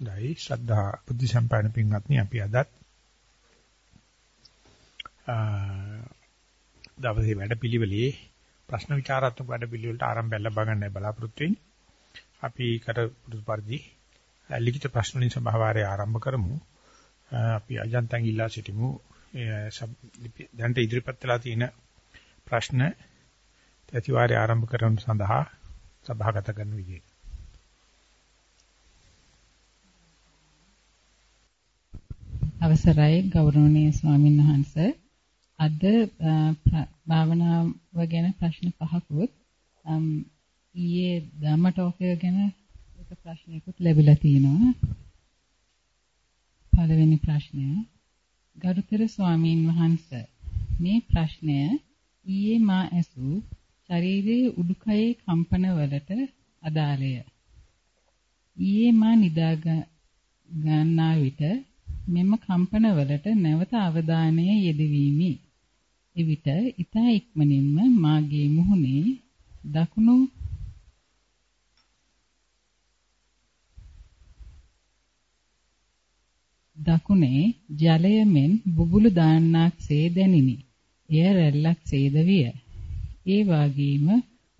දෛ ශ්‍රද්ධා බුද්ධ සම්පන්න පින්වත්නි අපි අදත් දවසේ වැඩපිළිවෙලේ ප්‍රශ්න විචාරාත්මක වැඩපිළිවෙලට ආරම්භය ලබා ගන්න බලාපොරොත්තු වෙන්නේ. අපි කර පුරුදු පරිදි ලිඛිත ප්‍රශ්න වලින් සභාවාරය ආරම්භ කරමු. අපි අජන්තන් ඉල්ලා සිටිමු. දැනට ඉදිරිපත් වෙලා තියෙන ප්‍රශ්න ප්‍රතිවාරය ආරම්භ කරන සඳහා සභාගත කරන විදියට. අවසරයි ගෞරවනීය ස්වාමීන් වහන්ස. අද භාවනාව ගැන ප්‍රශ්න පහකුත් ඊයේ ධම්මටෝකය ගැන එක ප්‍රශ්නයකුත් ලැබිලා තිනවා පළවෙනි ප්‍රශ්නය. ගරුතර ස්වාමීන් වහන්ස මේ ප්‍රශ්නය ඊයේ මා ඇසූ ශරීරයේ උඩුකයේ කම්පන වලට අදාළය. ඊයේ මා නිදා ගන්නා විට මෙම කම්පන වලට නැවත අවධානය යෙදවීමි. එවිට ඊතා ඉක්මනින්ම මාගේ මුහුණේ දකුණු දකුණේ ජලය මෙන් බුබුලු දාන්නක්සේ දැනිනි. එය රැල්ලක් සේද විය. ඒ වාගේම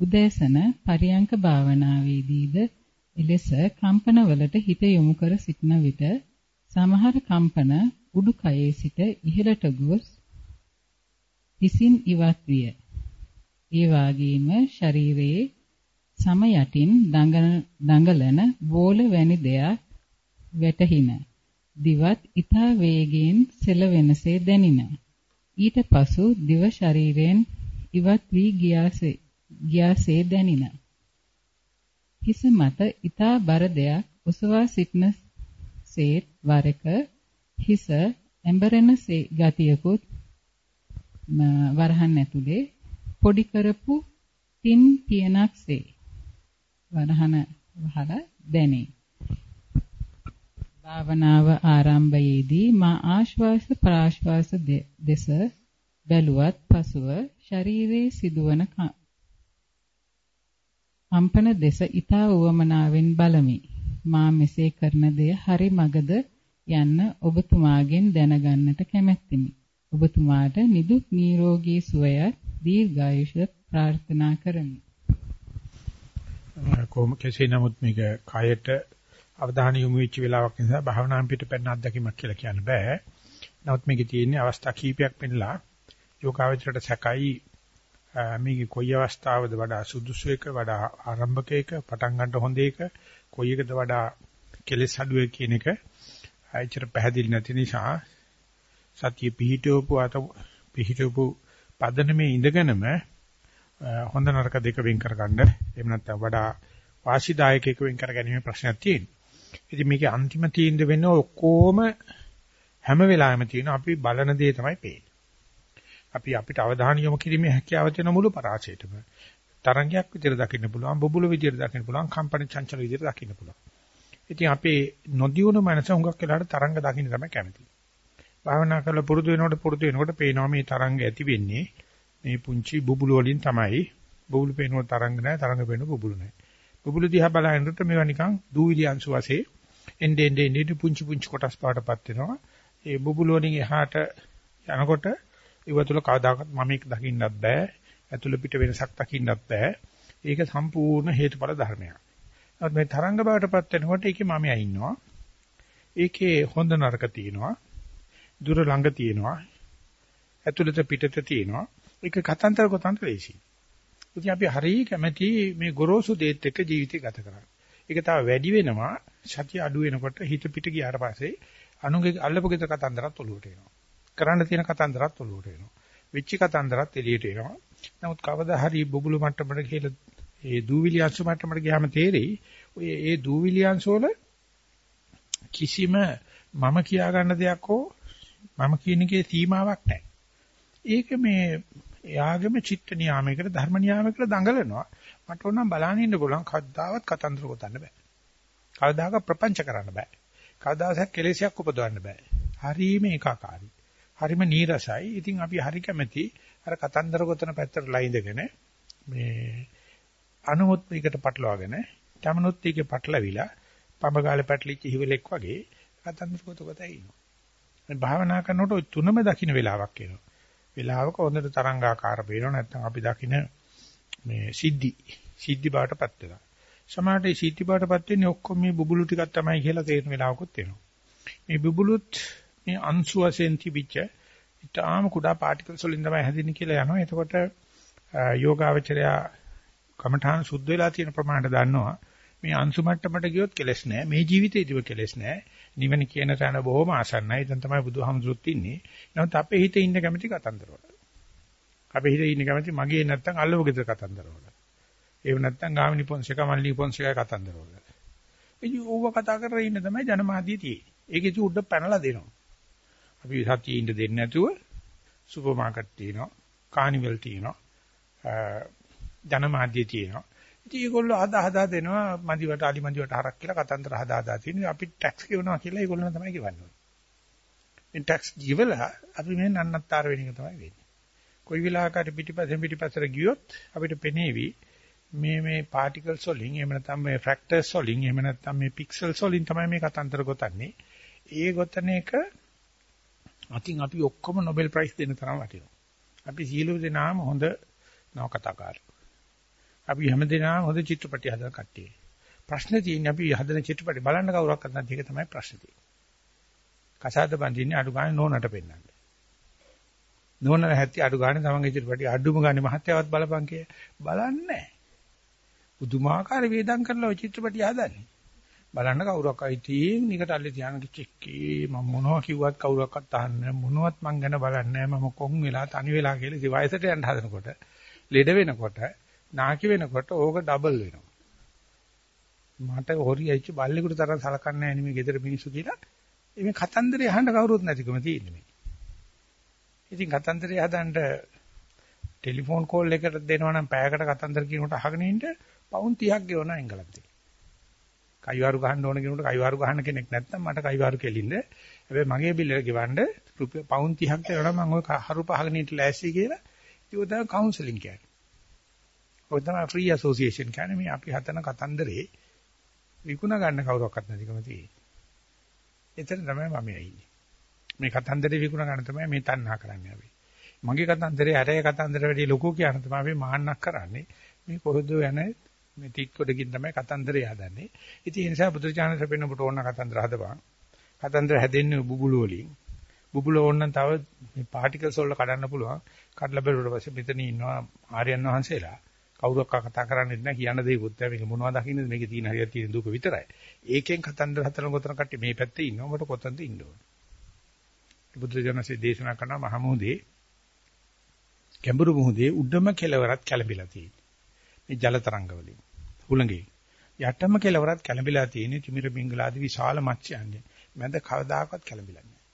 උදෑසන පරියංක භාවනාවේදීද එලෙස කම්පනවලට හිත යොමු කර සිටන විට සමහර කම්පන උඩුකයේ සිට ඉහළට ගොස් හිසින් ඉවත් විය. ඒ වාගේම ශරීරයේ සම යටින් දඟලන බෝල වැනි දෙයක් වැටහින. දිවත් ඊතා වේගයෙන් සෙලවෙනසේ දැනින. ඊට පසු දිව ශරීරයෙන් ඉවත් වී ගියාසේ ගියාසේ දැනින. හිස මත ඊතා බර දෙයක් ඔසවා සිටන සේත් වරක හිස ඇඹරෙන ගතියකුත් වරහන් ඇතුලේ පොඩි කරපු තින් පියනක්සේ වරහන වහලා දැනේ. භාවනාව ආරම්භයේදී මා ආශ්වාස ප්‍රාශ්වාස දෙස බැලුවත් පසුව ශරීරයේ සිදුවන කම්පන දෙස ඊතා උවමනාවෙන් බලමි. මා මෙසේ කරන දෙය හරි මගද යන්න ඔබතුමාගෙන් දැනගන්නට කැමැත්තිමි. ඔබතුමාට නිදුක් නිරෝගී සුවය දීර්ඝායුෂ ප්‍රාර්ථනා කරමි. කොහොම කෙසේ නමුත් මේක කයට අවධානය යොමු වෙච්ච වෙලාවක් නිසා භාවනාන් පිට පැන්න අත්දැකීමක් කියලා කියන්න බෑ. නමුත් මේකේ තියෙන අවස්ථා කීපයක් පෙන්නලා යෝගාවචරයට සැකයි මේකේ කොයි අවස්ථාවද වඩා සුදුසු එක වඩා ආරම්භක එක පටන් ගන්න හොඳ එක කොයි එකද වඩා කෙලෙස් අඩුවේ කියන එක ආයතර පැහැදිලි නැති නිසා සතිය පිහිටවපු අත පිහිටවපු පදනමේ ඉඳගෙනම හොඳ නරක දෙක වෙන් කරගන්න එහෙම නැත්නම් වඩා වාසිදායක එක වෙන් කරගැනීමේ ප්‍රශ්නයක් තියෙනවා. ඉතින් මේකේ අන්තිම තීන්දුව වෙන්නේ ඔක්කොම හැම වෙලාවෙම තියෙන අපි බලන දේ තමයි පේන්නේ. අපි අපිට අවධානය යොමු කිරීමේ හැකියාව තියෙන මුළු පරාසයටම තරංගයක් විදිහට දකින්න පුළුවන්, බබුළු විදිහට දකින්න පුළුවන්, කම්පන චංචල විදිහට දකින්න පුළුවන්. ඉතින් අපේ නොදියුණු මනස හුඟක් වෙලාවට තරංග දකින්න තමයි කැමති. භාවනා කරලා පුරුදු වෙනකොට පුරුදු වෙනකොට පේනවා මේ තරංග ඇති වෙන්නේ මේ පුංචි බුබුලු වලින් තමයි. බුබුලු පේනකොට තරංග නැහැ, තරංග පේනකොට බුබුලු නැහැ. බුබුලු දිහා බලනකොට මේවා නිකන් දූවිලි අංශු වශයෙන් එnde ende ende පුංචි පුංචි කොටස් පාටපත් වෙනවා. ඒ බුබුලු වලින් එහාට යනකොට ඒව තුළ කවදාකවත් මම ඒක දකින්නත් බෑ. ඇතුළ පිට වෙනසක් දකින්නත් බෑ. ඒක සම්පූර්ණ හේතුඵල ධර්මයක්. නමුත් මේ තරංග බවටපත් වෙනකොට ඒකේ මමයා ඉන්නවා. ඒකේ හොඳ නරක තියෙනවා. දුර ළඟ තියෙනවා. ඇතුළත පිටත තියෙනවා. ඒක කතන්තර කොතන්තර ලේසි. ඉතින් අපි හරිය කැමැති මේ ගොරෝසු දේත් එක්ක ජීවිතය ගත කරන්න. ඒක තව වැඩි වෙනවා සතිය අඩු වෙනකොට හිත පිට ගියාට පස්සේ අනුගේ අල්ලපු ගෙදර කතන්දරත් ඔලුවට එනවා. කරන්න තියෙන කතන්දරත් ඔලුවට එනවා. වෙච්ච කතන්දරත් එළියට එනවා. නමුත් කවදා හරි බුබුලු මට්ටමට කියලා ඒ දූවිලි අංශ මට්ටමට ගියාම තේරෙයි ඔය ඒ දූවිලි අංශ වල කිසිම මම කියා ගන්න දෙයක් හෝ මම කියන එකේ සීමාවක් නැහැ. ඒක මේ එයාගේම චිත්ත නියාමයකට ධර්ම නියාමයකට දඟලනවා. මට ඕනම් බලන්න ඉන්න පුළුවන් කද්දාවත් කතන්දර ගොතන්න බෑ. කවදාක ප්‍රපංච කරන්න බෑ. කවදාසක් කෙලෙසයක් උපදවන්න බෑ. හරීම ඒකාකාරී. හරිම නීරසයි. ඉතින් අපි හරි කැමැති අර කතන්දර ගොතන පැත්තට ලයින්දගෙන මේ අනුමුත් මේකට පටලවාගෙන තමනුත් ඒකේ පටලවිලා පඹගාලේ පැටලිච්ච හිවලෙක් වගේ කතන්දර කොට කොට ඉන්නවා. මේ භාවනා කරනකොට ওই තුනම දකින්න වෙලාවක් එනවා. වෙලාවක හොඳට තරංගාකාර පේනවා නැත්නම් අපි දකින්න මේ සිද්ධි සිද්ධි බාටපත් වෙනවා. සමහරට මේ සිද්ධි බාටපත් වෙන්නේ ඔක්කොම මේ බුබුලු ටිකක් තමයි කියලා තේරෙන වෙලාවකුත් එනවා. මේ බුබුලුත් මේ අංශු වශයෙන් තිබිච්ච ඊටාම කුඩා පාටිකල්ස් වලින් තමයි හැදෙන්නේ කියලා යනවා. එතකොට යෝගාවචරයා කමඨාන සුද්ධ වෙලා තියෙන ප්‍රමාණයට දන්නවා. මේ අංශු මට්ටමට ගියොත් කෙලස් නැහැ. මේ ජීවිතේදීම කෙලස් නැහැ. නිවන කියන තැන බොහොම ආසන්නයි. එතන තමයි බුදුහාමුදුරුත් ඉන්නේ. නමුත් අපේ හිතේ ඉන්න කැමති කතන්දර වල. අපේ හිතේ ඉන්න කැමති මගේ නැත්තම් අල්ලව ගෙදර කතන්දර වල. ඒව නැත්තම් ගාමිණි පොන්සේක මල්ලි පොන්සේකයි කතන්දර වල. ඉතින් ඕව කතා කරලා ඉන්න තමයි ජනමාධ්‍ය තියෙන්නේ. ඒකෙදි උඩ පැනලා දෙනවා. අපි සතියේ ඉන්න දෙන්නේ නැතුව සුපර් මාකට් තියෙනවා, කානිවල් තියෙනවා, ජනමාධ්‍ය තියෙනවා. ඉතින් ඒගොල්ලෝ හදා හදා දෙනවා මදිවට අලි මදිවට හරක් කියලා කතන්දර හදා හදා තියෙනවා. අපි ටැක්ස් ගෙවනවා කියලා ඒගොල්ලෝ තමයි ගෙවන්නේ. මේ ටැක්ස් ජීවලා අපි මේ නන්නත්තර වෙන එක තමයි වෙන්නේ. කොයි වෙලාවකට පිටිපස්සෙන් පිටිපස්සට ගියොත් අපිට පෙනේවි මේ මේ පාටිකල්ස් වලින් එහෙම නැත්නම් මේ ෆ්‍රැක්ටර්ස් වලින් එහෙම නැත්නම් මේ පික්සල්ස් වලින් තමයි මේ කතන්දර ගොතන්නේ. ඒ ගොතන එක අතින් අපි ඔක්කොම Nobel Prize දෙන්න තරම් වටිනවා. අපි සීලෝ දෙනාම හොඳ නවකතාකාරයෝ. අපි හැමදේනම හොඳ චිත්‍රපටි හදන කට්ටිය. ප්‍රශ්නේ තියෙන්නේ අපි හදන චිත්‍රපටි බලන්න කවුරක්වත් නැති එක තමයි ප්‍රශ්නේ තියෙන්නේ. කසාද බඳින්නේ අඩු ගානේ නෝනට පෙන්නන්න. නෝන හැටි අඩු ගානේ තමන්ගේ චිත්‍රපටි අඩුම ගානේ මහත්යවත් බලපං කිය. බලන්නේ නැහැ. පුදුමාකාර වේදම් කරලා ওই චිත්‍රපටි හදන්නේ. බලන්න කවුරක් අයිති නිකට අල්ලේ තියාන කිච්චේ මම මොනවා කිව්වත් කවුරක්වත් අහන්නේ මොනවත් මං ගැන බලන්නේ මම කොන් වෙලා තනි වෙලා කියලා ඉතින් වයසට යන්න හදනකොට ලෙඩ වෙනකොට නාකි වෙනකොට ඕක ඩබල් වෙනවා මට හොරි ඇයිච්ච බල්ලෙකුට තරම් සලකන්නේ නැහැ නෙමෙයි ගෙදර මිනිස්සු කියලා මේ කතන්දරේ අහන්න කවුරුත් නැතිකම තියෙන්නේ මේ ඉතින් කතන්දරේ හදන්න ටෙලිෆෝන් කෝල් එකකට දෙනවා නම් පැයකට කතන්දර කියනකොට අහගෙන ඉන්න පවුන් 30ක් ගෙවනවා එංගලන්තේ කයිවාරු ගහන්න ඕන කෙනෙකුට කයිවාරු ගහන්න කෙනෙක් නැත්නම් මට කයිවාරු කෙලින්න. හැබැයි මගේ බිල් එක ගෙවන්න රුපියල් පවුන් 30ක් දෙනවා මම ඔය හරු පහගෙන ඉන්න ලෑස්ති කියලා. ඒක තමයි කවුන්සලින් කියන්නේ. ඔය තමයි ෆ්‍රී ඇසෝසියේෂන් කියන්නේ මේ අපි හතන කතන්දරේ විකුණ ගන්න කවුරක්වත් නැතිකම තියෙන්නේ. එතන තමයි මම ඇන්නේ. මේ කතන්දරේ විකුණ ගන්න තමයි මේ තණ්හා කරන්නේ අපි. මගේ කතන්දරේ අරේ කතන්දර වැඩි ලොකු කියන තමයි අපි මාන්නක් කරන්නේ. මේ කොහොද යන මේ තිත් කොටකින් තමයි කතන්දරය හදන්නේ. ඉතින් ඒ නිසා බුදුචානන්සේ පෙන්නකොට ඕන කතන්දර හදපන්. කතන්දර හැදෙන්නේ බුබුලු වලින්. බුබුලු ඕන නම් තව මේ පාටිකල්ස් වල කඩන්න පුළුවන්. කඩලා බැලුවට පස්සේ මෙතන ඉන්නවා ආර්යයන් වහන්සේලා. කවුරක් කතා කරන්නේ නැහැ කියන දේකුත් නැහැ. මේක මොනවද දකින්නද මේකේ තියෙන හරියට තියෙන දුක විතරයි. ඒකෙන් කතන්දර හතරන ගොතන කට්ටිය මේ පැත්තේ ඉන්නවා. ඔබට කොතනද ඉන්න ඕන. බුදුජානසේ දේශනා කරන මහමුදේ ගැඹුරු මුහුදේ උඩම කෙළවරත් කැළඹිලා තියෙනවා. මේ ජල තරංග වලින්. හුළඟේ. යටම කෙලවරත් කැළඹිලා තියෙන තිමිර බින්ගලාදී විශාල මත්ස්‍යයන්ගේ. මැද කවදාකවත් කැළඹිලා නැහැ.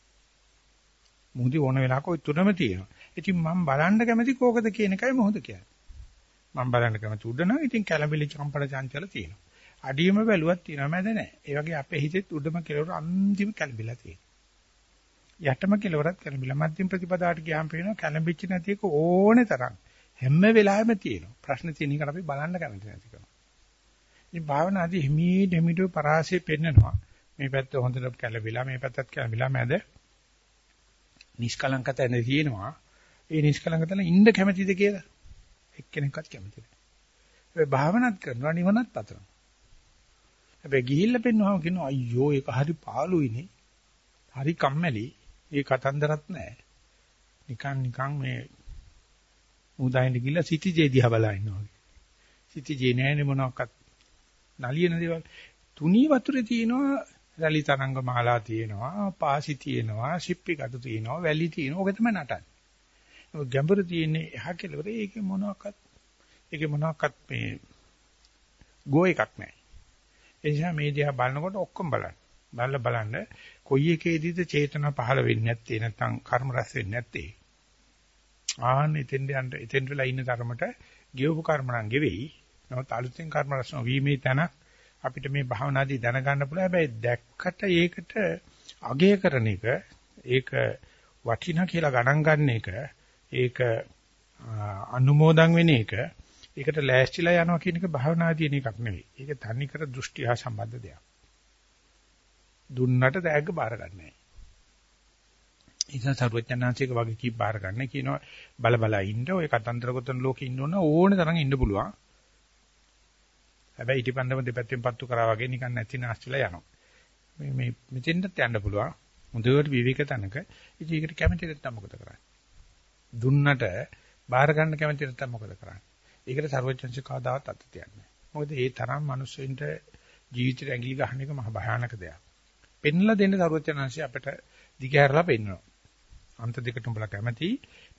මුහුදේ ඕන වෙලාවක ওই තුනම තියෙනවා. ඉතින් මම බලන්න කැමති කෝකද කියන එකයි මොහොත කියන්නේ. මම බලන්න කැමති උඩ නම් ඉතින් කැළඹිලි කම්පන චංචල තියෙනවා. අඩියම බැලුවත් තියෙනවා මැද නැහැ. ඒ වගේ අපේ හිතෙත් උඩම කෙලවර අන්තිම කැළඹිලා තියෙනවා. යටම කෙලවරත් කැළඹිලා මධ්‍යම ප්‍රතිපදාට ගියාම පේනවා කැළඹිච්ච නැති එක ඕනේ තරම් හැම වෙලාවෙම තියෙනවා. ප්‍රශ්න තියෙන එකට අපි බලන්න කැමති නැතිකම. ඉතින් භාවනාදී හිමීට හිමීට පරාසය පෙන්නනවා. මේ පැත්ත හොඳට කැළඹිලා මේ පැත්තත් කැළඹිලා මැද නිෂ්කලංකත නැ තියෙනවා. ඒ නිෂ්කලංකතල ඉන්න කැමතිද කියලා එක්කෙනෙක්වත් කැමති නැහැ. ඒ භාවනාත් කරනවා නිවනත් පතනවා. හැබැයි ගිහිල්ලා පෙන්වහම කියනවා අයියෝ ඒක හරි පාළුයිනේ. හරි කම්මැලි. ඒ කතන්දරත් නැහැ. නිකන් නිකන් මේ උදායින් ගිහිල්ලා සිටිජේ දිහා බලා ඉන්නවා වගේ. සිටිජේ නෑනේ මොනවාක්වත් නලියන දේවල් තුනී වතුරේ තියෙනවා රැලි තරංග මාලා තියෙනවා පාසි තියෙනවා ෂිප්පි කටු තියෙනවා වැලි තියෙනවා ඔක තමයි නටන්නේ ගැඹුරු තියෙන්නේ එහා කෙළවර ඒකේ මොනවාක්වත් ඒකේ මොනවාක්වත් මේ ගෝ එකක් නැහැ. ඒ නිසා මේ දිහා බලනකොට ඔක්කොම බලන්න. බලලා බලන්න කොයි එකේදීද චේතනා පහළ වෙන්නේ නැත්තේ නැත්නම් කර්ම රැස් වෙන්නේ නැත්තේ. ආන්න එතෙන්ට යන්න එතෙන්ට වෙලා ඉන්න තරමට ගෙවපු කර්ම නම් ගෙවෙයි. නමුත් අලුතෙන් කර්ම රසන වීමේ තැනක් අපිට මේ භාවනාදී දැනගන්න පුළුවන්. හැබැයි දැක්කට ඒකට අගය කරන එක ඒක වටිනා කියලා ගණන් ගන්න එක ඒක අනුමෝදන් වෙන එක ඒකට ලෑස්තිලා යනවා කියන එක භාවනාදී එකක් නෙවෙයි. ඒක තනි කර දෘෂ්ටි හා සම්බන්ධ දෙයක්. දුන්නට තෑග්ග බාර ගන්නෑ. ඒ නිසා සරුවචනාංශික වගේ කී බාර ගන්න කියනවා බල බල ඉන්න ඔය කතන්දර ගොතන ලෝකේ ඉන්න ඕන ඕනේ තරම් ඉන්න පුළුවන්. හැබැයි ඊටිපන්දම දෙපැත්තෙන් පත්තු කරා වගේ නිකන් නැති නැස්තිලා යනවා. මේ මේ මෙතෙන්ට යන්න පුළුවන්. හොඳට විවේක තනක. ඉතින් ඒකට කැමති නැත්නම් මොකද කරන්නේ? දුන්නට බාර ගන්න කැමති නැත්තම් මොකද කරන්නේ? ඒකට ਸਰවඥංශ කවදාවත් අත තියන්නේ මොකද ඒ තරම් මිනිස්සුන්ට ජීවිතේ ඇඟිලි ගහන එක මහ භයානක දෙයක්. පෙන්ලා දෙන්න ਸਰවඥංශය අපිට දිගහැරලා පෙන්වනවා. අන්ත දෙකට උඹලා කැමති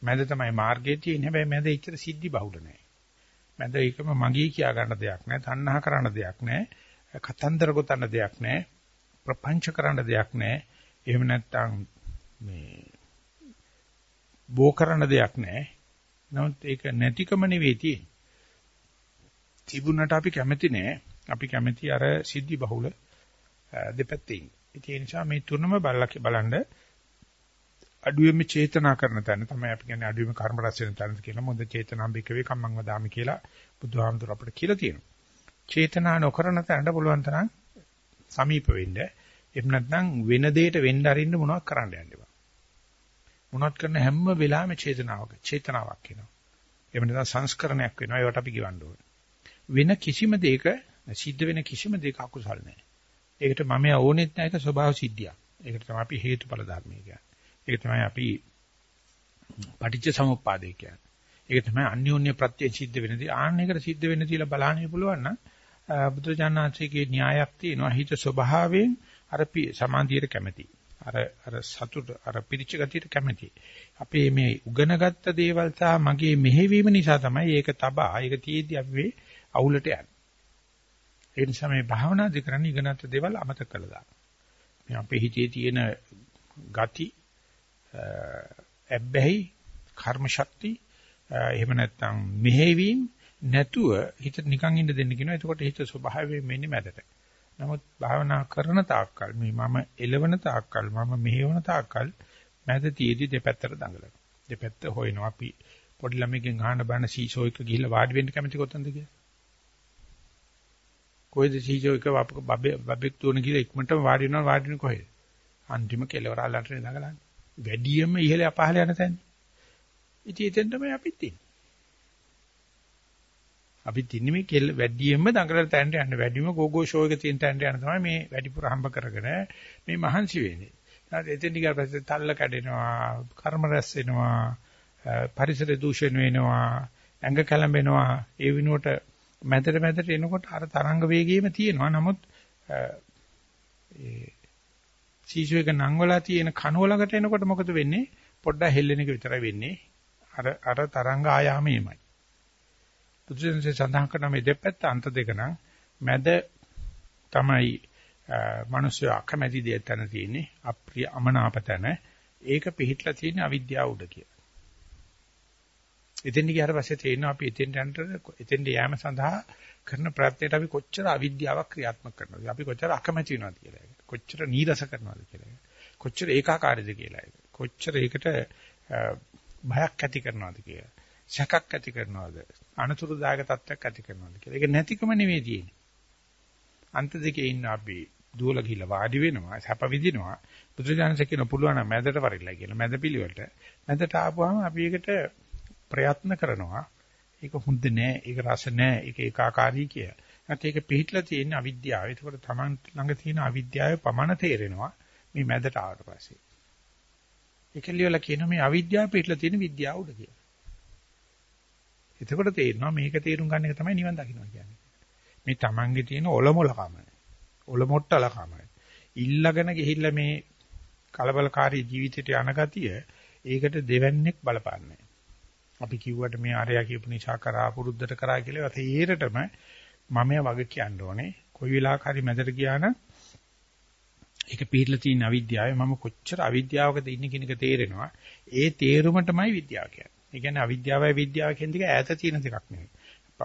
මැද තමයි මාර්ගයේ තියෙන්නේ හැබැයි මැද ඉච්චර සිද්ධි බහුල නැහැ. මැද එකම මගේ කියා ගන්න දෙයක් නැහැ, තණ්හා කරන්න දෙයක් නැහැ, කතන්දර ගොතන්න දෙයක් නැහැ, ප්‍රපංච කරන්න දෙයක් නැහැ. එහෙම නැත්නම් මේ බෝ කරන්න දෙයක් නැහැ. නමුත් ඒක නැතිකම නෙවෙයි තියෙන්නේ. තිබුණට අපි කැමති නෑ. අපි කැමති අර සිද්ධි බහුල දෙපැත්තේ. ඒ නිසා මේ තුනම බලලා බලන්න අඩුවෙම චේතනා කරන තැන තමයි අපි කියන්නේ අඩුවෙම කර්ම රැස් වෙන තැන කියලා. මොකද චේතනාම්බිකවේ කම්මං වදාමි කියලා බුදුහාමුදුර අපිට කියලා තියෙනවා. චේතනා නොකරන තැනට පුළුවන් තරම් සමීප වෙන්න. එහෙම නැත්නම් වෙන දෙයකට වෙන්න අරින්න මොනවද කරන්න යන්න බෑ. මොනවද කරන හැම වෙලාවෙම චේතනාවක චේතනාවක් එනවා. එහෙම නැත්නම් සංස්කරණයක් වෙනවා. ඒවට අපි කියවන්න ඕනේ. වෙන කිසිම දෙයක සිද්ධ වෙන කිසිම දෙයක අකුසල් නැහැ. ඒකට මම ඕනෙත් නැහැ ඒක ස්වභාව සිද්ධියක්. ඒකට තමයි අපි හේතුඵල ධර්මය කියන්නේ. ඒක තමයි අපි පටිච්ච සමුප්පාදේ කියන්නේ. ඒක තමයි අන්‍යෝන්‍ය ප්‍රත්‍ය සිද්ධ වෙන දේ. ආන්න එකට සිද්ධ වෙන තියලා බලන්න පුළුවන් නම් බුදුරජාණන්සේගේ න්‍යායක් තියෙනවා හිත ස්වභාවයෙන් අර සමාධියට කැමැති. අර අර සතුට අර පිරිච්ච ගතියට කැමැති. අපේ මේ උගෙනගත්ත දේවල් සහ මගේ මෙහෙවීම නිසා තමයි ඒක තබා ඒක තියේදී අපි අවුලට යන්නේ. ඒ නිසා මේ භාවනාදි කරන්නේ ඉගෙනත් දේවල් අමතක කළා දාන්න. මේ අපේ හිතේ තියෙන ගති ඇබ්බැහි කර්ම ශක්ති එහෙම නැත්නම් මෙහෙවීම නැතුව හිත නිකන් ඉන්න දෙන්න කියනවා. එතකොට හිත ස්වභාවයෙන් මෙන්නේ මැදට. නමුත් භාවනා කරන තාක්කල් මේ මම එළවන තාක්කල් මම මෙහෙවන තාක්කල් මැද තියේදී දෙපැත්තට දඟලනවා. දෙපැත්ත හොයනවා අපි පොඩි ළමයිගෙන් අහන්න බෑන සීසෝ එක ගිහිල්ලා වාඩි වෙන්න කැමති කොතනද කියලා. කොයිද සීජෝ එක බබෙක් තුන කියලා ඉක්මනටම වාඩි වෙනවා වාඩි වෙන කොහෙද? අන්තිම කෙලවර අල්ලන්න නගලන්නේ. වැඩියෙන්ම ඉහළ අපහළ යන තැන. ඉතින් එතෙන් තමයි අපිත් ඉන්නේ. අපිත් ඉන්නේ මේ කෙල වැඩියෙන්ම දඟලන තැනට යන්න වැඩිම ගෝගෝ ෂෝ එක තියෙන තැනට යන තමයි මේ වැඩිපුර හම්බ කරගෙන මේ මහන්සි වෙන්නේ. ඊට එතෙන් ටික පස්සේ තල්ල කැඩෙනවා, කර්ම රැස් වෙනවා, පරිසර දූෂණ වෙනවා, ඇඟ කැළඹෙනවා. ඒ විනුවට මැදට මැදට එනකොට අර තරංග වේගයේම තියෙනවා. නමුත් ඒ සීසු එක නංවලා තියෙන කනවලකට එනකොට මොකද වෙන්නේ? පොඩ්ඩක් හෙල්ලෙන එක විතරයි වෙන්නේ. අර අර තරංග ආයාමයමයි. බුදුසෙන්සේ සඳහන් කරන මේ දෙපැත්ත අන්ත දෙක නම් මැද තමයි මිනිස්සු අකමැති දෙයක් තන තියෙන්නේ. අප්‍රිය අමනාප තන. ඒක පිහිట్లా තියෙන අවිද්‍යාව උඩ කියලා. එතෙන් ගියාට පස්සේ තේරෙනවා අපි එතෙන් යන්න එතෙන්ට යෑම සඳහා කරන ප්‍රයත්නයට අපි කොච්චර අවිද්‍යාවක් ක්‍රියාත්මක කරනවද අපි කොච්චර අකමැති වෙනවද කියලා ඒක කොච්චර නීරස කරනවද කියලා ඒක කොච්චර ඒකාකාරීද කියලා ඒක කොච්චර ඒකට බයක් ඇති කරනවද කියලා සැකක් ඇති කරනවද? අනතුරුදායක තත්ත්වයක් ඇති කරනවද කියලා. ඒක නැතිකම නෙවෙයි තියෙන්නේ. අන්ත දෙකේ ඉන්න අපි දුවල ගිහිල්ලා වාඩි වෙනවා, සැප විඳිනවා. බුදුරජාණන් කියන පුළුවන් නම් මැදට වරිලා කියලා මැද පිළිවෙලට. මැදට ආපුවාම අපි ඒකට ප්‍රයත්න කරනවා. ඒක හොඳ නෑ, ඒක රස නෑ, ඒක ඒකාකාරී කියලා. නැත්නම් ඒක පිළිහිట్లా තියෙන අවිද්‍යාව. ඒකට Taman ළඟ තියෙන අවිද්‍යාවේ පමණ තේරෙනවා මේ මැදට ආවට පස්සේ. ඒකලියලා කියන මේ අවිද්‍යාව පිළිහිట్లా තියෙන විද්‍යාව උඩ කියලා. එතකොට තේරෙනවා මේක තේරුම් ගන්න එක තමයි නිවන් දකින්න කියන්නේ. මේ Tamanගේ තියෙන ඔලොමොලකම. ඔලොමොට්ටලකම. ඉල්ලගෙන ගිහිල්ලා මේ කලබලකාරී ජීවිතයට යන ගතිය ඒකට දෙවන්නේක් බලපාන්නේ. අපි කිව්වට මේ ආර්යා කියපු නිසා කරා පුරුද්දට කරා කියලා ඒත් ඒරටම මම වගේ කියන්න ඕනේ. කොයි වෙලාවක හරි මැදට ගියා නම් ඒක පිළිලා තියෙන අවිද්‍යාවේ මම කොච්චර අවිද්‍යාවකද ඉන්නේ කියන එක තේරෙනවා. ඒ තේරුමටමයි විද්‍යාව කියන්නේ. ඒ කියන්නේ අවිද්‍යාවයි විද්‍යාව කියන දෙක ඈත තියෙන දෙකක් නෙවෙයි.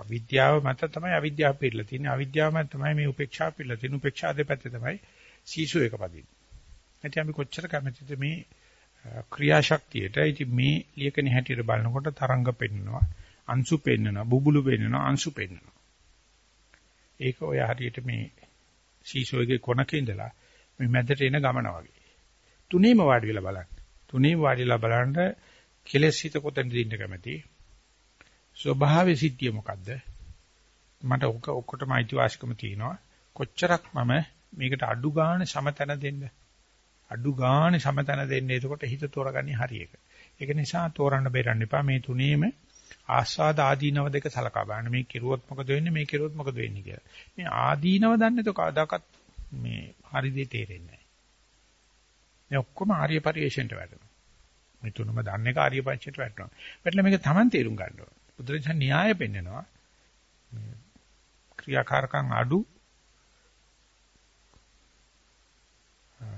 විද්‍යාව මත තමයි අවිද්‍යාව පිළිලා තියෙන්නේ. අවිද්‍යාව මත තමයි මේ උපේක්ෂාව පිළිලා තියෙන්නේ. උපේක්ෂා දෙපැත්තේ තමයි සීසු එක පදින්නේ. නැත්නම් අපි කොච්චර කැමතිද මේ ක්‍රියාශක්තියට ඉතින් මේ ලියකනේ හැටියට බලනකොට තරංග පෙන්නනවා අංශු පෙන්නනවා බුබුලු පෙන්නනවා අංශු පෙන්නනවා ඒක ඔය හරියට මේ සීසෝයේ කොනක ඉඳලා මේ මැදට එන ගමන වගේ. තුනීම වාඩි වෙලා බලන්න. තුනීම වාඩිලා බලන්න කෙලෙස් හිත කොතනද ඉන්න කැමති? ස්වභාවයේ සිද්ධිය මොකද්ද? මට ඔක්කොටම අයිතිවාසිකම තියෙනවා. කොච්චරක් මම මේකට අඩු ගාණ සමතන දෙන්න. අඩු ගාණ සමතන දෙන්න. එතකොට හිත තෝරගන්නේ හරි එක. ඒක නිසා තෝරන්න බේරන්න එපා. මේ තුනේම ආස්වාද ආදීනව දෙක සලකා බලන්න. මේ කිරුවොත් මොකද වෙන්නේ? මේ කිරුවොත් මොකද වෙන්නේ කියලා. මේ ආදීනව දන්නේ તો කවදාකවත් මේ හරි දෙය තේරෙන්නේ නැහැ. මේ ඔක්කොම ආර්ය පරිශ්‍රයට වැටෙනවා. මේ තුනම දන්නේ ආර්ය පරිශ්‍රයට වැටෙනවා. වැටලා මේක Taman තේරුම් ගන්න ඕන. බුදුරජාණන් න්‍යාය පෙන්නනවා. මේ ක්‍රියාකාරකම් අඩු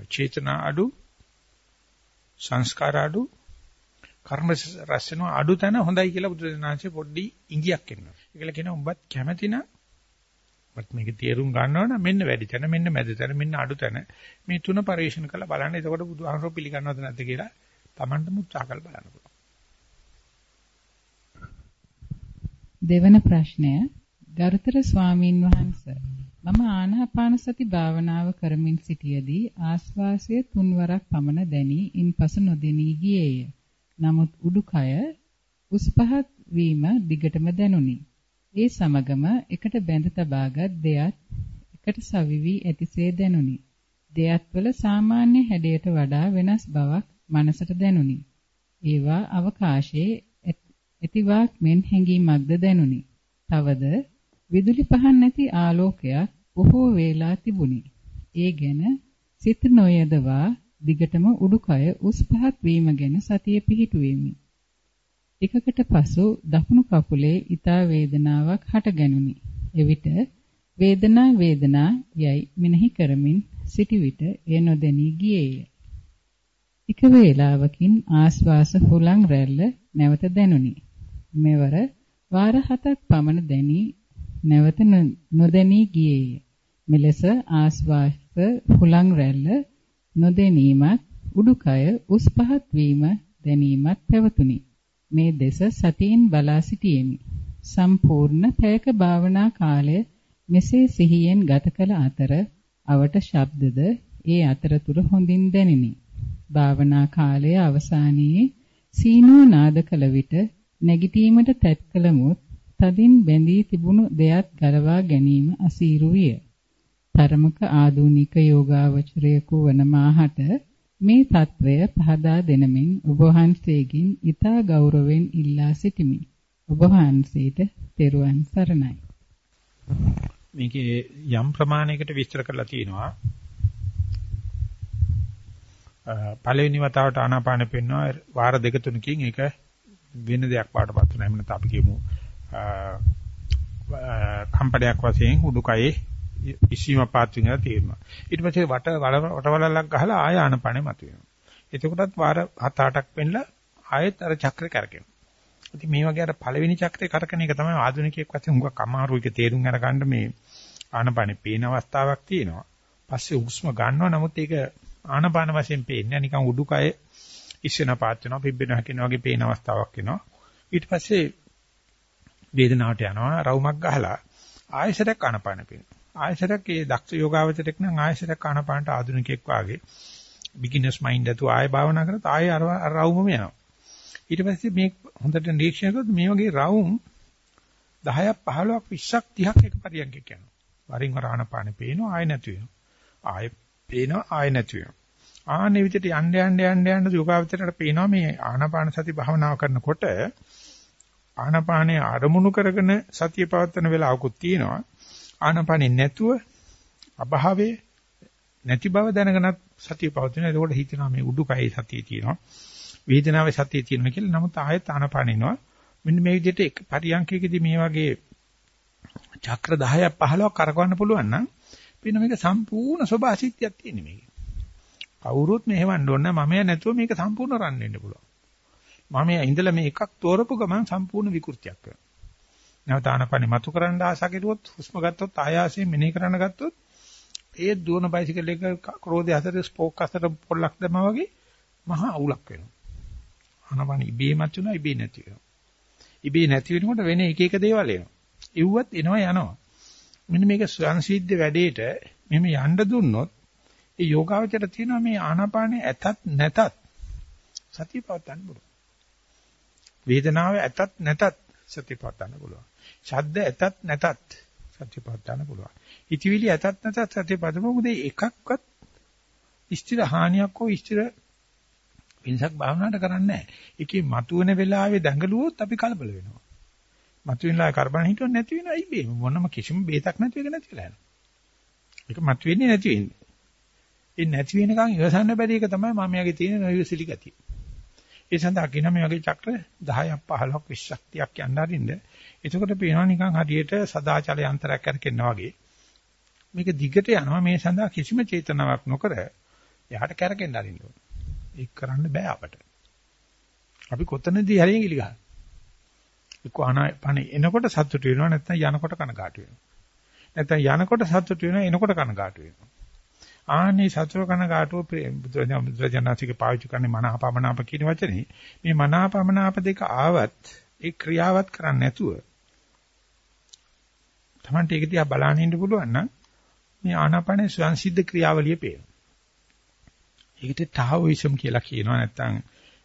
චේතනා අඩු සංස්කාර අඩු කර්ම රැස් වෙනවා අඩු තැන හොඳයි කියලා බුදුරජාණන්සේ පොඩ්ඩි ඉඟියක් එන්නවා. ඒකල කියනවා උඹත් කැමති නම් මත් මේක තේරුම් ගන්නවනම් මෙන්න වැඩි තැන මෙන්න මැද තැන මෙන්න අඩු තැන මේ තුන පරිශන කරලා බලන්න. එතකොට බුදුහාමරෝ පිළිගන්නවද නැද්ද කියලා Tamanටම උත්සාහ කරලා බලන්න පුළුවන්. දෙවන ප්‍රශ්නය ගරුතර ස්වාමින් වහන්සේ මම ආනාපාන සති භාවනාව කරමින් සිටියේදී ආස්වාසය තුන්වරක් පමණ දැනි ඉන්පසු නොදෙනී ගියේය. නමුත් උඩුකය උස් පහත් වීම දිගටම දැනුනි. ඒ සමගම එකට බැඳ තබාගත් දෙයත් එකට සවිවි ඇතිසේ දැනුනි. දෙයත් වල සාමාන්‍ය හැඩයට වඩා වෙනස් බවක් මනසට දැනුනි. ඒවා අවකාශයේ ඇතිවාක් මෙන් හැඟීමක්ද දැනුනි. තවද විදුලි පහන් නැති ආලෝකයක් බොහෝ වේලා තිබුණි. ඒ ගැන සිත නොයදවා දිගටම උඩුකය උස් පහත් වීම ගැන සතිය පිහිටුවෙමි. එකකට පසු දකුණු කකුලේ ඊතා වේදනාවක් හටගැනුනි. එවිට වේදනා වේදනා යයි මෙනෙහි කරමින් සිටි විට එය නොදැනී ගියේය. එක වේලාවකින් ආස්වාස හුලං රැල්ල නැවත දැනුනි. මෙවර වාර හතක් පමණ දැනි නැවත නොදැනී ගියේය. මෙලෙස ආස්වාස හුලං රැල්ල නොදැනීමත් උඩුකය උස් පහත් වීම දැනීමත් පැවතුනි. මේ දෙස සතියෙන් බලා සිටියෙමි. සම්පූර්ණ පැයක භාවනා කාලය මෙසේ සිහියෙන් ගත කළ අතර අවට ශබ්දද ඒ අතරතුර හොඳින් දැනිනි. භාවනා කාලයේ අවසානයේ සීනුව නාද කළ විට නැගිටීමට තැත් කළමුත් තදින් බැඳී තිබුණු දෙයක් ගලවා ගැනීම අසීරු විය. තරමක ආධුනික යෝගාවචරයෙකු වන මාහට මේ తත්වය පහදා දෙනමින් ඔබ වහන්සේගෙන් ඊතා ගෞරවයෙන් ඉල්ලා සිටිමි. ඔබ වහන්සේට තෙරුවන් සරණයි. මේකේ යම් ප්‍රමාණයකට විස්තර කරලා තියෙනවා. පළවෙනි වතාවට ආනාපාන පෙන්නවා වාර දෙක තුනකින් ඒක වෙන දෙයක් පාටපත් වෙනවා. එහෙම නැත්නම් අපි කියමු කම්පඩයක් වශයෙන් උඩුකයේ ඉසීම පාත් වෙනවා තේරෙනවා. ඊට පස්සේ වට වටවලල්ලක් ගහලා ආය ආනපනෙ මතුවෙනවා. එතකොටත් වාර 7-8ක් වෙන්නලා ආයෙත් අර චක්‍රේ කරකිනවා. ඉතින් මේ වගේ අර පළවෙනි චක්‍රේ කරකන එක තමයි ආධුනිකයෙක් වශයෙන් උඟක් අමාරු එක තේරුම් අරගන්න මේ ආනපනෙ පේන අවස්ථාවක් තියෙනවා. පස්සේ හුස්ම ගන්නවා නමුත් ඒක ආනපාන වශයෙන් පේන්නේ නිකන් උඩුකය ඉස්සෙන පාත් වෙනවා පිබ්බෙන හැකින වගේ පේන අවස්ථාවක් එනවා. ඊට පස්සේ වේදනාවට යනවා රවුමක් ගහලා ආයෙසරක් ආනපාන පේනවා. ආයසරක් ඒ දක්ෂ යෝගාවචරයක් නම් ආයසරක් ආනපානට ආධුනිකෙක් වාගේ බිග්ිනර්ස් මයින්ඩ් ඇතුව ආය භාවනා කරත් ආය අර රවුමම යනවා. ඊට පස්සේ මේ හොඳට නිරීක්ෂණය කරොත් මේ වගේ රවුම් 10ක් 15ක් 20ක් 30ක් එක පරියන්කයක් යනවා. වරින් වර ආනපානෙ පේනවා ආය නැති වෙනවා. ආය පේනවා ආය නැති වෙනවා. ආන්නේ විදිහට යන්න යන්න යන්න යන්න යෝගාවචරයට පේනවා මේ ආනාපාන සති භාවනාව කරනකොට ආනාපානේ අරමුණු කරගෙන සතිය පවත්වන වෙලාවකුත් තියෙනවා. ආනපනෙ නැතුව අභාවයේ නැති බව දැනගෙනත් සතිය පවතින. එතකොට හිතනවා මේ උඩුකයේ සතිය තියෙනවා. වේදනාවේ සතිය තියෙනවා කියලා. නමුත් ආයෙත් ආනපනිනවා. මෙන්න මේ විදිහට එක පරියන්කයකදී මේ වගේ චක්‍ර 10ක් 15ක් කරකවන්න පුළුවන් නම් වෙන මේක සම්පූර්ණ සබාසිතියක් තියෙන මේක. කවුරුත් මෙහෙවන්න ඕනේ නැහැ. මම නැතුව මේක සම්පූර්ණ රන් වෙන්න පුළුවන්. මම ඉඳලා මේ එකක් තෝරපු ගමන් සම්පූර්ණ විකෘතියක් වෙනවා. නැවත ආනපනෙ මතු කරන්න ආසා කෙරුවොත් හුස්ම ගත්තොත් ආයාසයෙන් මෙනෙහි කරන්න ගත්තොත් ඒ දුවන බයිසිකල් එක ක්‍රෝධය අතර ස්පෝක් අතර පොල්ලක් දැම්මා වගේ මහා අවුලක් වෙනවා. ආනපනෙ ඉබේමත් වෙනවා ඉබේ නැති වෙනවා. ඉබේ නැති වෙනකොට වෙන එක එක දේවල් එනවා. ඉව්වත් එනවා යනවා. මෙන්න මේක සංසිද්ධ වැඩේට මෙහෙම යන්න දුන්නොත් ඒ යෝගාවචර තියෙනවා මේ ආනාපානෙ ඇතත් නැතත් සතිය පවත්වන්න පුළුවන්. වේදනාව ඇතත් නැතත් සතිය පවත්වන්න පුළුවන්. ශබ්ද ඇතත් නැතත් සතිය පවත්වන්න පුළුවන්. ඉතිවිලි ඇතත් නැතත් සතිය පවත්වන්න මොකද එකක්වත් ස්ථිර හානියක් හෝ ස්ථිර වෙනසක් භාවනාවට කරන්නේ නැහැ. ඒකේ මතුවෙන වෙලාවේ දඟලුවොත් අපි කලබල වෙනවා. මතුවෙනලා කරබන් හිතුව නැති වෙනවා ඉබේ මොනම කිසිම බේතක් නැති එක නැතිලා යනවා. ඒක මතුවෙන්නේ නැති වෙන්නේ. ඒ නැති වෙනකන් ඉවසන්න බැරි එක තමයි මම යගේ තියෙන නොයවිසිලි ගතිය. ඒ සඳහා කියන මේ වගේ චක්‍ර 10ක් 15ක් 20ක් 30ක් යන්න අරින්න. එතකොට පේනවා නිකන් හරියට සදාචල යන්ත්‍රයක් කරකිනවා වගේ. මේක දිගට යනවා මේ සඳහා කිසිම චේතනාවක් නොකර එහාට කරකෙන්න අරින්න ඕන. ඒක කරන්න බෑ අපට. අපි කොතනදී හරි ඉලි ගන්න. එක්ක අනපන එනකොට සතුට වෙනවා නැත්නම් යනකොට කනගාටු වෙනවා. නැත්නම් යනකොට සතුට වෙනවා එනකොට කනගාටු වෙනවා. ආනේ සතුට කනගාටුව බුදුරජාණන්සේක පාවිච්චි කරන්නේ මනාපමනාප කියන වචනේ. මේ මනාපමනාප දෙක ආවත් ඒ ක්‍රියාවත් කරන්නේ නැතුව Tamante ඒක දිහා බලන්න ඉන්න පුළුවන් නම් මේ ආනාපානේ ස්වයන් සිද්ධ ක්‍රියාවලිය පේනවා. ඒකට තාවොයිසම් කියලා කියනවා නැත්නම්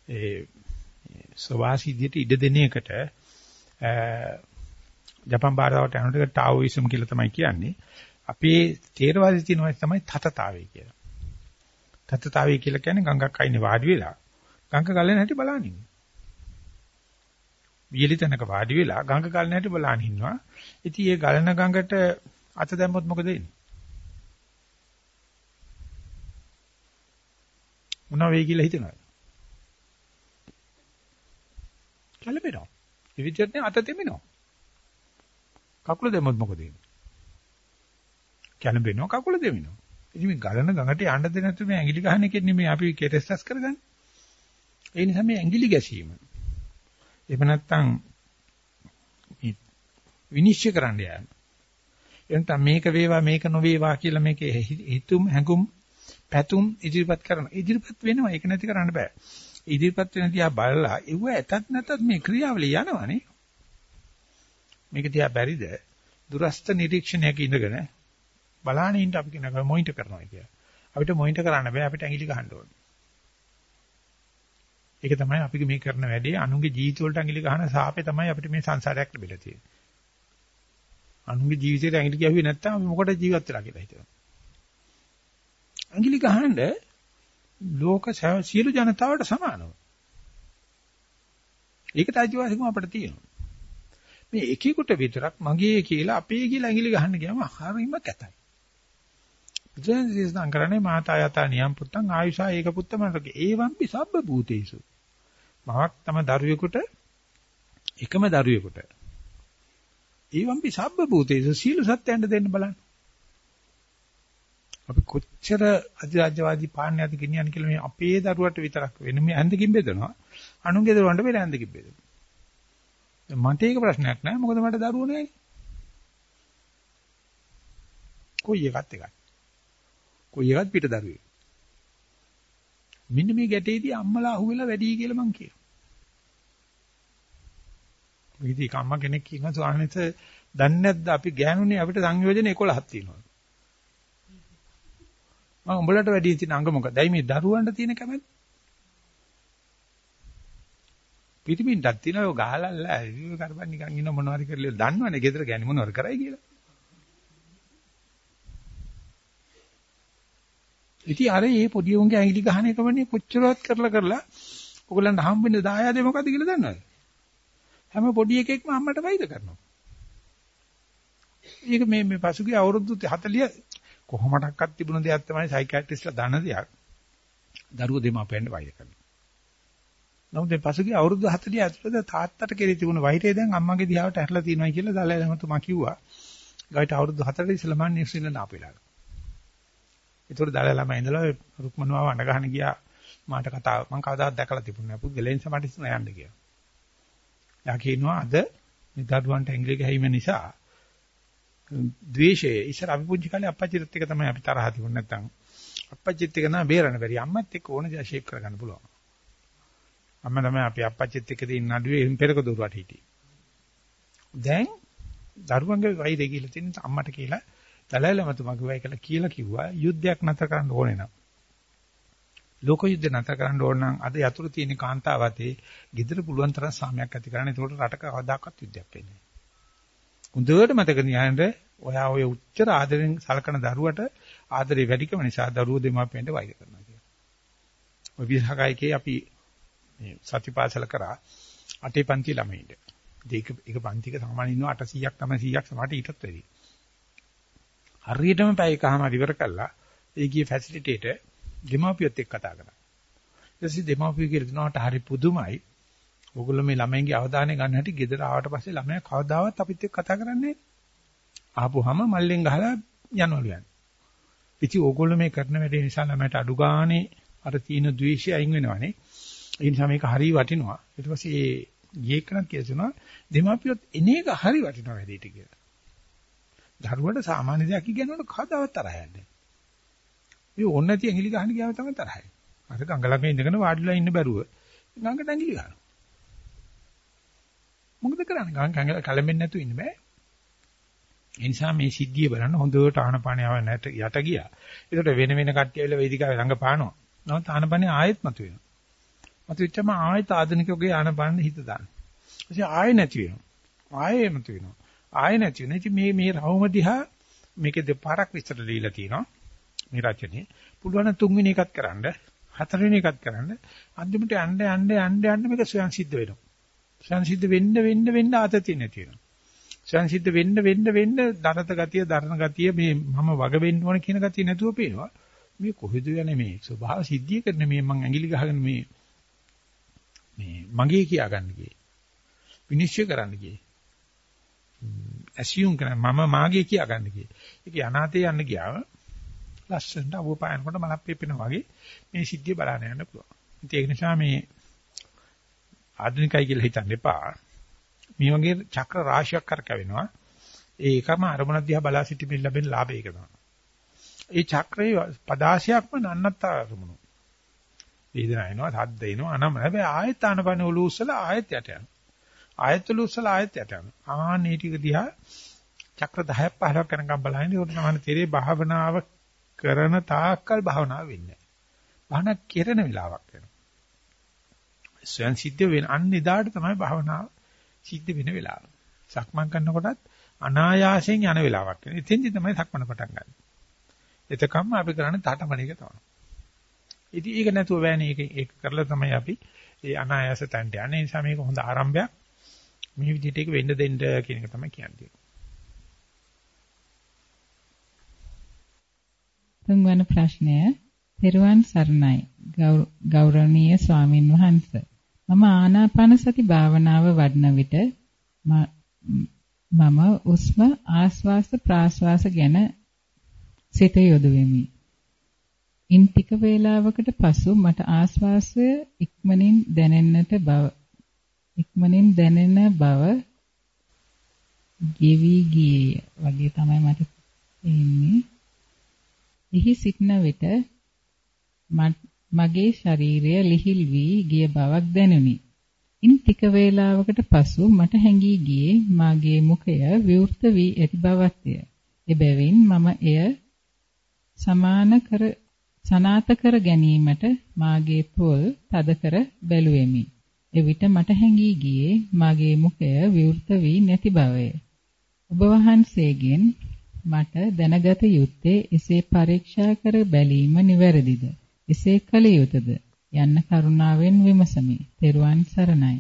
ඒ සවාසිදියට ඉඩ දෙන එකට ජපන් භාෂාවට යනකොට තාවොයිසම් කියලා තමයි කියන්නේ. අපේ තේරවාදී තියෙනවා තමයි තතතාවය කියලා. තතතාවය කියලා කියන්නේ ගඟක් අයිනේ වාඩි වෙලා ගඟ ගලන හැටි බලන ඉන්නේ. වියලි තැනක වාඩි වෙලා ගඟ ගලන හැටි බලන ඉන්නවා. ඉතින් ඒ ගලන ගඟට අත දැම්මොත් මොකද වෙන්නේ? මොනවා වෙයි කියලා හිතනවා. කලබෙනවා. ඒ විදිහට අත දෙමිනවා. කකුල දෙමොත් මොකද වෙන්නේ? කැළඹෙනවා කකුල දෙමිනවා. ඉතින් මේ ගලන ගඟට යන්න දෙ නැතු මේ ඇඟිලි ගහන එකෙන් නෙමෙයි අපි කෙරෙස්ටස් කරගන්නේ. ඒ නිසා මේ ඇඟිලි ගැසීම. එහෙම නැත්නම් මේ විනිශ්චය කරන්න යෑම. එතන මේක වේවා මේක නොවේවා කියලා මේකේ හිතුම් හැඟුම් පැතුම් ඉදිරිපත් කරන. ඉදිරිපත් වෙනවා ඒක නැති කරන්න බෑ. ඉදිරිපත් වෙන තියා බලලා ඒව ඇතත් නැතත් මේ ක්‍රියාවලිය යනවනේ. මේක තියා බැරිද? දුරස්ත නිරීක්ෂණයක ඉඳගෙන බලාගෙන ඉන්න අපි කියනවා මොනිටර් කරනවා කියලා. අපිට මොනිටර් කරන්න බෑ අපිට ඇඟිලි ගහන්න ඕනේ. ඒක තමයි අපි මේ කරන වැඩේ අනුන්ගේ ජීවිත වලට ඇඟිලි ගහන සාපේ තමයි අපිට මේ සංසාරයක් ලැබිලා තියෙන්නේ. අනුන්ගේ ජීවිතේට ඇඟිලි ගැහුවේ නැත්නම් අපි මොකටද ජීවත් වෙලා කියලා හිතනවා. ඇඟිලි ගහනද ලෝක සියලු ජනතාවට සමානව. ඒකට අයිතිවාසිකම අපිට තියෙනවා. මේ එකෙකුට විතරක් මගේ කියලා අපේ කියලා ඇඟිලි ගහන්න ගියාම හරිම කැතයි. බුදුන්සේ කරන්නේ මාතා යතා නියම් පුත්තං ආයුෂා ඒක පුත්තමනක ඒවම්පි සබ්බ භූතේසු. මවක් තම දරුවෙකුට එකම දරුවෙකුට ඒවම්පි සබ්බ භූතේසු සීල සත්‍යයන්ට දෙන්න බලන්න. අපි කොච්චර අධිරාජ්‍යවාදී පාන්නයද ගෙනියන්නේ කියලා මේ අපේ දරුවට විතරක් වෙන මේ ඇඳකින් බෙදනවා. අනුන්ගේ දරුවන්ට වෙන ඇඳකින් බෙදනවා. මට ඒක ප්‍රශ්නයක් නෑ මොකද මට දරුවෝ නෑනේ. කොයි එකත් එකයි. කොයි එකත් පිට දරුවේ. මෙන්න මේ ගැටේදී අම්මලා අහුවෙලා වැඩි කියලා මං කියනවා. විදි කම්ම කෙනෙක් කියනවා ස්වාමීන් වහන්සේ දන්නේ නැද්ද අපි ගෑනුනේ අපිට සංයෝජන 11ක් තියෙනවා. මම උඹලට වැඩි තියෙන අංග මොකක්දයි මේ දරුවන්ට තියෙන කැමැත්ත? පිටිමින්ටක් තියෙනවා ඔය ගහලල්ලා ඒ කරපන් නිකන් ඉන්න මොනවාරි කරලා දන්නවනේ ගෙදර ගෑණි මොනවාරි කරයි කියලා. ඉතින් අර මේ පොඩි උන්ගේ ඇඟිලි ගහන එකමනේ කොච්චරවත් කරලා කරලා ඔයගලන්ට හම්බෙන්නේ දායාදේ මොකද්ද කියලා දන්නවද? හැම පොඩි එකෙක්ම අම්මට වෛර කරනවා. ඒක මේ මේ පසුගිය අවුරුදු 40 කොහොමඩක්වත් තිබුණ දෙයක් තමයි සයිකියාට්‍රිස්ලා දන්න දෙයක්. දරුවෝ දෙමාපියන්ට වෛර කරනවා. නමුත් මේ පසුගිය අවුරුදු 40 ඇතුළත තාත්තට කෙරේ තිබුණ වෛරය දැන් අම්මගේ දිහාවට ඇහැලා තියෙනවා කියලා දලයි මහතුමා කිව්වා. ගායට අවුරුදු 4 ඉස්සෙල්ලා මම නිව්සීලන්ත ආපෙලා. ඒතර දලයි ළමයි ඉඳලා රුක්මනුවා වණ ගහන ගියා. මාට කතාව මම කවදාවත් දැකලා තිබුණේ නැහැ. පුද්ගලයන් සමට ඉස්සන යන්න කියලා. යා කියනවා අද මේ දරුවන්ට ඇඟිලි ගැහිම නිසා ද්වේෂය ඉස්සර අපි පුංචි කාලේ අප්පච්චිත් එක්ක තමයි අපි තරහ තිබුණ නැත්තම් අප්පච්චිත් එක්ක නම් බේරන්න බැරි අම්මත් එක්ක ඕන දේ ෂේප් කරගන්න පුළුවන් අම්මා තමයි අපි අප්පච්චිත් එක්ක තියෙන නඩුවේ පෙරක දොරුවට හිටියේ දැන් දරුවන්ගේ වෛරය කියලා තියෙන අම්මට කියලා දලයිල මතුමා කිව්වා කියලා කියලා කිව්වා යුද්ධයක් නැතර කරන්න ඕනේ නම්. ලෝක යුද්ධ නැතර කරන්න ඕන නම් අද යතුරු තියෙන කාන්තාවතේ gedara පුළුවන් තරම් සාමයක් ඇති කරන්න. ඒකට රටක කවදාකවත් යුද්ධයක් වෙන්නේ නැහැ. හොඳට මතක තියාගන්න ඔයා ඔය උච්චර ආදරෙන් සලකන දරුවට ආදරේ වැඩිකම නිසා දරුවෝ දෙමාපියන්ට වෛර කරනවා කියලා. ඔය විසහකයිකේ අපි මේ සතිපාසල කරා අටේ පන්ති ළමයින්ට. ඒක ඒක පන්තික සාමාන්‍යයෙන් ඉන්නවා 800ක් තමයි 100ක් සමහරට ඊටත් වැඩි. හරියටම පැය එකමාර ඉවර කළා ඒ ගියේ ෆැසිලිටේට දෙමාපියොත් එක්ක කතා කරා. ඊට පස්සේ දෙමාපියෝ කියලා දෙනවට හරි පුදුමයි. ඕගොල්ලෝ මේ ළමයින්ගේ අවධානය ගන්න හැටි ගෙදර ආවට පස්සේ ළමයා කවදාවත් අපිත් එක්ක කතා කරන්නේ ආපුවාම මල්ලෙන් ගහලා යනවලු යන්නේ. ඉතින් ඕගොල්ලෝ මේ කරන වැඩේ නිසා ළමයට අඩු ගානේ අර තීන ද්වේෂය අයින් වෙනවනේ. ඒ නිසා මේක හරිය වටිනවා. ඊට පස්සේ ඒ ගියේ කනක් කියනවා දෙමාපියොත් එන එක හරි වටිනවා වැඩේට කියලා. දරුවට සාමාන්‍ය දෙයක් කියනකොට කවදාවත් තරහ යන්නේ. ඒ ඕන නැති ඇඟිලි ගහන ගියාම තමයි තරහයි. අර ගඟ ළඟ ඉඳගෙන වාඩිලා ඉන්න බැරුව ගඟට ඇඟිලි ගහනවා. මොකද කරන්නේ? ගඟ කලඹෙන්නේ නැතුව ඉන්න බෑ. ඒ නිසා මේ සිද්ධිය බලන්න හොඳට ආනපානියව නැට යට ගියා. ඒකට වෙන වෙන කට්ටිය ඇවිල්ලා වේදිකාවේ ළඟ පානවා. නමුත් ආනපානිය ආයෙත් මතුවෙනවා. මතුවෙච්චම ආයෙත් ආධුනිකෝගේ ආනපාන හිත දාන්න. ඊට ආයෙ නැති වෙනවා. ආයෙ මතුවෙනවා. ආයෙ නැති වෙනවා. ඉතින් මේ මේ රවුම දිහා මේකේ දෙපාරක් විස්තර දීලා තියෙනවා. මේ රචනයේ. පුළුවන් තුන්වෙනි එකත් කරන්න, හතරවෙනි එකත් කරන්න. අන්තිමට යන්න යන්න යන්න යන්න මේක ස්වයන් සිද්ධ වෙනවා. ස්වයන් සිද්ධ වෙන්න වෙන්න වෙන්න ආතතිය නැති වෙනවා. ස්වයන් සිද්ධ වෙන්න වෙන්න වෙන්න දරත ගතිය, දරණ ගතිය මේ මම වග වෙන්න ඕන කියන ගතිය නැතුව පේනවා. මේ කොහෙද යන්නේ මේ ස්වභාව සිද්ධිය කරන මේ මං ඇඟිලි ගහගෙන මේ මේ මගේ කියාගන්න ගියේ. විනිශ්චය කරන්න ගියේ. ඇසියුම් කරන මම මාගේ කියාගන්න ගියේ. ඒක අනාතේ යන්න ගියාම ලස්සනට අවපායනකොට මලක් පෙපෙනා වගේ මේ සිද්ධිය බලන්න යන්න පුළුවන්. ඉතින් ඒක නිසා මේ ආධුනිකයි කියලා හිතන්න එපා. මේ වගේ චක්‍ර රාශියක් කරකවෙනවා. ඒ එකම අරමුණ දිහා බලා සිටීමෙන් ලැබෙන ලාභය ඒක තමයි. ඒ චක්‍රයේ පදාසියක්ම නන්නත් අරමුණු. වේදනාව එනවා, සද්ද එනවා, අනම හැබැයි ආයත ආනපන ඔලු උස්සලා ආයත යට යනවා. ආයත ඔලු උස්සලා ආයත යට යනවා. ආන්නේ ටික දිහා චක්‍ර 10ක් 15ක් යනකම් බලහින්න ඒකට තමයි තේරේ භාවනාව කරන තාක්කල් භාවනාව වෙන්නේ. භාවනා කෙරෙන වෙලාවක් වෙනවා. ස්වයන් සිද්ධ වෙන අන්න එදාට තමයි භාවනාව සිද්ධ වෙන වෙලාව. සක්මන් කරනකොටත් අනායාසයෙන් යන වෙලාවක් වෙනවා. එතෙන්දි තමයි සක්මන පටන් ගන්න. එතකම්ම අපි කරන්නේ තාඨමණ එක තමයි. ඉතින් ඒක නැතුව බෑනේ ඒක ඒක කරලා තමයි අපි ඒ අනායාස තන්ට යන්නේ. ඒ නිසා මේක හොඳ ආරම්භයක්. මේ විදිහට ඒක වෙන්න දෙන්න කියන එක තමයි කියන්නේ. තුන්වන ප්‍රශ්නය පෙරුවන් සරණයි ගෞරවනීය ස්වාමින් වහන්සේ මම ආනාපාන සති භාවනාව වඩන විට මම උස්ම ආස්වාස ප්‍රාස්වාස ගැන සිත යොදවෙමි. ඉන් ටික වේලාවකට පසු මට ආස්වාසය ඉක්මනින් දැනෙන්නට බව ඉක්මනින් දැනෙන බව ගෙවි ගියේ වගේ තමයි මට තේින්නේ. එහි සිටන විට මගේ ශරීරය ලිහිල් වී ගිය බවක් දැනුනි. ඉන් ටික වේලාවකට පසු මට හැඟී ගියේ මාගේ මුඛය විවෘත වී ඇති බවත්ය. එබැවින් මම එය සමාන කර සනාත කර ගැනීමට මාගේ තොල් තද කර බැලුවෙමි. එවිට මට හැඟී ගියේ මාගේ මුඛය විවෘත වී නැති බවය. ඔබ වහන්සේගෙන් මට දැනගත යුත්තේ එසේ පරීක්ෂා කර බැලීම නිවැරදිද? එසේ කළ යුතුද? යන්න කරුණාවෙන් විමසමි. තෙරුවන් සරණයි.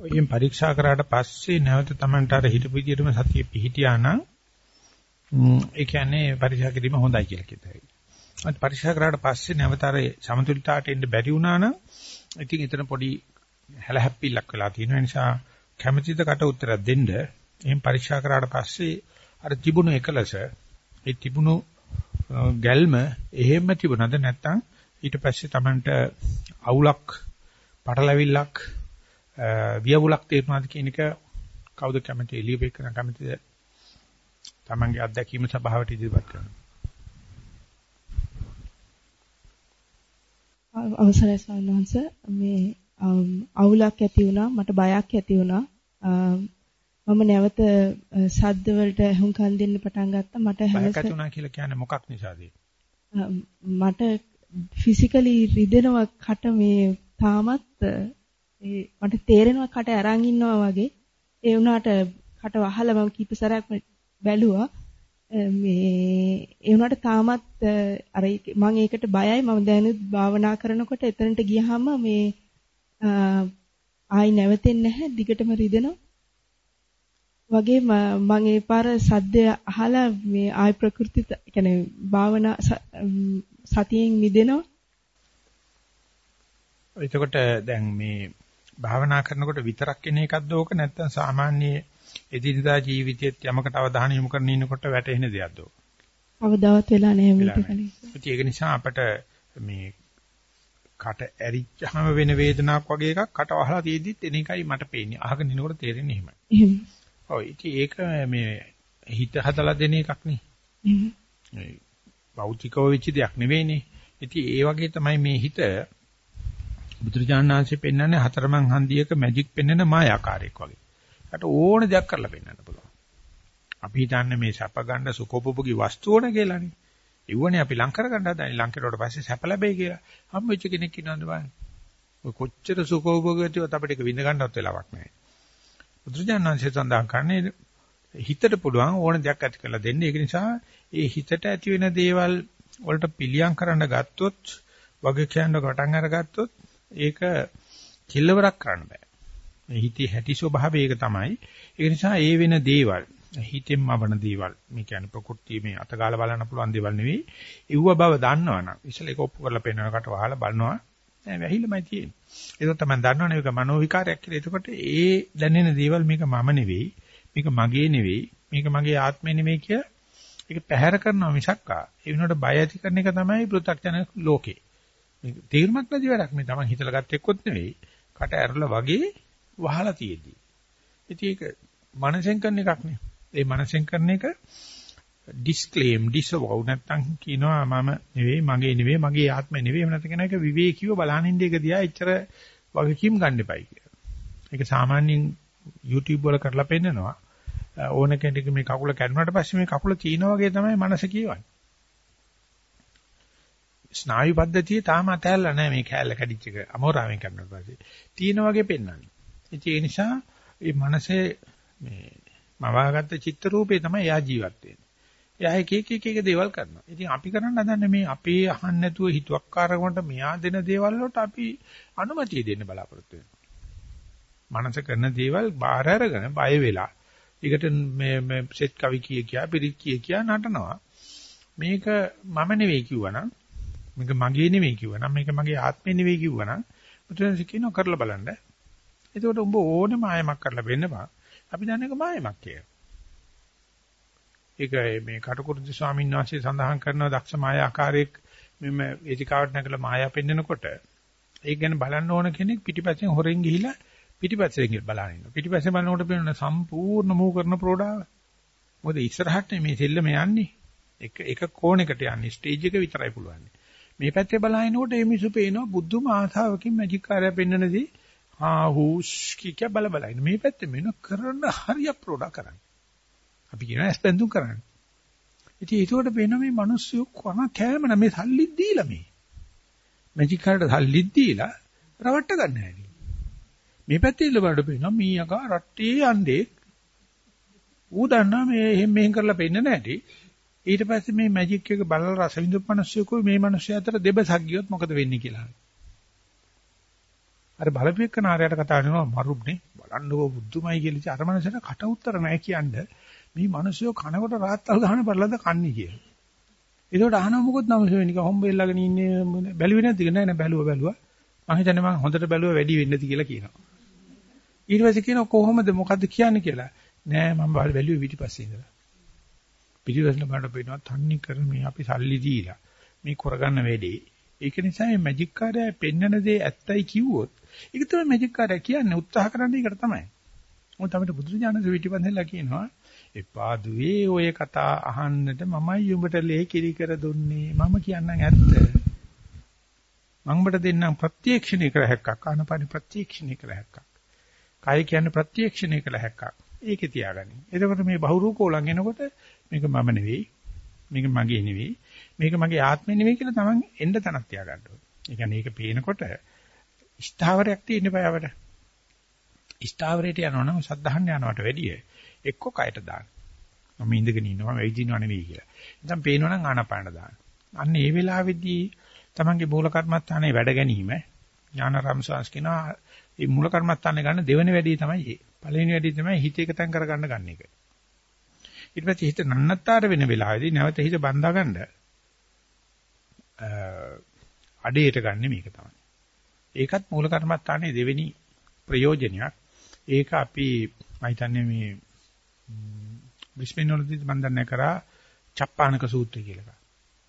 ඔයෙන් පරීක්ෂා කරාට පස්සේ නැවත Tamanට අර හිතපු විදිහටම සතිය පිහිටියා නම් ඒ කියන්නේ පරීක්ෂා කිරීම හොඳයි කියලා කියතයි. අත් පරීක්ෂා කරාට පස්සේ නැවත අර සමතුලිතතාවට එන්න බැරි වුණා නම් ඉතින් එතන පොඩි හැලහැප්පිලක් වෙලා තියෙන නිසා කැමැතිද කට උත්තරයක් දෙන්න. එහෙන් පරීක්ෂා කරාට පස්සේ අර තිබුණු එකලස ඒ තිබුණු ගැල්ම එහෙම තිබුණාද නැත්නම් ඊට පස්සේ Tamanට අවුලක් පටලැවිල්ලක් වියවුලක් තේරුණාද කියන එක කවුද කැමති? එළිය වෙක කරන කැමතිද? Tamanගේ අත්දැකීම සභාවට ඉදිරිපත් කරනවා අවසරයි සල්වංශ මේ අවුලක් ඇති වුණා මට බයක් ඇති වුණා. මම නැවත සද්ද වලට හුම්කන් දෙන්න පටන් ගත්තා. මට හැමස බයකත් උනා කියලා කියන්නේ මොකක් නිසාද? මට ෆිසිකලි රිදෙනවා කට මේ තාමත් මට තේරෙනවා කට අරන් ඉන්නවා වගේ. ඒ වුණාට කට වහලා මම කීප සැරයක් බැලුවා. මේ ඒ වුණාට තාමත් අර මම ඒකට බයයි මම දැනුත් භාවනා කරනකොට එතනට ගියාම මේ ආයි නැවතෙන්නේ නැහැ දිගටම රිදෙනවා වගේ මම ඒ පාර සද්දය අහලා මේ ආයි ප්‍රകൃති කියන්නේ භාවනා සතියෙන් මිදෙනවා එතකොට දැන් මේ භාවනා කරනකොට විතරක් එන එකක්ද ඕක නැත්නම් සාමාන්‍ය එදිනදා ජීවිතයේත් යමකට අවධානය යොමු කරන ඉන්නකොට වැටෙන දෙයක්ද? අවදාවත් වෙලා නැහැ මේක කලින්. ඒක නිසා අපට මේ කට ඇරිච්චාම වෙන වේදනාවක් වගේ එකක් කට වහලා තියෙද්දිත් එන එකයි මට පේන්නේ. අහගෙන ඉනකොට තේරෙන්නේ එහෙමයි. එහෙම. ඔව් ඒක මේ හිත හදලා දෙන එකක් නේ. එහෙම. භෞතිකව වෙච්ච දෙයක් නෙවෙයිනේ. ඉතින් ඒ වගේ තමයි මේ හිත බුදුරජාණන් වහන්සේ පෙන්වන්නේ හතරමං හන්දියක මැජික් පෙන්වන මායාකාරයක් වගේ. කට ඕන දෙයක් කරලා පෙන්වන්න පුළුවන්. අපි හිතන්නේ මේ සැප ගන්න සුඛෝපභෝගී වස්තු ඕන කියලානේ. ඉවුවනේ අපි ලං කරගන්න හදන්නේ ලං කරුවට පස්සේ සැප ලැබෙයි කියලා. හම්බෙච්ච කෙනෙක් ඉන්නවද බලන්න. ඔය කොච්චර සුඛෝපභෝගීවද අපිට ඒක විඳ ගන්නවත් වෙලාවක් නැහැ. බුදුජානනාංශය සඳහන් කරන්නේ හිතට පුළුවන් ඕන දෙයක් ඇති කරලා දෙන්න. ඒක නිසා ඒ හිතට ඇති වෙන දේවල් වලට පිළියම් කරන්න ගත්තොත් වගේ කියන්න පටන් අරගත්තොත් ඒක කිල්ලවරක් කරන්න බෑ. හිතේ හැටි ස්වභාවය ඒක තමයි. ඒ නිසා ඒ වෙන දේවල් හිතෙන්ම වන දේවල් මේ කියන්නේ ප්‍රകൃති මේ අතගාලා බලන්න පුළුවන් දේවල් නෙවෙයි. ඉව්ව බව දන්නවනම් ඉස්සෙල් ඒක ඔප්පු කරලා පෙන්වනකට වහලා බලනවා. නෑ වැහිලමයි තියෙන්නේ. ඒක තමයි දන්නවනේ මේක මනෝ විකාරයක් කියලා. එතකොට ඒ දැනෙන දේවල් මේක මම නෙවෙයි. මේක මගේ නෙවෙයි. මේක මගේ ආත්මේ නෙවෙයි කියලා ඒක පැහැර කරනවා මිසක්කා. ඒ වෙනකොට බය ඇති කරන එක තමයි පෘථග්ජන ලෝකේ. මේ තීරමක් නැති වැඩක් මේ තමන් හිතලා ගත්ත එක්කොත් නෙවෙයි. කට ඇරලා වගේ වහලා තියෙද්දි. ඉතින් ඒක මනසෙන් කරන එකක් නේ. ඒ මනසෙන් කරන එක ඩිස්ක්ලේම් ඩිසවව් නැත්තම් කියනවා මම නෙවෙයි මගේ නෙවෙයි මගේ ආත්මය නෙවෙයි එහෙම නැත්නම් කියන එක විවේකීව බලනින්න එක දිහා එච්චර වගකීම් ගන්න එපයි කියලා. ඒක සාමාන්‍යයෙන් YouTube වල කරලා පෙන්නනවා. ඕන කෙනෙක් මේ කකුල කැඩුනට පස්සේ මේ කකුල තියෙනා වගේ තමයි මනස කියවන්නේ. ස්නායු පද්ධතිය තාම අතහැරලා නැහැ මේ කෑල්ල කැඩිච්ච එක. අමෝරාවෙන් කරනකොට පස්සේ. තියෙනා වගේ පෙන්වන්නේ. ඉතින් ඒ නිසා මේ මනසේ මේ මවාගත්ත චිත්ත රූපේ තමයි එයා ජීවත් වෙන්නේ. එයා එක එක එක එක දේවල් කරනවා. ඉතින් අපි කරන්න හදන්නේ මේ අපේ අහන්න නැතුව හිතුවක්කාරකමට මෙයා දෙන දේවල් වලට අපි අනුමැතිය දෙන්න බලාපොරොත්තු වෙනවා. මනස කරන දේවල් බාහිර අරගෙන බය වෙලා. ඒකට මේ මේ සෙත් කවි කිය කියා පිරිත් කිය කියා නටනවා. මේක මම නෙවෙයි කිව්වනම් මේක මගේ නෙවෙයි කිව්වනම් මේක මගේ ආත්මේ නෙවෙයි කිව්වනම් මුතුන්සි කියනවා කරලා බලන්න. එතකොට උඹ ඕනේ මායමක් කරලා වෙන්නවා. අපි දන්නේ ඒක මායමක් කියලා. ඒක මේ කටුකුරුදි ස්වාමීන් වහන්සේ සඳහන් කරන දක්ෂ මායාකාරයක් මෙම වේදිකාවට නැගලා මායා පෙන්නකොට ඒක ගැන බලන්න ඕන කෙනෙක් පිටිපස්සෙන් හොරෙන් ගිහිලා පිටිපස්සෙන් ගිහින් බලන ඉන්නවා. පිටිපස්සෙන් බලනකොට පේන සම්පූර්ණ මූ කරන ප්‍රෝඩාව. මොකද ඉස්සරහට මේ සෙල්ලම යන්නේ. එක එක කෝණයකට යන්නේ. ස්ටේජ් එක විතරයි පුළුවන්. මේ පැත්තේ බලනකොට මේ මිසු පේනවා බුද්ධම ආසාවකින් මැජික් කාර්යය පෙන්නනදී ආ හුස් කික බල බල ඉන්න මේ පැත්තේ මෙන්න කරන හරිය ප්‍රෝඩා කරන්නේ. අපි කියනවා ඇස්පෙන්දුම් කරන්නේ. ඉතින් ඒකට වෙන මේ මිනිස්සු කොන කෑම නම් මේ සල්ලි දීලා මේ. මැජික් කාර්යයට සල්ලි දීලා රවට්ට ගන්න හැටි. මේ පැත්තේ ඉල්ල බලන්න පේනවා මීයකා රට්ටේ යන්නේ ඌ දන්නා මේ එහෙම මෙහෙම කරලා පෙන්න නැටි. ඊට පස්සේ මේ මැජික් එක බලලා රස විඳපු මිනිස්සුකෝ මේ මිනිස්සු අතර දෙබසක් ගියොත් මොකද වෙන්නේ කියලා. අර බලපෙක්කන ආරයට කතා කරනවා මරුන්නේ බලන්නකෝ බුද්ධුමයි කියලා. අර මනසට කට උතර නැහැ කියන්නේ. මේ මිනිස්සු කනකොට රාත්තල් ගහන පරිලද කන්නේ කියලා. ඒකට අහනවා මොකොත් නමසේ නිකන් හොම්බෙල්ලගෙන ඉන්නේ බැලුවේ නැද්ද කියලා නෑ බැලුවා බැලුවා. මම හිතන්නේ මම හොඳට බැලුවා වැඩි වෙන්නේ නැති කියලා කියනවා. ඊට පස්සේ කියනවා කොහොමද මොකද්ද කියන්නේ කියලා. නෑ මම බැලුවේ පිටිපස්සේ ඉඳලා. පිටිපස්සෙන් බලන්න පේනවා තන්නේ කර මේ අපි සල්ලි දීලා මේ කරගන්න වැඩේ. ඒක නිසා මේ මැජික් කාර්යය පෙන්වන දේ ඇත්තයි කිව්වොත් ඒක තමයි මැජික් කාර්යය කියන්නේ උත්සාහ කරන්න ඒකට තමයි. මොකද අපිට බුදු ඥානස පිටිපස්සෙන්ලා කියනවා එපා දුවේ ඔය කතා අහන්නට මමයි උඹට ලේ කිරි කර දුන්නේ මම කියන්නම් ඇත්ත. මම උඹට දෙන්නම් ප්‍රත්‍යක්ෂණය කර හැක්කක් ආනපානි ප්‍රත්‍යක්ෂණය කර හැක්කක්. කය කියන්නේ ප්‍රත්‍යක්ෂණය කළ හැක්කක්. ඒකේ තියාගන්න. එතකොට මේ බහුරූපෝලං එනකොට මේක මම නෙවෙයි. මේක මගේ නෙවෙයි. මේක මගේ ආත්මෙ නෙවෙයි කියලා තමන් එන්න තනක් තියාගන්න ඕනේ. ඒ කියන්නේ ඒක පේනකොට ස්ථාවරයක් තියෙන්න බෑ අපට. ස්ථාවරයට යනවා නම් සද්ධාහන්න යනවට වැඩිය එක්ක කයට දාන්න. මම ඉඳගෙන ඉන්නවා වෙයිදිනව නෙවෙයි කියලා. නැත්නම් පේනවනම් ආනාපාන දාන්න. අන්න ඒ වෙලාවේදී තමන්ගේ මූල කර්මස්ථානයේ වැඩ ගැනීම ඥානාරාම සංස් කියනවා මේ මූල කර්මස්ථානේ ගන්න දෙවෙනි වැඩේ තමයි ඒ. පළවෙනි වැඩේ තමයි හිත එකතෙන් කරගන්න ගන්න එක. ඊට පස්සේ හිත නන්නත්තර වෙන වෙලාවේදී නැවත හිත බඳා ගන්න අඩේට ගන්න මේක තමයි. ඒකත් මූල කර්මස්ථානයේ දෙවෙනි ප්‍රයෝජනයක්. ඒක අපි මම හිතන්නේ මේ විශ්මිනෝලදී මම දන්නේ කරා චප්පානක සූත්‍රය කියලා.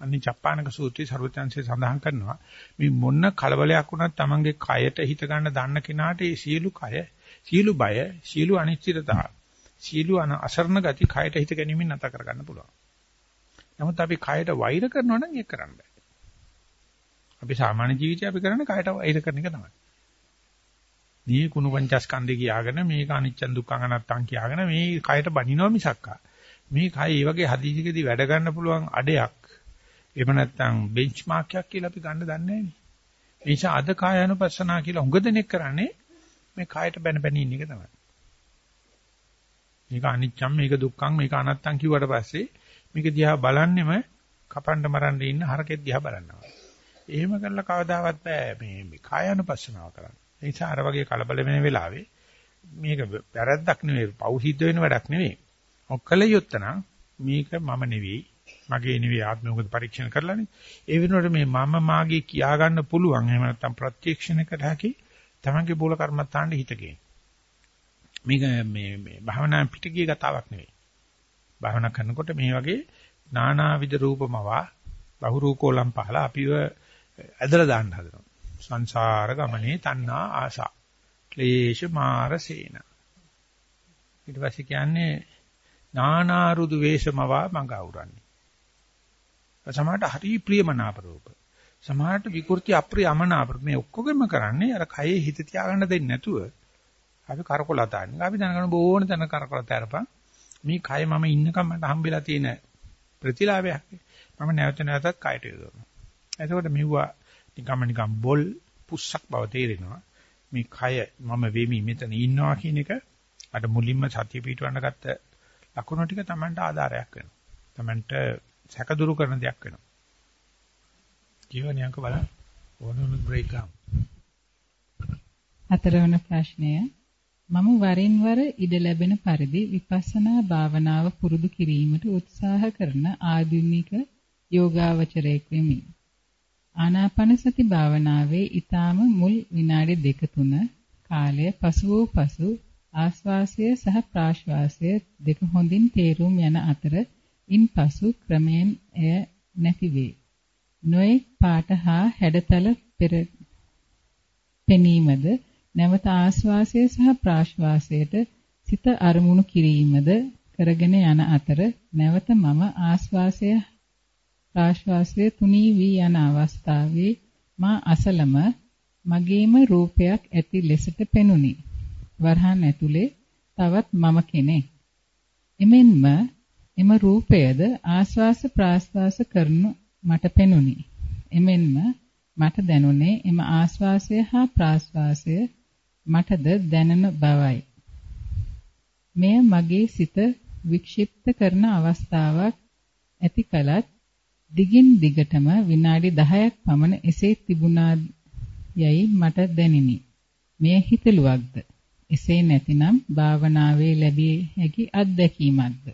අන්නේ චප්පානක සූත්‍රයේ ਸਰවඥාන්සේ සඳහන් කරනවා මේ මොන කලබලයක් වුණත් Tamange කයට හිත ගන්න දන්න කෙනාට ඒ සියලු කය, සියලු බය, සියලු අනිශ්චිතතා, සියලු අසරණ ගති කයට හිත ගැනීමෙන් නැත කරගන්න පුළුවන්. නමුත් අපි කයට වෛර කරනවා නම් ඒක කරන්න බෑ. අපි සාමාන්‍ය ජීවිතේ අපි කරන්නේ කයට වෛර කරන එක තමයි. මේ කුණු පංචස්කන්ධේ කියාගෙන මේක අනිච්ච දුක්ඛ අනත්තං කියාගෙන මේ කයට බනිනවා මිසක්කා. මේ කය ඒ වගේ හදිසියකදී වැඩ ගන්න පුළුවන් අඩයක්. එහෙම නැත්නම් බෙන්ච්මාර්ක් එකක් කියලා අපි ගන්න දන්නේ නැහැ නේ. ඒ නිසා අද කායानुපස්සනා කියලා හුඟ දෙනෙක් කරන්නේ මේ කයට බැන බැන ඉන්න එක තමයි. මේක අනිච්චම් මේක දුක්ඛම් මේක අනත්තම් කිව්වට පස්සේ මේක දිහා බලන්නෙම කපන්න මරන්න ඉන්න හරකෙක් දිහා බලනවා. එහෙම කරලා කවදාවත් බෑ මේ කායानुපස්සනාව කරන්න. ඒ නිසා අර වගේ කලබල වෙන වෙලාවේ මේක වැරද්දක් නෙවෙයි පව් සිද්ධ වෙන වැඩක් නෙවෙයි. ඔක්කල යුත්තනම් මේක මම නෙවෙයි මගේ නෙවෙයි ආත්මය මොකද පරීක්ෂණ කරලානේ. ඒ වෙනුවට මේ මම මාගේ කියා ගන්න පුළුවන්. එහෙම නැත්නම් ප්‍රත්‍යක්ෂණයකට හැකි තමන්ගේ බෝල කර්මත්තාන්ට හිතගෙන. මේක මේ මේ භාවනා පිටගිය කතාවක් නෙවෙයි. භාවනා කරනකොට මේ වගේ නානාවිද රූපමවා බහුරූපෝලම් පහලා අපිව ඇදලා දාන්න හදනවා. සංසාර ගමනේ තණ්හා ආසා. ක්ලේශ මාර සේන. ඊට පස්සේ කියන්නේ නානාරුදු වේශමවා මඟ අවරන්නේ. සමහරට හරි ප්‍රියමනාප රූප. සමහරට විකෘති අප්‍රියමනාප මේ ඔක්කොගෙම කරන්නේ අර කයේ හිත තියාගන්න දෙන්නේ නැතුව අපි කරකොලතාන්නේ. අපි දැනගන්න ඕන තැන කරකොලත අරපන්. මේ කය මම ඉන්නකම් මට හම්බෙලා තියෙන ප්‍රතිලාභයක්. මම නැවත නැවතත් කයට යොදවනවා. එතකොට මෙවුවා නිකම්ම නිකම් බොල් පුස්සක් බව තේරෙනවා. මේ කය මම වෙමි මෙතන ඉන්නවා කියන එක අර මුලින්ම සතිය පිටවන්න ගත්ත ලකුණු ටික Tamanට ආධාරයක් වෙනවා. Tamanට සැකදුරු කරන දෙයක් වෙනවා. ජීවනයක බලන්න ඕනොනු බ්‍රේක් ගන්න. හතරවන ප්‍රශ්නය මම වරින් වර ඉඩ ලැබෙන පරිදි විපස්සනා භාවනාව පුරුදු කිරීමට උත්සාහ කරන ආධුනික යෝගාවචරයෙක් වෙමි. ආනාපාන සති භාවනාවේ ඊටාම මුල් විනාඩි දෙක තුන කාලය පසු වූ පසු ආස්වාසය සහ ප්‍රාශ්වාසය දෙක හොඳින් තේරුම් යන අතර ඉන්පසු ක්‍රමයෙන් එය නැති වේ. නොඑක් පාට හා හැඩතල පෙර පෙනීමද නැවත ආස්වාසය සහ ප්‍රාශ්වාසයට සිත අරමුණු කිරීමද කරගෙන යන අතර නැවත මම ආස්වාසය ප්‍රාශ්වාසය තුනී වී යන අවස්ථාවේ මා අසලම මගේම රූපයක් ඇති ලෙසට පෙනුනි. වරහන් ඇතුලේ තවත් මම කෙනෙක්. එමෙන්ම එම රූපයද ආස්වාස ප්‍රාස්වාස කරනු මට පෙනුනි. එමෙන්ම මට දැනුනේ එම ආස්වාසය හා ප්‍රාස්වාසය මටද දැනෙන බවයි. මෙය මගේ සිත වික්ෂිප්ත කරන අවස්ථාවක් ඇති කලත් දිගින් දිගටම විනාඩි 10ක් පමණ එසේ තිබුණා යයි මට දැනිනි. මෙය හිතලුවක්ද? එසේ නැතිනම් භාවනාවේ ලැබිය හැකි අත්දැකීමක්ද?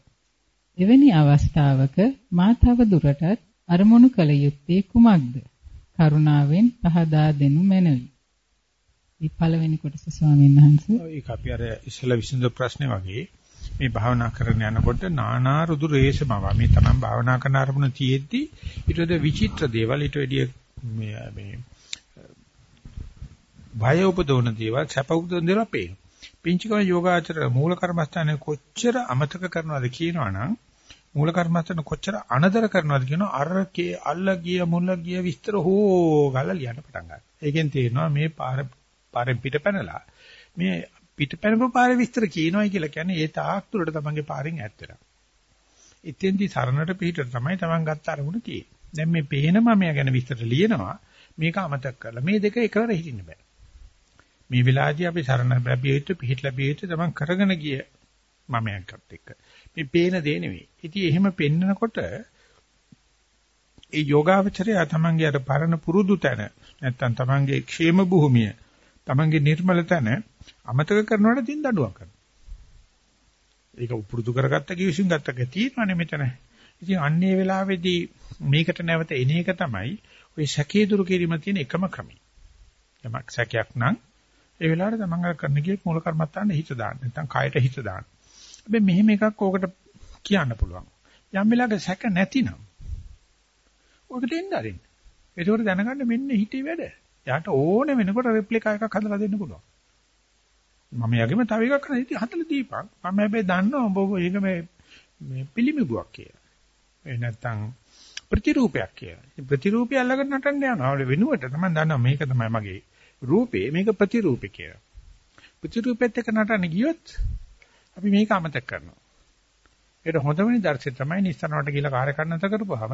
එවැනි අවස්ථාවක මා තව දුරටත් අරමුණු කළ යුත්තේ කුමක්ද? කරුණාවෙන් පහදා දෙනු මැනවි. මේ පළවෙනි කොටස ස්වාමීන් වහන්සේ. ඒක අපි අර ඉස්සෙල්ලා විසඳු ප්‍රශ්නේ වගේ මේ භාවනා කරන යනකොට නානා රුදු රේෂමව මේ තමයි භාවනා කරන අරමුණ තියෙද්දි ඊට වඩා විචිත්‍ර දේවල් ඊට වැඩිය මේ මේ භය උපදවන දේවල් සැප උපදවන දේවල් පේනවා. පිංචිකන යෝගාචර මූල කර්මස්ථානයේ කොච්චර අමතක කරනවද කියනවනම් මූල කර්මස්ථාන කොච්චර අනදර කරනවද කියනවා අරකේ අල්ල ගිය මුල ගිය විස්තර හෝ ගාලා ලියන්න පටන් ගන්නවා. ඒකෙන් තේරෙනවා මේ පාර පාරෙන් පිට පැනලා මේ පිටපැනපු පාරේ විස්තර කියනවායි කියලා කියන්නේ ඒ තාක් තුරට තමන්ගේ පාරෙන් ඈත් වෙනවා. ඉතින්දි සරණට පිටට තමයි තමන් ගත්ත අරමුණ තියෙන්නේ. දැන් මේ පේන මමයා ගැන විස්තර ලියනවා මේක අමතක කරලා මේ දෙක එකවර හිටින්න බෑ. මේ වෙලාවේදී අපි සරණ ලැබිය යුතු පිහිට ලැබිය යුතු තමන් කරගෙන ගිය මමයන්කත් එක්ක. මේ පේන දේ නෙවෙයි. ඉතින් එහෙම පෙන්නකොට ඒ යෝගාවචරය තමන්ගේ අර පරණ පුරුදු තැන නැත්තම් තමන්ගේ ക്ഷേම භූමිය තමන්ගේ නිර්මල තැන අමතක කරනවට තින් දඬුවම් කරනවා. ඒක උපුරුදු කරගත්ත කිවිසුම් ගත්තක තියෙනවනේ මෙතන. ඉතින් අන්නේ වෙලාවේදී මේකට නැවත එන එක තමයි ওই සැකේ දුරු කිරීම තියෙන එකම ක්‍රමය. යමක් සැකයක් නම් ඒ වෙලාවට තමන් අර කරන්න ගියේ මූල කර්මත්තාන්න හිත දාන්න. නැත්තම් කායට හිත දාන්න. හැබැයි මෙහෙම එකක් ඕකට කියන්න පුළුවන්. යම් වෙලාවක සැක නැතිනම් ඔකට එන්න අරින්න. ඒකෝර දැනගන්න මෙන්න හිතේ වැඩ. යාට ඕන වෙනකොට රෙප්ලිකා එකක් හදලා දෙන්න පුළුවන්. මම යගෙම තව එකක් කරලා ඉතින් හදලා දීපන්. මම හැබැයි දන්නවා ඔබ ඒක මේ මේ පිළිමිබුවක් කියලා. ඒ නැත්තම් ප්‍රතිරූපයක් කියලා. ඉතින් ප්‍රතිරූපය අල්ලගෙන නටන්න යනවා. වෙනුවට තමයි දන්නවා මේක තමයි මගේ රූපේ මේක ප්‍රතිරූපේ කියලා. ප්‍රතිරූපෙත් එක්ක නටන්න ගියොත් අපි මේක අමතක කරනවා. ඒකට හොඳම නිදර්ශනය තමයි නිස්සනවට ගිහලා කාර්ය කරන්නත කරපුවාම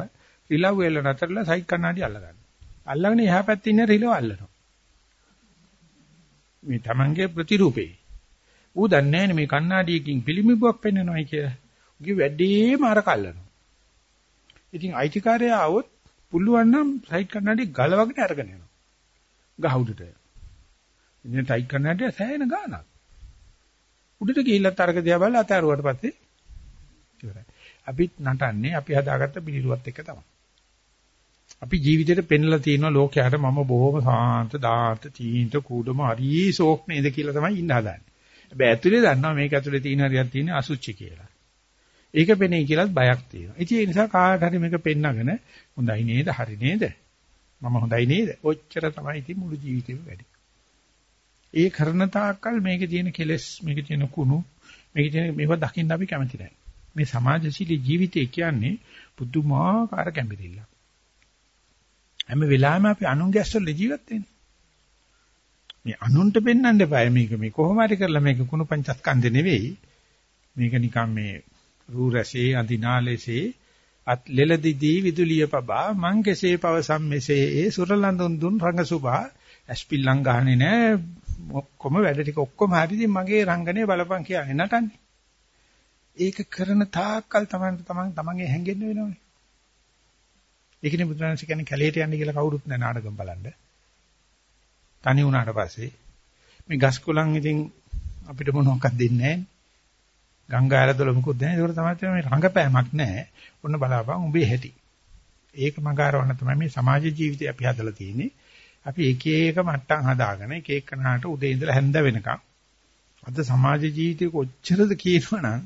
රිලව් වෙල නැතරලා සයිඩ් කණ්ණාඩි අල්ලගන්න. අල්ලගෙන එහා පැත්තේ ඉන්න රිලව් අල්ලනවා. මේ Tamange ප්‍රතිරූපේ. ඌ දන්නේ නැහැ මේ කණ්ණාඩියකින් පිළිමිබුවක් පෙන්වනවායි කියලා. උගේ වැඩේම අර කල්ලනවා. ඉතින් අයිතිකාරය આવොත් පුළුවන් නම් සයිඩ් කණ්ණාඩි ගලවගෙන අරගෙන යනවා. ගහ උඩට. ඉතින් ටයිට් කණ්ණාඩිය සෑහෙන ගානක්. උඩට ගිහිල්ලා තරක දිහා බලලා අතාරුවට පස්සේ ඉවරයි. අපිත් නටන්නේ අපි හදාගත්ත පිළිරුවත් එක තමයි. අපි ජීවිතේට පෙන්ලා තියෙනවා ලෝකයට මම බොහොම සාන්ත දාත තීන්ත කුඩම හරි ෂෝක් නේද කියලා තමයි ඉන්න හදාන්නේ. හැබැයි ඇතුලේ දන්නවා මේක ඇතුලේ තියෙන හරියක් තියෙන අසුචි කියලා. ඒක පෙනේ කියලාත් බයක් තියෙනවා. ඉතින් ඒ නිසා කාට හරි මේක පෙන්නගෙන හොඳයි නේද හරි නේද? මම හොඳයි නේද? ඔච්චර තමයි ඉතින් මුළු ජීවිතේම වැඩි. ඒ කරන තාක්කල් මේකේ තියෙන කෙලෙස්, මේකේ තියෙන කුණු, මේකේ තියෙන මේවා දකින්න අපි කැමති නැහැ. මේ සමාජශීලී ජීවිතය කියන්නේ පුදුමාකාර කැඹිරිල්ල. හැම වෙලාවෙම අපි අනුන්ගේ ඇස්වල ජීවත් වෙන්නේ. මේ අනුන්ට පෙන්වන්න එපා මේක මේ කොහොම හරි කරලා මේක කුණු පංචස්කන්ධ නෙවෙයි. මේක නිකන් මේ රූ රසේ අඳිනාලෙසේ අත් ලෙලදිදී විදුලිය පබා මං කෙසේ පවසම් මෙසේ ඒ සුරලඳුන් දුන් රංගසුභා ඇස්පිල්ලම් ගහන්නේ නෑ ඔක්කොම වැඩ ටික ඔක්කොම හරිදී මගේ රංගනේ බලපන් කියන්නේ නටන්නේ ඒක කරන තාක්කල් තමයි තමන් තමන්ගේ හැංගෙන්න වෙනවනේ. ඒකනේ බුදුරජාණන් කියන්නේ කැලේට යන්න කියලා කවුරුත් නැහැ නාටකම් බලන්න. තනි වුණාට පස්සේ මේ ගස් කොළන් ඉතින් අපිට මොනවක්වත් දෙන්නේ නැහැ. ගංගා ඇරදොල මුකුත් නැහැ. ඒක තමයි මේ රංගපෑමක් නැහැ. ඔන්න බලාපන් උඹේ හැටි. ඒක මගාරවන්න තමයි මේ සමාජ ජීවිතය අපි හදලා තියෙන්නේ. අපි එක එක මට්ටම් හදාගෙන එක එක කනහට උදේ ඉඳලා හැන්ද වෙනකම් අද සමාජ ජීවිතේ කොච්චරද කියනවනම්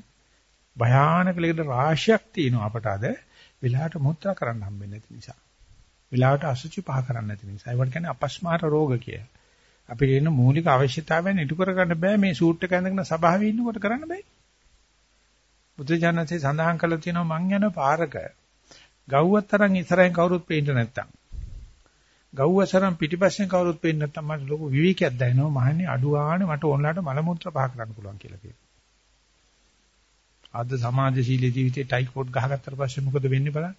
භයානක ලෙඩ රාශියක් තියෙනවා අපට අද වෙලාවට මුත්‍රා කරන්න හම්බෙන්නේ නැති නිසා. වෙලාවට අසුචි පහ කරන්න නැති නිසා. ඒවට කියන්නේ අපස්මාර රෝග කිය. අපිට එන මූලික අවශ්‍යතාවයන් ඉටු කරගන්න බෑ මේ සූට් එක ඇඳගෙන සභාවේ ඉන්නකොට කරන්න බෑ. බුදුජානකසේ සඳහන් කළා තියෙනවා මං යන පාරක ගව්වත් තරම් ඉස්සරහින් කවුරුත් පේන්න නැත්තම්. ගව්වසරම් පිටිපස්සෙන් කවුරුත් පේන්නේ නැත්තම් මට ලොකු විවිකයක් දැනෙනවා. මහන්නේ අඩු ආනේ මට ඕනලාට මල මුත්‍රා පහ කරන්න පුළුවන් කියලා කියනවා. අද සමාජශීලී ජීවිතේ ටයි කෝට් ගහගත්තට පස්සේ මොකද වෙන්නේ බලන්න.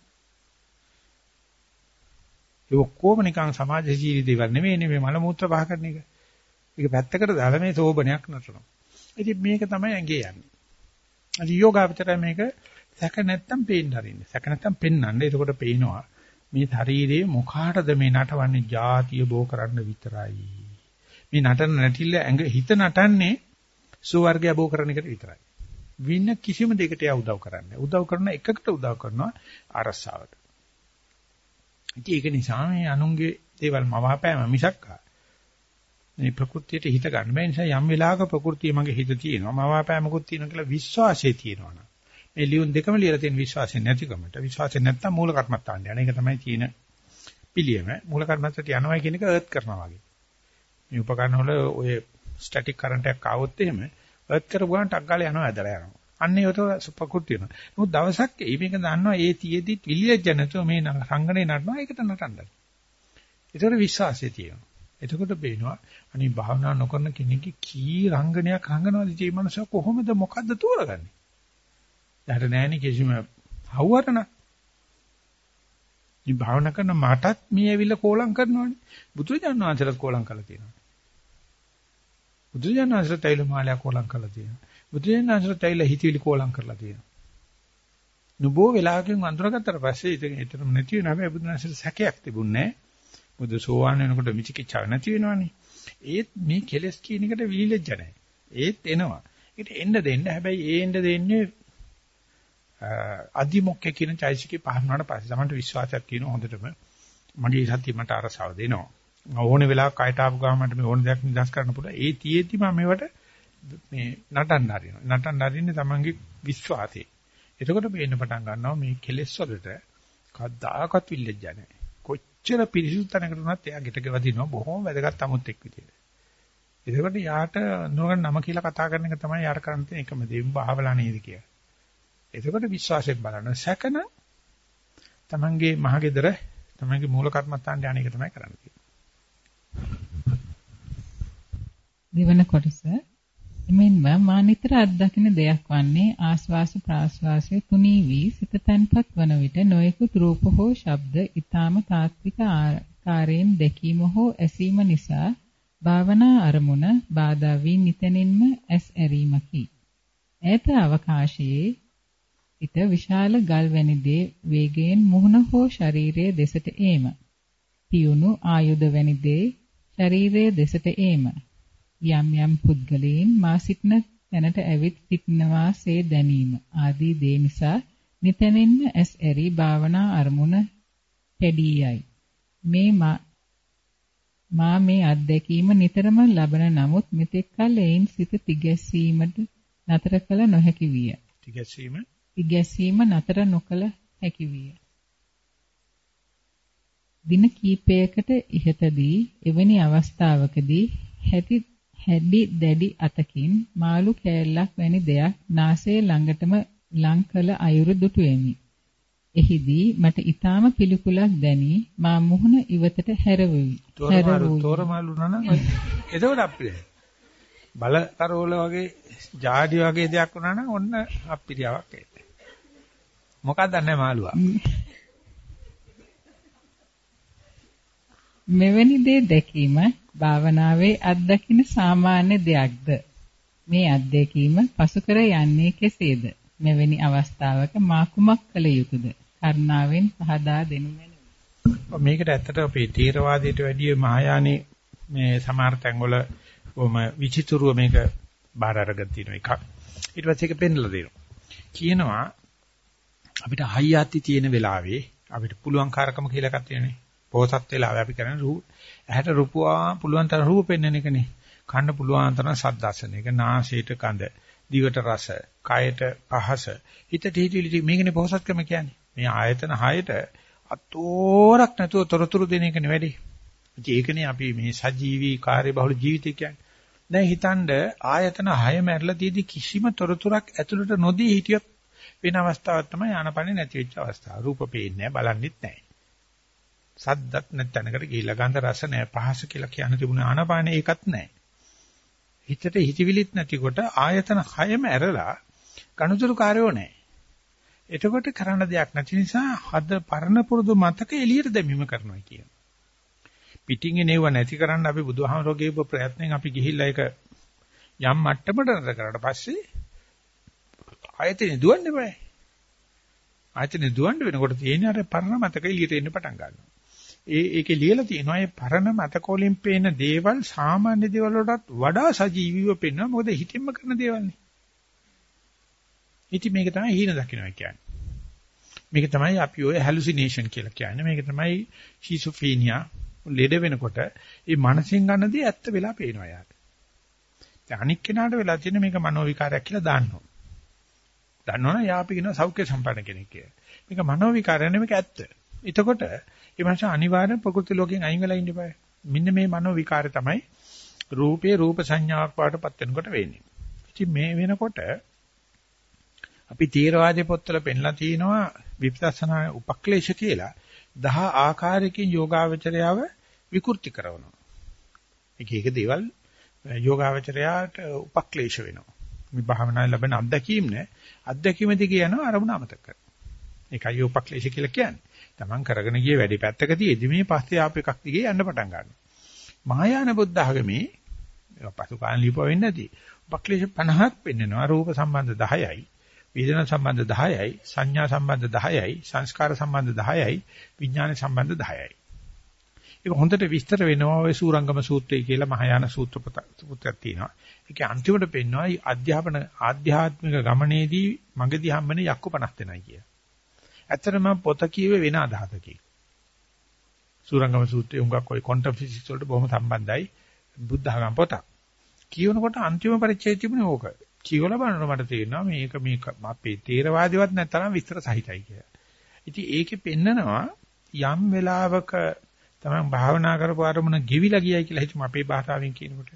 ඒ ඔක්කොම නිකන් සමාජශීලී දේවල් නෙමෙයිනේ මේ මල මුත්‍ර පහ කරන එක. ඒක පැත්තකට දාලා මේ සෝබනයක් නටනවා. ඉතින් මේක තමයි ඇඟේ යන්නේ. අද යෝගාවචරය මේක සැක නැත්තම් පේන්න හරින්නේ. සැක නැත්තම් පෙන්වන්න. එතකොට පේනවා මේ ශරීරයේ මොකාටද මේ නටවන්නේ જાතිය බෝ කරන්න විතරයි. මේ නටන නැටිල්ල ඇඟ හිත නටන්නේ සුවර්ගය බෝ කරන එකට විතරයි. වින කිසිම දෙයකට යා උදව් කරන්නේ. උදව් කරන එකකට උදව් කරනවා අරසාවට. ඉතින් ඒක නිසා මේ අනුන්ගේ දේවල් මවාපෑම මිසක් මේ ප්‍රകൃතියට හිත ගන්න බැහැ නිසා යම් වෙලාවක ප්‍රകൃතිය මගේ හිත තියෙනවා මවාපෑමකුත් තියෙනවා කියලා විශ්වාසය තියෙනවනම් මේ ලියුම් දෙකම ලියලා තියෙන විශ්වාසය නැතිකමට විශ්වාසය නැත්තම් මූල කර්මත්තාන්න යන එක තමයි තියෙන පිළියම මූල කර්මත්තට යනවා කියන එක අර්ත් කරනවා වගේ මේ උපකරණ වල ඔය ස්ටැටික් කරන්ට් එකක් ආවොත් එහෙම අර්ත් කරපුවාම ටක් ගාලා යනවා ඇදලා යනවා. අන්න ඒකට ප්‍රකෘති වෙනවා. නමුත් දවසක් ඒ මේක දන්නවා ඒ තියේදි විලියජ නැතුව මේ රංගනේ නටනවා ඒකට නටන්නද. ඒතර විශ්වාසය තියෙනවා. එතකොට පේනවා අනි භාවනා නොකරන කෙනෙක්ගේ කී රංගනයක් රංගනවාද මේ මනස කොහොමද මොකද්ද තෝරගන්නේ? යාට නෑනේ කිසිම හවුවරණ. මේ භාවනා කරන මටත් මේ ඇවිල්ලා කෝලම් කරනවානේ. බුදුරජාණන් වහන්සේලා කෝලම් කරලා තියෙනවා. බුදුරජාණන් වහන්සේලා තෛල මාලය කෝලම් කරලා තියෙනවා. බුදුරජාණන් වහන්සේලා තෛල හිතවිලි කෝලම් කරලා තියෙනවා. නුබෝ වෙලාවකින් අඳුරගත්තට පස්සේ ඉතින් ඒතරම නැති වෙන හැබැයි බුදුරජාණන් සැකයක් තිබුණේ නැහැ. බුදු සෝවාන් වෙනකොට විචිකිච්ඡාව නැති වෙනවනේ. ඒත් මේ කෙලස් කියන එකට විලිලෙජ්ජ නැහැ. ඒත් එනවා. ඒකට එන්න දෙන්න හැබැයි ඒ එන්න දෙන්නේ අදිමොක්කේ කියන චෛසිකේ පහරනවාට පස්සේ තමයි විශ්වාසයක් තියෙන හොඳටම මගේ සතිය මට අරසාව දෙනවා. ඕනේ වෙලාවක කයට ආපු ගාම මට මේ ඕන දෙයක් නිදහස් කරන්න පුළුවන්. ඒ තියෙද්දි මම මේවට මේ නටන්න හරිනවා. නටන්න හරින්නේ තමන්ගේ විශ්වාසය. එතකොට මේන්න පටන් ගන්නවා මේ කෙලෙස් වලට කවදාකවත් විල්ලෙජ්ජ නැහැ. කොච්චර පිරිසුදු තැනකට වුණත් එයා ගෙට ගෙවදිනවා බොහොම වැදගත් 아무ත් එක් විදියට. එතකොට යාට නෝගන් නම කියලා කතා කරන එක තමයි යාට කරන්න තියෙන එකම දේ. උඹ අහවලා නේද කියලා. එතකොට විශ්වාසයෙන් බලන සැකන තමන්ගේ මහගෙදර තමන්ගේ මූල කර්මත්තාන්ට යන එක තමයි කරන්න තියෙන්නේ. දෙවන කොටස එමෙන්ම මා නිතර අත්දකින දෙයක් වන්නේ ආස්වාස ප්‍රාස්වාසයේ තුනී වී සිත තන්පත් වන විට නොයෙකුත් රූප හෝ ශබ්ද ඊටාම තාත්වික ආකාරයෙන් දැකීම හෝ ඇසීම නිසා භාවනා අරමුණ බාධා වී නිතනින්ම ඇස් ඇරීමකි. ඈත අවකාශයේ ඊට විශාල ගල් වැනි දේ වේගයෙන් මුහුණ හෝ ශරීරයේ දෙසට ඒම. පියුණු ආයුධ වැනි දේ ශරීරයේ දෙසට ඒම. යම් යම් පුද්ගලයන් මා සිටන තැනට ඇවිත් සිටනවාසේ දැනීම ආදී දේ නිසා නිතැනින්ම ඇස් ඇරි භාවනා අරමුණ කැඩී යයි. මේ මා මේ අත්දැකීම නිතරම ලබන නමුත් මෙතෙක් කල එයින් සිත තිගැස්සීමට නතර කළ නොහැකි විය. තිගැස්සීම ඉගැසීම නතර නොකළ හැකි විය. දින කීපයකට ඉහතදී එවැනි අවස්ථාවකදී හැටි හැඩි දැඩි අතකින් මාළු කෑල්ලක් වැනි දෙයක් නාසයේ ළඟටම ලං කළ අයුරු දුටුවෙමි. එහිදී මට ඊටාම පිළිකුලක් දැනි මා මුහුණ ඉවතට හැරෙවි. තෝරමාළු තෝරමාළු නනං එතකොට අපිට බල කරෝල වගේ ජාඩි වගේ දෙයක් වුණා නම් ඔන්න අපිරියාවක් එයි. මොකක්ද නැහැ මාළුවා. මෙවැනි දේ දැකීම භාවනාවේ අත්දකින්න සාමාන්‍ය දෙයක්ද? මේ අත්දැකීම පසු කර යන්නේ කෙසේද? මෙවැනි අවස්ථාවක මා කුමක් කළ යුතුද? කරුණාවෙන් පහදා දෙනු මැනවි. මේකට ඇත්තට අපේ තීරවාදයට වැඩිය මහායානී මේ සමහර තැන්වල කොහොම විචිතුරුව මේක බාර අරගෙන තියෙන එකක්. ඊට පස්සේ ඒක පෙන්ලා දෙනවා. කියනවා අපිට හයියatti තියෙන වෙලාවේ අපිට පුළුවන් කාරකම කියලා එකක් තියෙනනේ. පොහසත් වෙලාවේ අපි කරන්නේ රූප ඇහැට රූපවා පුළුවන් තරම් රූප පෙන්වන එකනේ. කන්න පුළුවන් තරම් ශබ්දසන එක. නාසයට කඳ, දිවට රස, කයට පහස, හිතට හිතවිලි මේකනේ පොහසත්කම කියන්නේ. මේ ආයතන හයට අතෝරක් නැතුව තොරතුරු දෙන එක නෙවෙයි. ඒකනේ අපි මේ සජීවී කාර්ය බහුල ජීවිතය කියන්නේ. දැන් හිතනද ආයතන 6 මැරලා තියෙදි කිසිම තොරතුරක් ඇතුළට නොදී හිටියොත් වෙන අවස්ථාවක් තමයි ආනපනෙ නැති වෙච්ච අවස්ථාව. රූප පේන්නේ නැහැ, බලන්නෙත් නැහැ. සද්දත් නැත්නම්කට ගිහිල්ලා ගන්ධ රස නැහැ, පහස කියලා කියන තිබුණ ආනපනෙ ඒකත් නැහැ. හිතට හිතවිලිත් නැතිකොට ආයතන හයම ඇරලා කණුතුරු කාර්යෝ නැහැ. එතකොට කරන්න දෙයක් නැති නිසා හද පරණ පුරුදු මතක එළියට දැමීම කරනවා කියන. පිටින් එනේව නැති කරන්න අපි බුදුහාමරෝගේ ප්‍රයත්නෙන් අපි ගිහිල්ලා ඒක යම් මට්ටමකට නතර කරලා පස්සේ ආයතනෙ දුවන්න බෑ. ආයතනෙ දුවන්න වෙනකොට තියෙන අර පරණ මතක එළියට එන්න පටන් ගන්නවා. ඒ ඒකේ ලියලා තියෙනවා මේ පරණ මතක වලින් පේන දේවල් සාමාන්‍ය දේවල් වලටත් වඩා සජීවීව පේනවා. මොකද හිතින්ම කරන දේවල්නේ. ඉතින් මේක තමයි හීන දකින්නවා කියන්නේ. මේක තමයි අපි ඔය හැලුසිනේෂන් කියලා කියන්නේ. මේක තමයි ෂිසොෆීනියා ලෙඩ වෙනකොට මේ මනසෙන් ගන්න දේ ඇත්ත වෙලා පේනවා යාට. දැන් අනික් කෙනාට වෙලා තියෙන මේක මනෝ විකාරයක් කියලා දාන්නවා. දන්නවනේ යාපි කියන සෞඛ්‍ය සම්පන්න කෙනෙක් කියලා. මේක මනෝ විකාරය නෙමෙයි ඇත්ත. එතකොට මේ මාස අනිවාර්යෙන් ප්‍රකෘති ලෝකයෙන් අයින් වෙලා ඉන්න බෑ. මෙන්න මේ මනෝ විකාරය තමයි රූපේ රූප සංඥාවක් වඩටපත් වෙනකොට වෙන්නේ. ඉතින් මේ වෙනකොට අපි තීරවාදී පොත්වල පෙන්ලා තිනවා විපස්සනා උපක්ලේශ කියලා දහ ආකාරයකින් යෝගාවචරයව විකෘති කරනවා. එක එක දේවල් යෝගාවචරයාට උපක්ලේශ වෙනවා. මේ භාවනාවේ ලැබෙන අත්දැකීම් නේ අත්දැකීම දිගේ යනවා අරමුණ අමතක කරනවා. ඒකයි උපක්ලේශ කියලා කියන්නේ. Taman කරගෙන ගිය වැඩි පැත්තක තියේදී මේ පස්සේ ආපු එකක් දිගේ යන්න පටන් ගන්නවා. මහායාන බුද්ධ ආගමේ පසු කාලේ ලියපුවා වෙන්නේ නැති. උපක්ලේශ 50ක් පෙන්නනවා. රූප සම්බන්ධ 10යි. වේදනා සම්බන්ධ 10යි. සංඥා සම්බන්ධ 10යි. සංස්කාර සම්බන්ධ 10යි. විඥාන සම්බන්ධ 10යි. ඒක හොඳට විස්තර වෙනවා ඔය සූරංගම සූත්‍රය කියලා මහායාන සූත්‍ර පුතක් තියෙනවා. ඒකේ අන්තිමට පෙන්නවා අධ්‍යාපන ආධ්‍යාත්මික ගමනේදී මගදී හම්බෙන යක්කු 50 දෙනයි කිය. ඇත්තටම පොත කියවේ වෙන අදහසකින්. සූරංගම සූත්‍රයේ උඟක් ඔය ක්වොන්ටම් ෆිසික්ස් වලට බොහොම සම්බන්ධයි බුද්ධ ධර්ම පොතක්. කියනකොට අන්තිම පරිච්ඡේදය තිබුණේ ඕක. කියවලා බලනකොට මට තේරෙනවා මේක මේක අපේ තේරවාදීවත් නැත්නම් විස්තර සහිතයි කියලා. ඉතින් ඒකේ පෙන්නනවා යම් වෙලාවක තමයි භාවනා කරපු අරමුණ ගෙවිලා ගියයි කියලා හිතමු අපේ භාෂාවෙන් කියනකොට.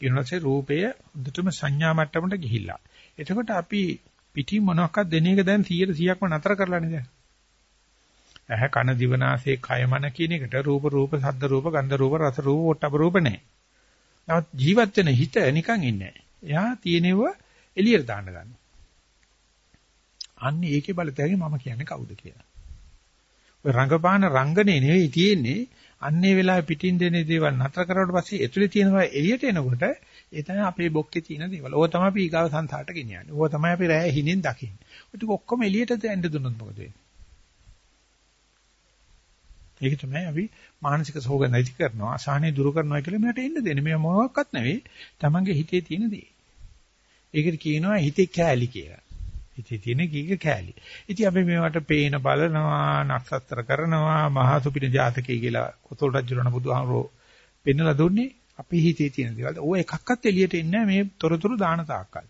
ඊනොටසේ රූපය හොඳටම සංඥා මට්ටමට ගිහිල්ලා. එතකොට අපි පිටි මොනවාක්වත් දෙන එක දැන් 100%ක්ම නතර කරලානේ දැන්. ඇහැ කන දිවනාසය කය මන කියන එකට රූප රූප ශබ්ද රූප ගන්ධ රූප රස රූප ඔට්ටබ රූප නැහැ. නමුත් ජීවත් වෙන හිත නිකන් ඉන්නේ නැහැ. එයා තියෙනව එළියට දාන්න ගන්නවා. අන්න ඒකේ බලතැගේ මම කියන්නේ කවුද කියලා. ඔය රංගපාන රංගනේ නෙවෙයි තියෙන්නේ අන්නේ වෙලාවේ පිටින් දෙන දේවල් නතර කරවට පස්සේ එතුලේ තියෙනවා එළියට එනකොට ඒ තමයි අපේ බොක්කේ තියෙන දේවල්. ඕක තමයි අපි ඊගාව සංසාරට ගෙනියන්නේ. ඕක තමයි අපි රැය හිණෙන් දකින්නේ. ඔය ටික ඔක්කොම එළියට දෙන්න දුන්නොත් මොකද වෙන්නේ? ඒක තමයි අපි මානසික සෝග නැති කරනවා, අසහනේ දුරු කරනවා කියලා මෙයාට එන්න දෙන්නේ. මේ මොනවත් නෙවෙයි. Tamange හිතේ තියෙන දේ. ඒකට කියනවා හිතේ කෑලි කියලා. හිතේ තියෙන කීක කෑලි. ඉතින් අපි මේවට පේන බලනවා, නක්ෂත්‍ර කරනවා, මහා සුපින ජාතකය කියලා කොතල් රජුරණ බුදුහාමරෝ පෙන්නලා දුන්නේ. අපි හිතේ තියෙන දේවල්. ඕ එකක්වත් එළියට එන්නේ මේ තොරතුරු දාන තාක්කල්.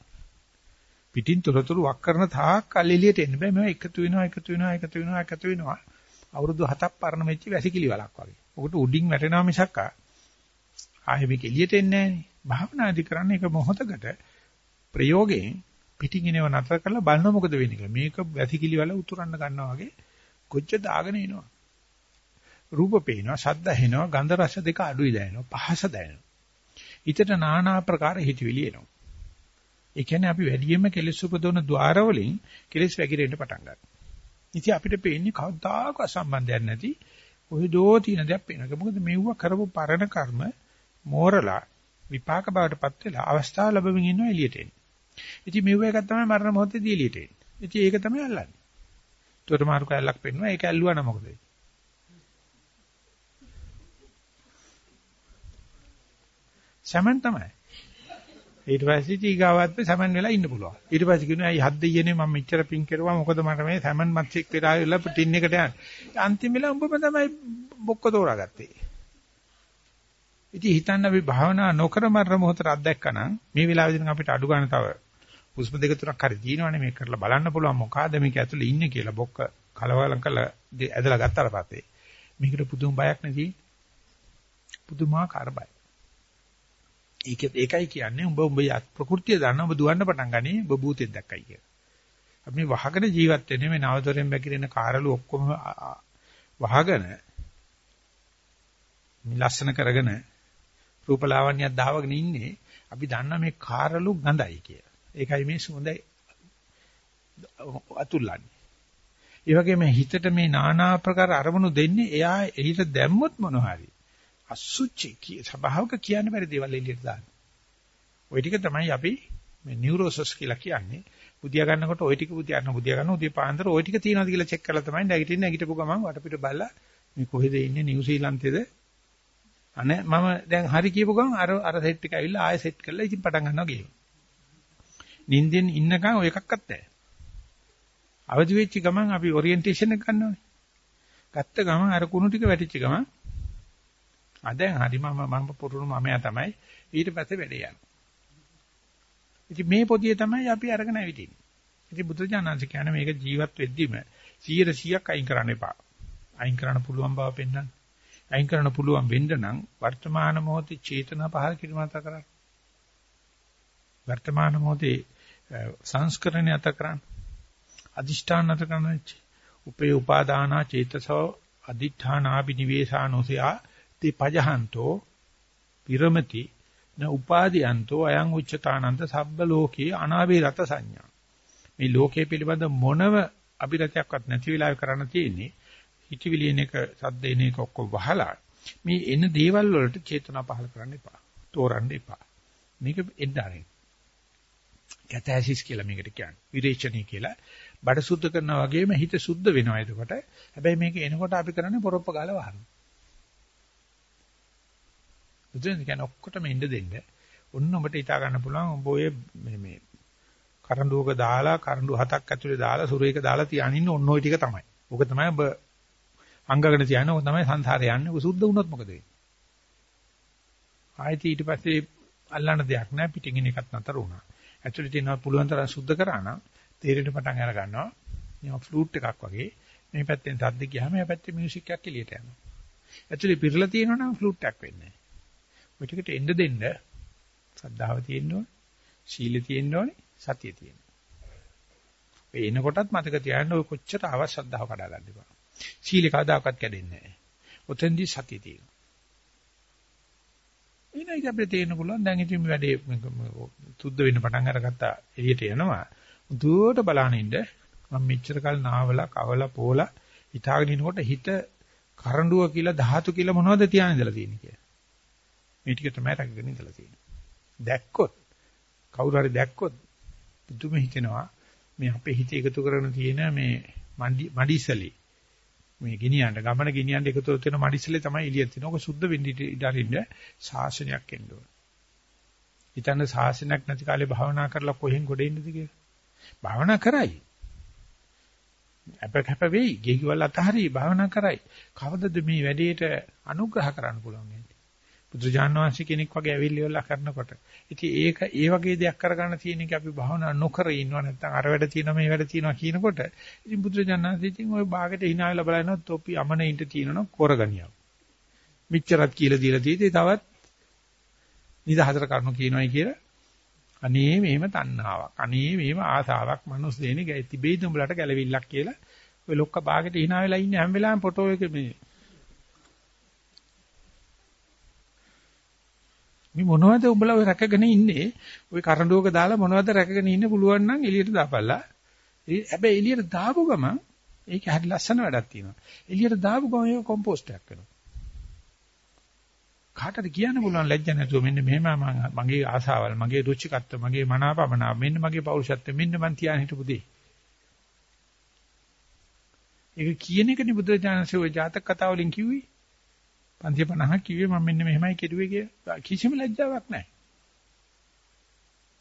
පිටින් තොරතුරු වක් කරන තාක්කල් එළියට එන්න බෑ. මේවා එකතු වෙනවා, එකතු වෙනවා, එකතු වෙනවා, එකතු වෙනවා. අවුරුදු 7ක් පරණ වෙච්ච වැසිකිලි වලක් වගේ. ඔකට උඩින් වැටෙනවා මිසක් ආයෙ මේක එළියට එන්නේ නෑනේ. භාවනාදි කරන්නේ එක මොහොතකට ප්‍රයෝගයෙන් පිටින් එනව නතර කරලා බලන මොකද වෙන්නේ කියලා. මේක වැසිකිලි වල උතුරන්න ගන්නවා වගේ කොච්චර දාගෙන එනවා. රූප පේනවා, ශබ්ද ඇහෙනවා, ගන්ධ රස දෙක අඩුයි දැනෙනවා, පහස දැනෙනවා. ඊටට নানা ආකාර හිතවිලි එනවා. ඒ කියන්නේ අපි වැඩියෙන්ම කෙලෙස් උපදවන ద్వාර වලින් කෙලෙස් වැగిරෙන්න පටන් ගන්නවා. ඉතින් අපිට පේන්නේ කවදාක සම්බන්ධයක් නැති ඔය දෝ තියෙන දෙයක් පේනවා. මොකද මෙව්ව කරපු පරණ කර්ම මෝරලා විපාක බවටපත් වෙලා අවස්ථාව ලැබෙමින් ඉන්නවා එළියට එන්නේ. ඉතින් මෙව්ව එකක් තමයි මරණ මොහොතේදී එළියට එන්නේ. ඉතින් ඒක තමයි අල්ලන්නේ. තොර මාරු කැලලක් පෙන්නවා ඒක ඇල්ලුවා නම් මොකද වෙන්නේ? සමන් තමයි. ඊට පස්සේ ඊගාවත් සමන් වෙලා ඉන්න පුළුවන්. ඊට පස්සේ කියනවා අය හත් දෙයියනේ මම මෙච්චර පින් කරුවා මොකද මට මේ සමන් මත්සික් වෙලා ඉල්ල ටින් එකට යන්න. අන්තිම වෙලා උඹම තමයි බොක්ක තෝරාගත්තේ. ඉතින් හිතන්න අපි භාවනා නොකර මරන මොහොතට අත්දැක්කනම් මේ වෙලාවේදී අපිට අඩු ගන්න තව හුස්ම දෙක තුනක් හරි තියෙනවනේ මේක කරලා බලන්න පුළුවන් මොකಾದ මේක ඇතුලේ ඉන්නේ කියලා බොක්ක කලවලම් කරලා ඇදලා ගත්තාට පස්සේ මේකට පුදුම බයක් නැති පුදුමාකාර බයක්. ඒක ඒකයි කියන්නේ උඹ උඹ ප්‍රകൃතිය දන්න උඹ දුවන්න පටන් ගනි උඹ භූතෙක් දැක්කයි කියලා. අපි මේ වහගෙන ජීවත් වෙන්නේ මේ නවතොරෙන් බැකිරෙන කාරළු ඔක්කොම වහගෙන මේ ලස්සන කරගෙන රූපලාවන්‍යයක් දාවගෙන ඉන්නේ අපි දන්නා මේ කාරළු ගඳයි කියලා. ඒකයි මේ සුවඳයි අතුල්ලන්නේ. ඒ වගේම හිතට මේ নানা ආකාර අරමුණු දෙන්නේ එයා එහිට දැම්මොත් මොනවාරි අසුචි කිය ස්වභාවක කියන්න බැරි දේවල් එළියට දාන්න. ওই ටික තමයි අපි මේ නියුරෝසස් කියලා කියන්නේ. බුදියා ගන්නකොට ওই ටික බුදියා ගන්න බුදියා ගන්න උදේ පාන්දර ওই ටික තියනවාද කියලා චෙක් කරලා තමයි නැගිටින්න නැගිටපු ගමන් වටපිට බලලා මේ කොහෙද ඉන්නේ නිව්සීලන්තේද අනේ මම දැන් හරි කියපු ගමන් අර අර සෙට් එක ඇවිල්ලා ආයෙ සෙට් කරලා ඉතින් පටන් ගන්නවා ගේම. නිින්දෙන් ඉන්නකන් ඔය එකක්වත් නැහැ. අවදි වෙච්ච ගමන් අපි ඔරියන්ටේෂන් එක ගන්නවානේ. ගත්ත ගමන් අර කුණු ටික වැටිච්ච ගමන් ආ දැන් හරි මම මම පුරුණු මමයා තමයි ඊට පස්සේ වැඩේ යනවා. ඉතින් මේ පොදිය තමයි අපි අරගෙන ඇවිදින්නේ. ඉතින් බුදුජානන්සේ කියන්නේ මේක ජීවත් වෙද්දිම 100%ක් අයින් කරන්න එපා. අයින් කරන්න පුළුවන් බව පෙන්වන්න. අයින් කරන්න පුළුවන් වෙන්න නම් වර්තමාන මොහොතේ චේතනා පහල කිරීම අත කරන්න. වර්තමාන මොහොතේ සංස්කරණය අත කරන්න. අදිෂ්ඨාන අත කරන්න. උපේ උපාදානා චේතසෝ අදිඨානා බිනිවේසානෝසයා තේ පජහන්තෝ පිරමති න උපාදීයන්තෝ අයං උච්චතානන්ත සබ්බ ලෝකේ අනාවේරත සංඥා. මේ ලෝකයේ පිළිබඳ මොනව අභිරතයක්වත් නැති වෙලාවෙ කරන්න තියෙන්නේ හිතවිලි එන එක සද්ද එන එක ඔක්කොම වහලා මේ එන දේවල් වලට චේතනා පහල කරන්න එපා. තෝරන්න එපා. මේක එද්දාරේ. කැතැසිස් කියලා මේකට කියන්නේ. විරේචනය කියලා. බඩ සුද්ධ කරනවා වගේම හිත සුද්ධ වෙනවා එතකොට. හැබැයි මේක එනකොට අපි කරන්නේ පොරොප්ප ගාලා වහනවා. බුදුන් කියන්නේ ඔක්කොටම ඉන්න දෙන්න. ඔන්න ඔබට හිතා ගන්න පුළුවන් ඔබ ඔය මේ මේ කරඬුවක දාලා කරඬු හතක් ඇතුලේ දාලා සුරේක දාලා තියාගෙන ඉන්න ඔන්න ඔය ටික තමයි. ඕක තමයි ඔබ අංගගෙන තියන්නේ. ඕක තමයි සංසාරේ යන්නේ. ඔක සුද්ධ වුණොත් මොකද වෙන්නේ? ආයෙත් ඊට පස්සේ අල්ලන්න දෙයක් නැහැ පිටින් එකත් නතර වුණා. ඇතුලේ තියෙනවා පුළුවන් තරම් සුද්ධ කරා නම් තේරෙන්න පටන් අර ගන්නවා. මේ ෆ්ලූට් එකක් වගේ මේ පැත්තෙන් සද්ද ගියාම මේ පැත්තේ මියුසික් එකක් එළියට යනවා. ඇතුලේ පිරලා තියෙනවා නම් ෆ්ලූට් එකක් වෙන්නේ නැහැ. ඔය ටිකට එන්න දෙන්න සද්ධාව තියෙන්න ඕනේ. සීලය තියෙන්න ඕනේ. සතිය තියෙන්න. ඒ එනකොටත් මතක තියාගන්න ඔය කොච්චර ආවත් ශ්‍රද්ධාව කඩා ගන්න එපා. සීලේ කවදාකවත් කැඩෙන්නේ නැහැ. ඔතෙන්දී සතිය තියෙනවා. එනයි අපිට තේරෙන්න පුළුවන් දැන් ඉතින් මේ වැඩේ සුද්ධ වෙන්න පටන් අරගත්තා එළියට යනවා. දුවට බලන ඉන්න මම මෙච්චර කල් නාවලා කවලා පෝලා හිතාගෙන ඉනකොට හිත කරඬුව කියලා ධාතු කියලා මොනවද තියාගෙන ඉඳලා තියෙන්නේ කියලා. මේ ටික තමයි රැකගෙන ඉඳලා තියෙන්නේ. දැක්කොත් කවුරු හරි දැක්කොත් පුදුම හිතෙනවා මේ අපේ හිත එකතු කරගෙන තියෙන මේ මඩිසලි මේ ගෙනියන්න ගමන ගෙනියන්න එකතු වෙන මඩිසලේ තමයි එළියට තියෙන. ඔක සුද්ධ වෙන්න ඉඩරින්න ශාසනයක් එන්න ඕන. හිතන්න ශාසනයක් නැති කාලේ භාවනා කරලා කොහෙන් ගොඩ එන්නද කියලා. භාවනා කරයි. අප කැප වෙයි, ගෙහිවල අතහරි භාවනා කරයි. කවදද මේ වැඩේට අනුග්‍රහ කරන්න පුළුවන් වෙන්නේ? බුදුජාන විශ්ව කෙනෙක් වගේ ඇවිල්ලිවලා කරනකොට. ඉතින් ඒක ඒ වගේ දෙයක් කරගන්න තියෙන එක අපි භාවනා නොකර ඉන්නව නැත්නම් අර වැඩ තියෙනවා මේ වැඩ තියෙනවා කියනකොට ඉතින් බුදුජාන විශ්ව ওই භාගයට hina වෙලා බලනොත් තොපි අමනින්ට තියෙනවා කොරගනියක්. මිච්චරත් කියලා දීලා තියෙදි තවත් නිදහතර කරුණු කියනවායි කියලා අනේ මේම තණ්හාවක් අනේ මේම ආසාවක් මනුස්ස දෙන්නේ තිබෙයිද උඹලට ගැලවිල්ලක් කියලා ඔය ලොක්ක භාගයට hina වෙලා ඉන්නේ හැම වෙලාවෙම ෆොටෝ එක මේ මේ මොනවද උඹලා ඔය රැකගෙන ඉන්නේ? ඔය කරඬුවක දාලා මොනවද රැකගෙන ඉන්න පුළුවන් නම් එළියට දාපල්ලා. හැබැයි එළියට දාපු ගමන් ඒක හරි ලස්සන වැඩක් තියෙනවා. එළියට දාපු ගමන් ඒක කොම්පෝස්ට් එකක් වෙනවා. කාටද කියන්න පුළුවන් ලැජ්ජ නැතුව මෙන්න මෙහෙම මගේ ආසාවල්, මගේ රුචිකත්ව, මගේ මනාපමනාප, මෙන්න මගේ පෞරුෂත්වය, මෙන්න මං තියාගෙන හිටපු දේ. ඒක කියන එකනේ බුදුරජාණන්සේ ওই ජාතක කතාව වලින් කිව්වේ. 550 කිව්වේ මම මෙන්න මෙහෙමයි කෙරුවේ කියලා කිසිම ලැජ්ජාවක් නැහැ.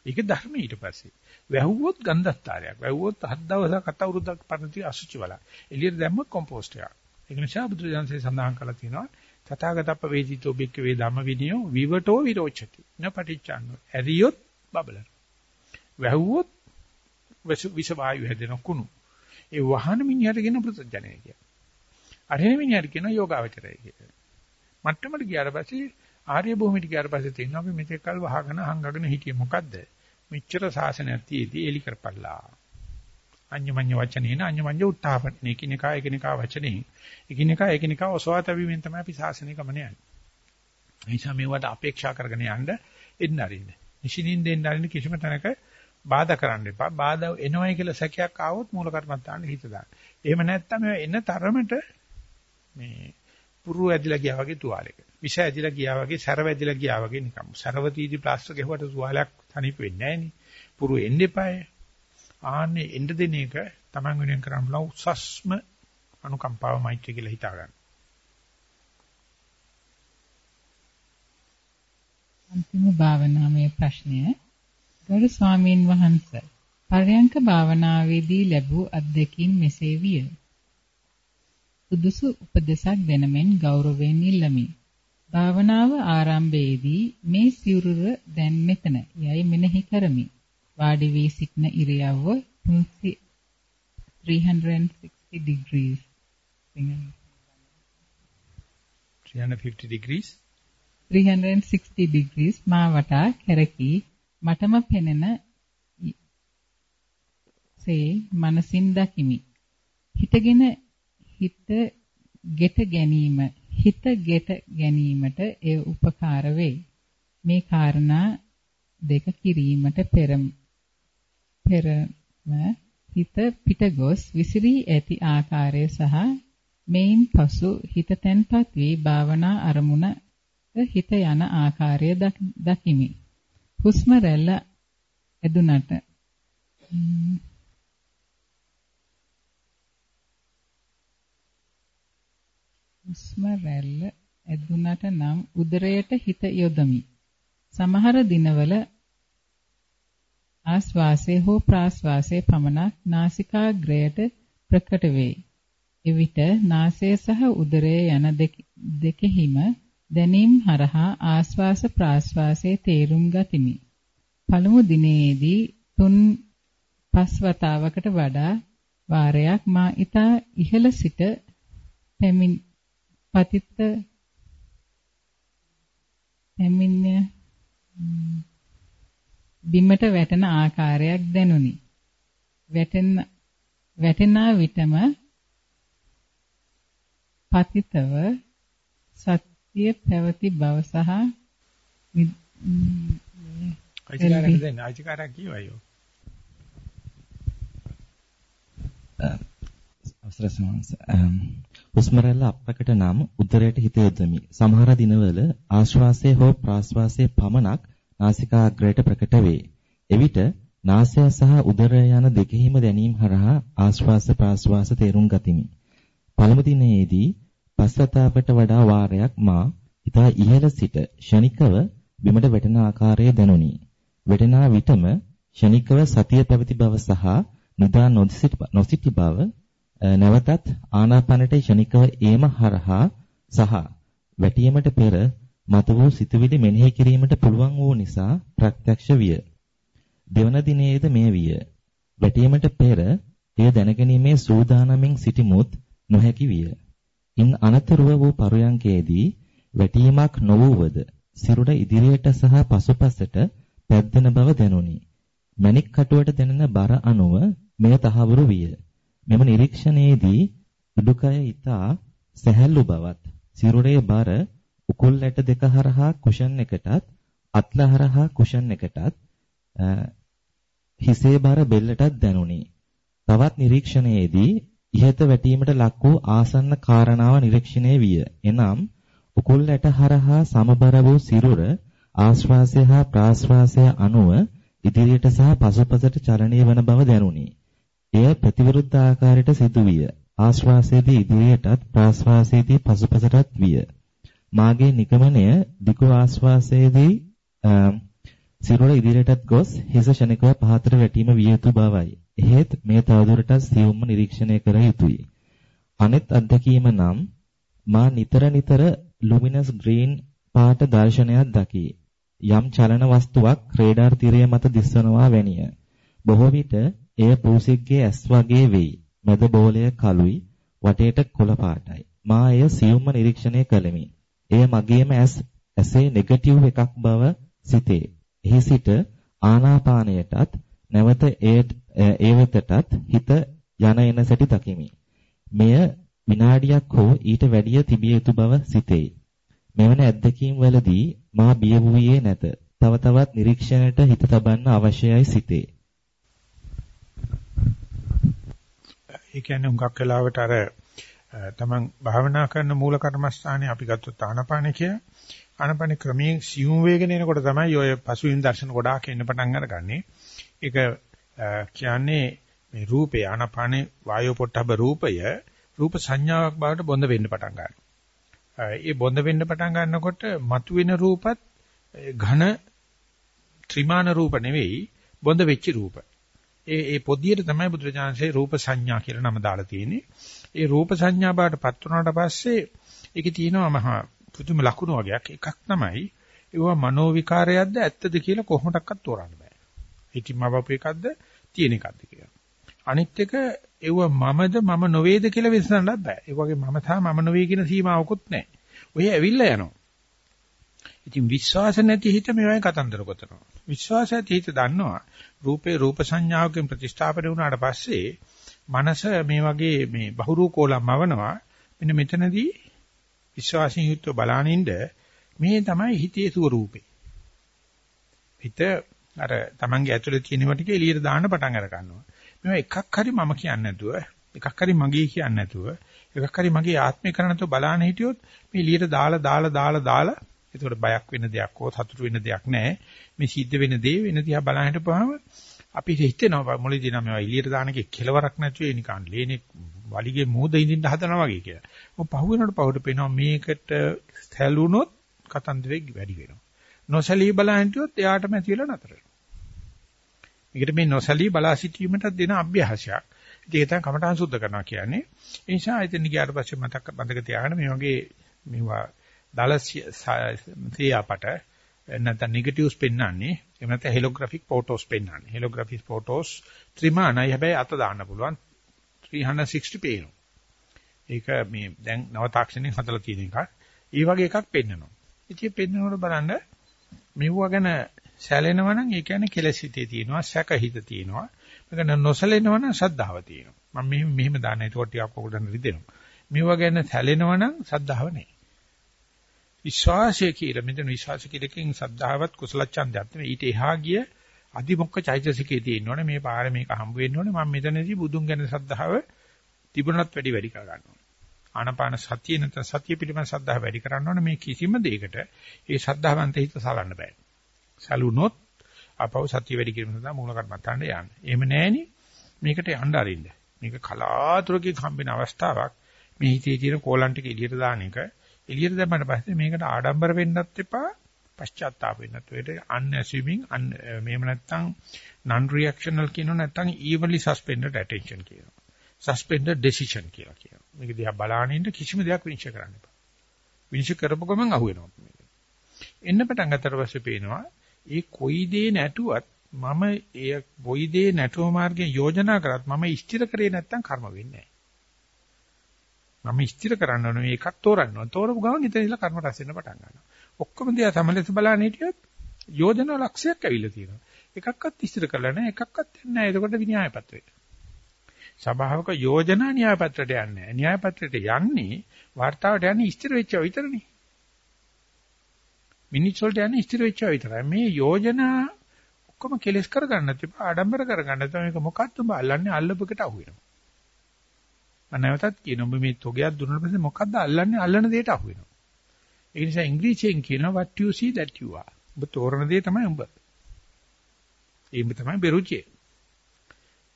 ඒක ධර්මයේ ඊට පස්සේ. වැහුවොත් ගන්ධස්තරයක්. වැහුවොත් හත් දවසක් අත අවුරුද්දක් පරණති අසුචි වල. එළියට දැම්මොත් කොම්පෝස්ට් එකක්. ඒක නිසා බුදුරජාණන්සේ සඳහන් කළා තියෙනවා තථාගතප්ප වේදිතෝ බික්ක වේ ධම්ම විනියෝ විවටෝ විරෝචති. න පටිච්චන්නෝ. ඇරියොත් බබලන. වැහුවොත් විස වායු හැදෙන කුණු. ඒ වහන මිනිහට කියන පුරුතජනය කිය. අරහෙන මිනිහට කියන යෝගාවචරය කියලා. මට්ටමට ගියාට පස්සේ ආර්ය භූමියට ගියාට පස්සේ තේරෙනවා අපි මෙතෙක් කල් වහගෙන හංගගෙන හිටියේ මොකද්ද? මෙච්චර සාසනයක් තියේදී එලි කරපල්ලා. අඤ්ඤමඤ්ඤ වචනේන අඤ්ඤමඤ්ඤ උත්තාපන එකිනෙකා එකිනෙකා වචනේ එකිනෙකා එකිනෙකා ඔසවාතවීමෙන් තමයි අපි සාසනය ගමන යන්නේ. ඒ නිසා මේවට අපේක්ෂා කරගෙන යන්න එන්න අරින්න. නිෂිනින් දෙන්න අරින්න කිසිම තැනක බාධා කරන්න එපා. බාධා එනවයි කියලා සැකයක් ආවොත් මූල කර්මත්තාන්න හිත දාන්න. එහෙම නැත්නම් එන තරමට මේ පුරු ඇදිලා ගියා වගේ තුවාලයක. විෂ ඇදිලා ගියා වගේ සරව ඇදිලා ගියා වගේ නිකම්. සරවතීදි ප්ලාස්ටර් ගෙහුවට තුවාලයක් තනිප වෙන්නේ නැහැ නේ. පුරු එන්න එපාය. ආන්නේ එන්න දෙන එක Taman වෙනුවෙන් කරන්න බලා උසස්ම අනුකම්පාව මෛත්‍රිය කියලා හිතා ගන්න. අන්තිම භාවනාමය ප්‍රශ්නය ගරු ස්වාමීන් වහන්සේ පරයන්ක භාවනාවේදී ලැබූ අත්දැකීම් මෙසේ විය. සුදුසු උපදේශක් දෙනමෙන් ගෞරවයෙන් ඉල්ලමි. භාවනාව ආරම්භයේදී මේ සිරුර දැන් මෙතන යයි මෙනෙහි කරමි. වාඩි වී සිටන ඉරියව්ව 360 degrees 350 degrees 360 degrees මා වටා කැරකී මටම පෙනෙන සේ මනසින් දකිමි. හිතගෙන හිත ගෙට ගැනීම හිත ගෙට ගැනීමට එය උපකාර වේ. මේ කාරණා දෙක කිරීමට පෙරම පෙරම හිත පිටගොස් විසිරී ඇති ආකාරය සහ මේන් පසු හිත තැන්පත් වී භාවනා අරමුණ හිත යන ආකාරය දකිමි. හුස්ම රැල්ල ඇදුනට හුස්ම රැල්ල ඇදුනට නම් උදරයට හිත යොදමි. සමහර දිනවල ආස්වාසය හෝ ප්‍රාස්වාසය පමණක් නාසිකාග්‍රයට ප්‍රකට වේ. එවිට නාසය සහ උදරය යන දෙකෙහිම දැනීම් හරහා ආස්වාස ප්‍රාස්වාසයේ තේරුම් ගතිමි. පළමු දිනේදී තුන් පස් වතාවකට වඩා වාරයක් මා ඊතා ඉහළ සිට පැමිණ පතිත පැමිණ බිමට වැටෙන ආකාරයක් දැනුනි. වැටෙන වැටෙන විටම පතිතව සත්‍ය පැවති බව සහ අයිතිකාරක දෙන්න අයිතිකාරක කියවයෝ අවසර සමන්ස හුස්ම රැල්ල අප්‍රකට නම් උදරයට හිත යොදමි. සමහර දිනවල ආශ්වාසය හෝ ප්‍රාශ්වාසයේ පමණක් නාසිකාග්‍රයට ප්‍රකට වේ. එවිට නාසය සහ උදරය යන දෙකෙහිම දැනීම හරහා ආශ්වාස ප්‍රාශ්වාස තේරුම් ගතිමි. පළමු දිනේදී පස්වතාවට වඩා වාරයක් මා ඉතා ඉහළ සිට ෂණිකව බිමට වැටෙන ආකාරය දැනුනි. වැටෙනා විටම ෂණිකව සතිය පැවති බව සහ නිදා නොසිටි බව නැවතත් ආනාපානට ෂණිකව ඒම හරහා සහ වැටීමට පෙර මත වූ සිතුවිලි මෙනෙහි කිරීමට පුළුවන් වූ නිසා ප්‍රත්‍යක්ෂ විය. දෙවන දිනේද මේ විය. වැටීමට පෙර එය දැනගැනීමේ සූදානමින් සිටිමුත් නොහැකි විය. ඉන් අනතුරුව වූ පරුයන්කේදී වැටීමක් නොවුවද සිරුර ඉදිරියට සහ පසුපසට පැද්දෙන බව දැනුනි. මණික් කටුවට දැනෙන බර අණුව මෙය තහවුරු විය. මෙම නිරීක්ෂණයේදී උඩුකය ඊතා සැහැල්ලු බවත් සිරුරේ බර උකුල් ඇට දෙක හරහා කුෂන් එකටත් අත්ල හරහා කුෂන් එකටත් හිසේ බර බෙල්ලටත් දැනුනි. තවත් නිරීක්ෂණයේදී ඉහත වැටීමට ලක් වූ ආසන්න කාරණාව නිරීක්ෂණය විය. එනම් උකුල් ඇට හරහා සමබර වූ සිරුර ආශ්වාසය හා ප්‍රාශ්වාසය අනුව ඉදිරියට සහ පසුපසට චලනය වන බව දැනුනි. එය ප්‍රතිවිරුද්ධ ආකාරයට සිදුවිය. ආශ්වාසයේදී ඉදිරියටත් ප්‍රාශ්වාසයේදී පසුපසටත් විය. මාගේ නිගමනය දිගු ආශ්වාසයේදී සිරුර ඉදිරියටත් ගොස් හිස ශනිකව පහතට වැටීම විය යුතු බවයි. එහෙත් මේ තවදුරටත් සියුම්ම නිරීක්ෂණය කර යුතුය. අනෙත් අත්දැකීම නම් මා නිතර නිතර ලුමිනස් ග්‍රීන් පාට දර්ශනයක් දකි. යම් චලන වස්තුවක් රේඩාර් තිරය මත දිස්වනවා වැනිය. බොහෝ විට එය පූසික්ගේ ඇස් වගේ වෙයි. මැද බෝලය කළුයි, වටේට කොළ පාටයි. මා එය සියුම්ම නිරීක්ෂණය කළෙමි. එය මගේම ඇස් ඇසේ නෙගටිව් එකක් බව සිතේ. එහි සිට ආනාපානයටත් නැවත ඒ වෙතටත් හිත යන එන සැටි දකිමි. මෙය විනාඩියක් හෝ ඊට වැඩිය තිබිය යුතු බව සිතේ. මෙවැනි අත්දැකීම් වලදී මා බිය වූයේ නැත. තව තවත් නිරීක්ෂණයට හිත තබන්න අවශ්‍යයි සිතේ. ඒ කියන්නේ හුඟක් වෙලාවට අර තමන් භාවනා කරන මූල කර්මස්ථානේ අපි ගත්තොත් ආනපාන කිය. ආනපාන ක්‍රමයෙන් සියුම් වේගන එනකොට තමයි ඔය පසුවින් දර්ශන ගොඩාක් එන්න පටන් අරගන්නේ. ඒක කියන්නේ මේ රූපේ ආනපානේ වායෝ පොට්ටබ රූපය රූප සංඥාවක් බවට බොඳ වෙන්න පටන් ගන්නවා. ඒ බොඳ වෙන්න පටන් ගන්නකොට මතුවෙන රූපත් ඝන ත්‍රිමාන රූප නෙවෙයි බොඳ වෙච්ච රූප. ඒ ඒ පොදියට තමයි බුදුරජාණන්සේ රූප සංඥා කියලා නම දාලා තියෙන්නේ. ඒ රූප සංඥා බාටපත් වුණාට පස්සේ ඒකේ තියෙනවා මහා පුදුම ලකුණු වගේක් එකක් තමයි ඒවා මනෝ විකාරයක්ද ඇත්තද කියලා කොහොමඩක්වත් තෝරන්න බෑ. ඉතින් මවපු එකක්ද තියෙන එකක්ද කියලා. අනිත් එක ඒව මමද මම නොවේද කියලා විශ්සන්නත් බෑ. ඒ වගේ මම තා මම නොවේ කියන සීමාවකුත් නැහැ. ඔය ඇවිල්ලා යනවා. ඉතින් විශ්වාස නැති හිත මේවායි කතන්දර ගොතනවා. විශ්වාස ඇති හිත දන්නවා රූපේ රූප සංඥාවකින් ප්‍රතිස්ථාපන වුණාට පස්සේ මනස මේ වගේ මේ බහුරූ කෝලම් මවනවා. මෙන්න මෙතනදී විශ්වාසයෙන් යුක්තව බලානින්ද මේ තමයි හිතේ ස්වරූපේ. හිත අර Tamange ඇතුලේ තියෙනවට ටික එළියට දාන්න පටන් අර ගන්නවා. මේවා එකක් හරි මම කියන්නේ නැතුව, එකක් හරි මගේ කියන්නේ නැතුව, එකක් හරි මගේ ආත්මය කරන නැතුව බලාන හිටියොත් මේ එළියට දාලා දාලා දාලා දාලා ඒකට බයක් වෙන දෙයක් හෝ සතුටු වෙන දෙයක් නැහැ. මේ සිද්ධ වෙන දේ වෙන දිහා බලන හිටපුවාම අපි හිතෙනවා මොළේදී නම් මේවා එළියට දාන එකේ කෙලවරක් නැතුව ඒ නිකන් ලේනේ වලිගේ මූද ඉඳින්න හදනවා වගේ කියලා. ඔය පහු වෙනකොට පහුට පේනවා මේකට සැලුනොත් කතන්දරේ වැඩි වෙනවා. නොසලී බලන හිටියොත් එයාටම ඇති වෙලා නතර වෙනවා. මේකට මේ නොසලී බලා සිටීමට දෙන අභ්‍යාසයක්. ඉතින් ඒක තමයි කමඨාන් සුද්ධ කරනවා කියන්නේ. ඒ නිසා එතන ගියාට පස්සේ මතක බඳක තියාගෙන මේ වගේ මේවා දල සියාපට නැත්නම් නෙගටිව්ස් පෙන්වන්නේ එහෙම නැත්නම් හෙලෝග්‍රැෆික් ෆොටෝස් පෙන්වන්නේ. හෙලෝග්‍රැෆික් ෆොටෝස් ත්‍රිමාණයි හැබැයි අත දාන්න පුළුවන් 360 පේනවා. ඒක මේ දැන් නව තාක්ෂණයෙන් හදලා තියෙන එකක්. ඒ වගේ එකක් පෙන්වනවා. ඉතින් පෙන්වනකොට බලන්න මෙවුව ගැන සැලෙනවා නම් ඒ කියන්නේ කෙලෙස් හිතේ තියෙනවා, සැක හිත තියෙනවා. මේක නොසැලෙනවා නම් සද්ධාව තියෙනවා. මම මෙහෙම මෙහෙම දාන්න ඒකට ටිකක් ඔකට රිදෙනවා. මෙවුව ගැන සැලෙනවා නම් සද්ධාව නැහැ. විශ්වාසය කියලා මෙතන විශ්වාස කියලකින් සද්ධාවත් කුසල ඡන්දයත් නෙවෙයි ඊට එහා ගිය අධිමොක්ක චෛතසිකයේ තියෙනවනේ මේ පාර මේක හම්බ වෙන්න ඕනේ. මම මෙතනදී බුදුන් ගැන සද්ධාව තිබුණත් වැඩි වැඩි කර ගන්නවා ආනපාන සතිය නැත්නම් සතිය පිළිබඳ සද්ධාව වැඩි කරන්න ඕනේ. මේ කිසිම දෙයකට ඒ සද්ධාවන්ත හිත සලන්න බෑ. සලුනොත් අපව සතිය වැඩි කිරීම සඳහා මූල කර්මත්තාන්ට යන්න. එහෙම නැහෙනි මේකට යන්න අරින්න. මේක කලාතුරකින් හම්බෙන අවස්ථාවක්. මේ හිතේ තියෙන කෝලම් ටික එළියට දාන එක එළියට දැම්මට පස්සේ මේකට ආඩම්බර වෙන්නත් එපා පශ්චාත්තාප වෙන්නත්. ඒකට unassuming මේව නැත්තම් non reactional කියනවා නැත්තම් evenly suspended attention කියනවා. Suspended decision කියලා කියනවා. මේක දිහා බලාගෙන ඉන්න කිසිම දෙයක් විනිශ්චය කරන්න එපා. විනිශ්චය කරපු ගමන් අහුවෙනවා මේක. එන්න පටන් ගත්තට පස්සේ පේනවා ඒ කොයි දේ නැටුවත් මම ඒ කොයි දේ නැටුව මාර්ගයෙන් යෝජනා කරත් මම ස්ථිර කරේ නැත්තම් කර්ම වෙන්නේ නැහැ. මම ස්ථිර කරන්න ඕනේ එකක් තෝරන්න ඕනේ. තෝරපු ගමන් ඉතින් ඉල කර්ම රැස් වෙන්න පටන් ගන්නවා. ඔක්කොම දිහා සමලෙස බලන හිටියොත් යෝජනා ලක්ෂයක් ඇවිල්ලා තියෙනවා. එකක්වත් ස්ථිර කරලා නැහැ. එකක්වත් දෙන්නේ නැහැ. එතකොට විනයාය පත්‍රයට. සභාවක යෝජනා න්‍යාය පත්‍රයට යන්නේ නැහැ. න්‍යාය පත්‍රයට යන්නේ වார்த்தාවට යන්නේ ස්ථිර වෙච්ච විතරනේ. මිනිස්සුන්ට යන්නේ ස්ථිර වෙච්ච විතරයි. මේ යෝජනා ඔක්කොම කෙලස් කරගන්න තිබා ආඩම්බර කරගන්න තමයි මේක මොකක්ද උඹ අල්ලන්නේ අල්ලපකට අහු වෙනවා. මම නැවතත් කියනවා උඹ මේ තොගයක් දුන්නා පස්සේ මොකද්ද අල්ලන්නේ අල්ලන දෙයට අහු වෙනවා. ඒ නිසා ඉංග්‍රීසියෙන් කියනවා what you see that you are. ඔබ තෝරන දේ තමයි උඹ. ඒඹ තමයි බෙරුචිය.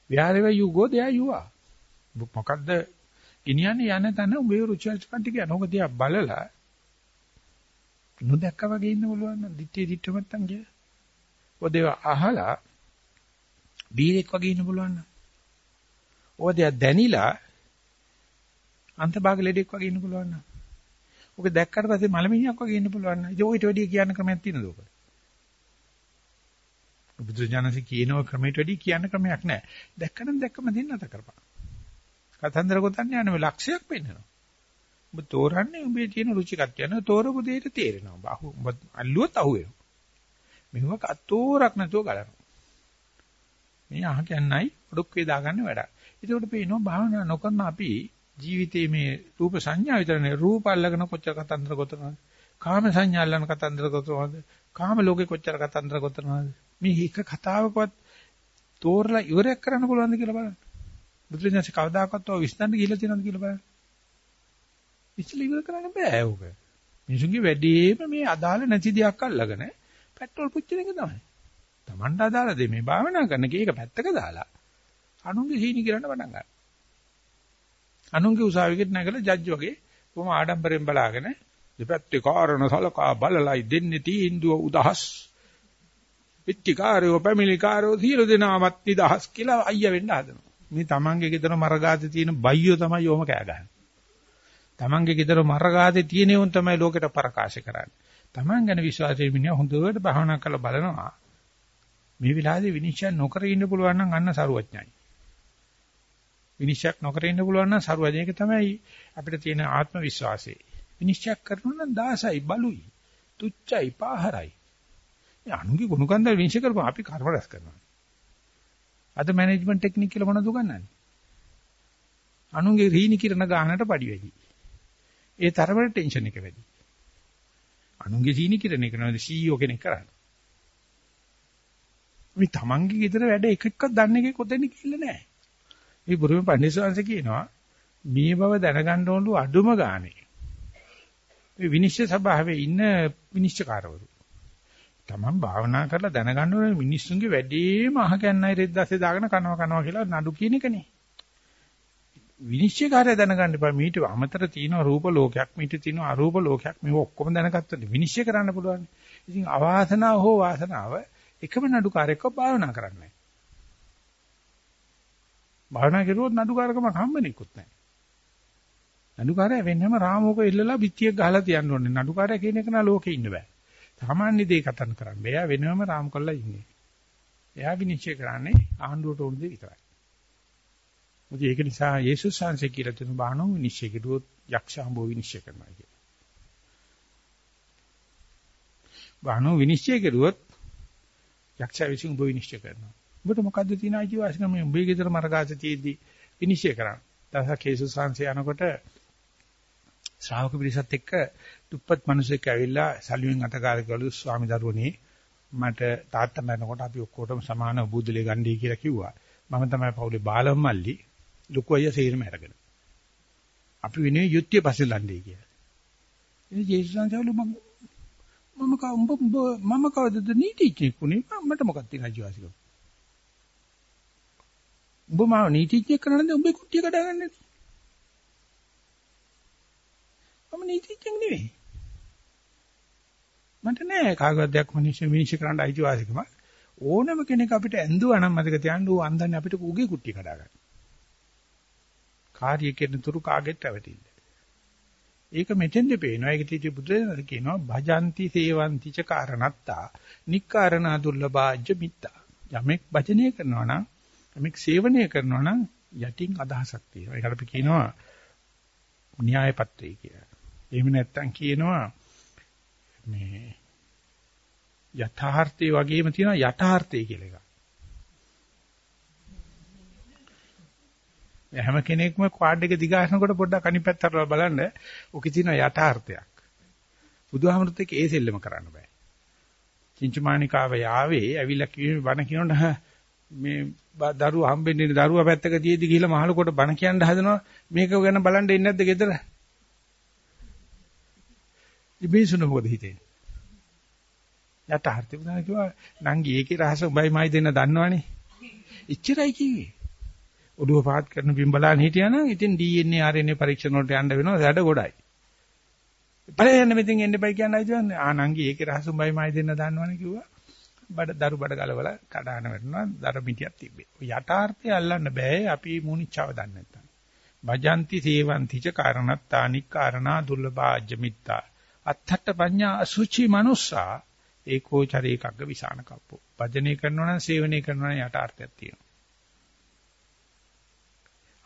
wherever you go there you are. මොකද්ද ගෙනියන්නේ යන තැන උඹේ රුචිල්ස්කන් ටික යනෝක දිහා බලලා නොදැක්ක වගේ ඉන්න බලන්න දිත්තේ දිට්ඨ මත්තන් කිය. ඔය දේව අහලා බීරෙක් වගේ ඉන්න බලන්න. ඔය දේව දැනිලා අන්තභාග ලෙඩෙක් වගේ ඉන්න පුළුවන් නේද? ඔක දැක්කට පස්සේ මලමිණියක් වගේ ඉන්න පුළුවන් නේද? ඔයිට වැඩිය කියන්න ක්‍රමයක් තියෙනද ඔක? බුදුජානසී කියනව ක්‍රමයට වැඩිය කියන්න ක්‍රමයක් නැහැ. දැක්කනම් දැක්කම දෙන්න නැත කරපන්. කතන්දර ගොතන්නේ යන්නේ ලක්ෂයක් පෙන්නනවා. ඔබ තෝරන්නේ ඔබේ තියෙන රුචිකත්වය නේ තෝරපු දෙයට තේරෙනවා. බහු ඔබ අල්ලුවොත් අහුවෙනවා. මෙහෙම අතෝරක් නැතුව ගලනවා. මේ අහ කියන්නයි ඔඩොක්කේ දාගන්න වැඩක්. ඒකට පේනවා භාවනා නොකරන අපි ජීවිතේ මේ රූප සංඥා විතරනේ රූප අල්ලගෙන කොච්චර කතන්දර ගොතනවද? කාම සංඥා අල්ලන කතන්දර ගොතනවද? කාම ලෝකේ කොච්චර කතන්දර ගොතනවද? මේ එක කතාවකවත් තෝරලා ඉවරයක් කරන්න පුළුවන්ද කියලා බලන්න. බුදුරජාණන් කවදාකවත් ඔය විශ්ඳන්න ගිහිල්ලා තියෙනවද කියලා බලන්න. ඉස්සෙල්ලා ඉවර කරන්න බෑ ඕක. මිනිසුන්ගේ වැඩේම මේ අදාළ නැති දෙයක් අල්ලගෙන පෙට්‍රල් පුච්චන එක තමයි. Tamanda අදාළ දෙ මේ භාවනා කරන කේක පැත්තක දාලා අනුන්ගේ සීනි කිරන්න පටන් ගන්නවා. අනුන්ගේ උසාවියකට නැගලා ජජ් වගේ කොහොම ආඩම්බරෙන් බලාගෙන දෙපැත්තේ කාරණ සලකා බලලයි දෙන්නේ තීන්දුව උදහස් පිටිකාරයෝ පැමිණිකාරයෝ සියලු දෙනාමත් නිදහස් කියලා අයියා වෙන්න හදනවා. මේ තමන්ගේ ගෙදර මරගාතේ තියෙන බයියෝ තමයි යොම කෑ ගහන්නේ. තමන්ගේ ගෙදර මරගාතේ තියෙන උන් තමයි ලෝකෙට ප්‍රකාශ කරන්නේ. තමන් ගැන විශ්වාසයෙන් මිනිහා හොඳට භාවනා කරලා බලනවා. මේ විලාදී විනිශ්චය නොකර ඉන්න පුළුවන් නම් අන්න සරුවඥයි. විනිශ්චයක් නොකර ඉන්න පුළුවන් නම් සරුවදේක තමයි අපිට තියෙන ආත්ම විශ්වාසය. විනිශ්චයක් කරනවා නම් දාසයි බලුයි. තුච්චයි පාහරයි. මේ අනුගේ ගුණකන්දල් විනිශ්චය කරපුවා අපි කර්ම රැස් කරනවා. අද මැනේජ්මන්ට් ටෙක්නික් කියලා මොනවද උගන්වන්නේ? අනුගේ රීනි කිරණ ගානට පඩි වැඩි. ඒ තරමට ටෙන්ෂන් එක වැඩි. අනුගේ සීනි කිරණ එක නේද CEO කෙනෙක් කරන්නේ. මේ තමන්ගේ ගෙදර වැඩ එක එකක් දන්නේ එකේ කොතෙන්ද කියලා නැහැ. මේ බුරුම පඬිස්සවංශ කියනවා මේ බව දැනගන්න ඕනලු අඩුම ගානේ. මේ විනිශ්චය සභාවේ ඉන්න විනිශ්චයකාරවරු. තමන් භාවනා කරලා දැනගන්න ඕනේ මිනිස්සුන්ගේ වැඩේම අහකන්නයි රෙද්දාසේ දාගෙන කනවා කනවා කියලා නඩු කියන එකනේ. විනිශ්චයකාරය දැනගන්න එපා. මීට අමතර තියෙන රූප ලෝකයක්, මීට තියෙන අරූප ලෝකයක් මේව ඔක්කොම දැනගත්තොත් විනිශ්චය කරන්න පුළුවන්. ඉතින් අවාසනාව හෝ වාසනාව එකම නඩුකාරයෙක්ව භාවනා කරන්නේ. භාවනා කරුවොත් නඩුකාරකම හම්බෙන්නේකුත් නැහැ. නඩුකාරය වෙන්නම රාමෝක ඉල්ලලා පිටියක් ගහලා තියන්න ඕනේ. නඩුකාරය කියන එක නා ලෝකේ ඉන්න බෑ. සාමාන්‍ය දේ කතන් කරන්න. එයා වෙනම රාම් කරලා ඉන්නේ. එයා විනිශ්චය කරන්නේ ආණ්ඩුවට උණු දේ විතරයි. මොකද ඒක නිසා යේසුස් වහන්සේ කියලා තුන බානෝ විනිශ්චය කරුවොත් යක්ෂාඹෝ විනිශ්චය කරනවා කියලා. බානෝ විනිශ්චය කරුවොත් යක්ෂයා විසින් උඹ විනිශ්චය කරනවා. උඹට මොකද්ද තියෙන අයිතිවාසිකම මේ උඹේ ගෙදර මරගාස තියේදී විනිශ්චය කරන්න. දවසක් යේසුස් වහන්සේ යනකොට ශ්‍රාවක පිරිසත් එක්ක දුප්පත් මිනිසෙක් ඇවිල්ලා සල්ුවෙන් අතකාරකවලු ස්වාමි දරුවනේ මට තාත්තා මැරෙනකොට අපි ඔක්කොටම සමාන බුදුලේ ගන්නයි කියලා කිව්වා. මම තමයි පවුලේ බාලම මල්ලි ලොකු අයියා සේරම අරගෙන. අපි වෙනේ යුද්ධය පස්සේ ලන්නේ කියලා. ඉතින් ජේසුස් සංසාරලු මම මම කව උඹ මම කවදද නීතිඥයෙක් උනේ මට මොකක්ද තියෙන අයිතිවාසිකම. උඹ මාව නීතිඥයෙක් කරන්නේ උඹේ කුට්ටිය කඩාගන්නේ. මම නීතිඥයෙක් නෙවෙයි. මට නෑ කාගවත් දෙයක් මිනිස්සු මිනිස්සු කරන්න අයිතිවාසිකම. ඕනම කෙනෙක් අපිට ඇඳුවා නම් මතක තියාගන්න ඌ අන්දන්නේ අපිට උගේ කුට්ටිය කඩාගන්න. කාර්ය කෙරෙන තුරු කාගෙත් රැවටිල්ල. ඒක මෙතෙන්ද පේනවා. ඒක තීටි බුදුරජාණන් කියනවා භජಂತಿ සේවಂತಿ ච කාරණත්තා නික්කාරණා දුර්ලභාජ්‍ය මිත්තා. යමෙක් භජනය කරනවා නම් යමෙක් සේවනය කරනවා නම් යටින් අදහසක් තියෙනවා. ඒකට අපි කියනවා න්‍යාය පත්‍රය කියලා. එහෙම නැත්නම් කියනවා මේ යථාර්ථය වගේම තියෙනවා යථාර්ථය කියලා එකක්. හැම කෙනෙක්ම ක්වාඩ් එක දිගාසනකොට පොඩ්ඩක් අනිත් පැත්තට බලන්න ඔකේ තියෙන යථාර්ථයක්. බුදුහාමුදුරුත් එක්ක ඒ සෙල්ලම කරන්න බෑ. චින්චමානිකාව යාවේ ඇවිල්ලා කිව්වේ බණ කියනකොට මේ දරුවා හම්බෙන්නේ දරුවා පැත්තක තියේදි ගිහිල්ලා මහලකොට බණ කියන්න හදනවා මේක ගැන බලන්න එන්නේ නැද්ද ගෙදර? ඉබේසුන මොකද හිතෙන්නේ? යථාර්ථය බුදුහාම කිව්වා නංගි ඒකේ රහස උඹයි මයි දෙන්න දන්නවනේ. එච්චරයි කිව්වේ. ඔළුව පාත් කරන බිම් බලන්න හිටියානම් ඉතින් DNA RNA පරීක්ෂණ වලට යන්න වෙනවා සැඩ ගොඩයි. බලයන් මෙතෙන් එන්න බයි කියන්නයි කියන්නේ. ආනංගි ඒකේ රහස උඹයි මයි දෙන්න දන්නවනේ කිව්වා. බඩ දරු බඩ ගලවලා කඩාන වැටුණා දර මිටියක් තිබ්බේ. ඔය යථාර්ථය අල්ලන්න බෑ අපි මුනිච්චව දන්නේ නැත්තම්. භජಂತಿ සේවಂತಿ ච කාරණත්තානි කාරණා දුර්ලභාජ්‍ය මිත්තා. අත්තට පඤ්ඤා අසුචි මනුස්සා ඒකෝ චරේකග්ග විසාන කප්පෝ. භජනය කරනවා නම් සේවනය කරනවා නම් යථාර්ථයක් තියෙනවා.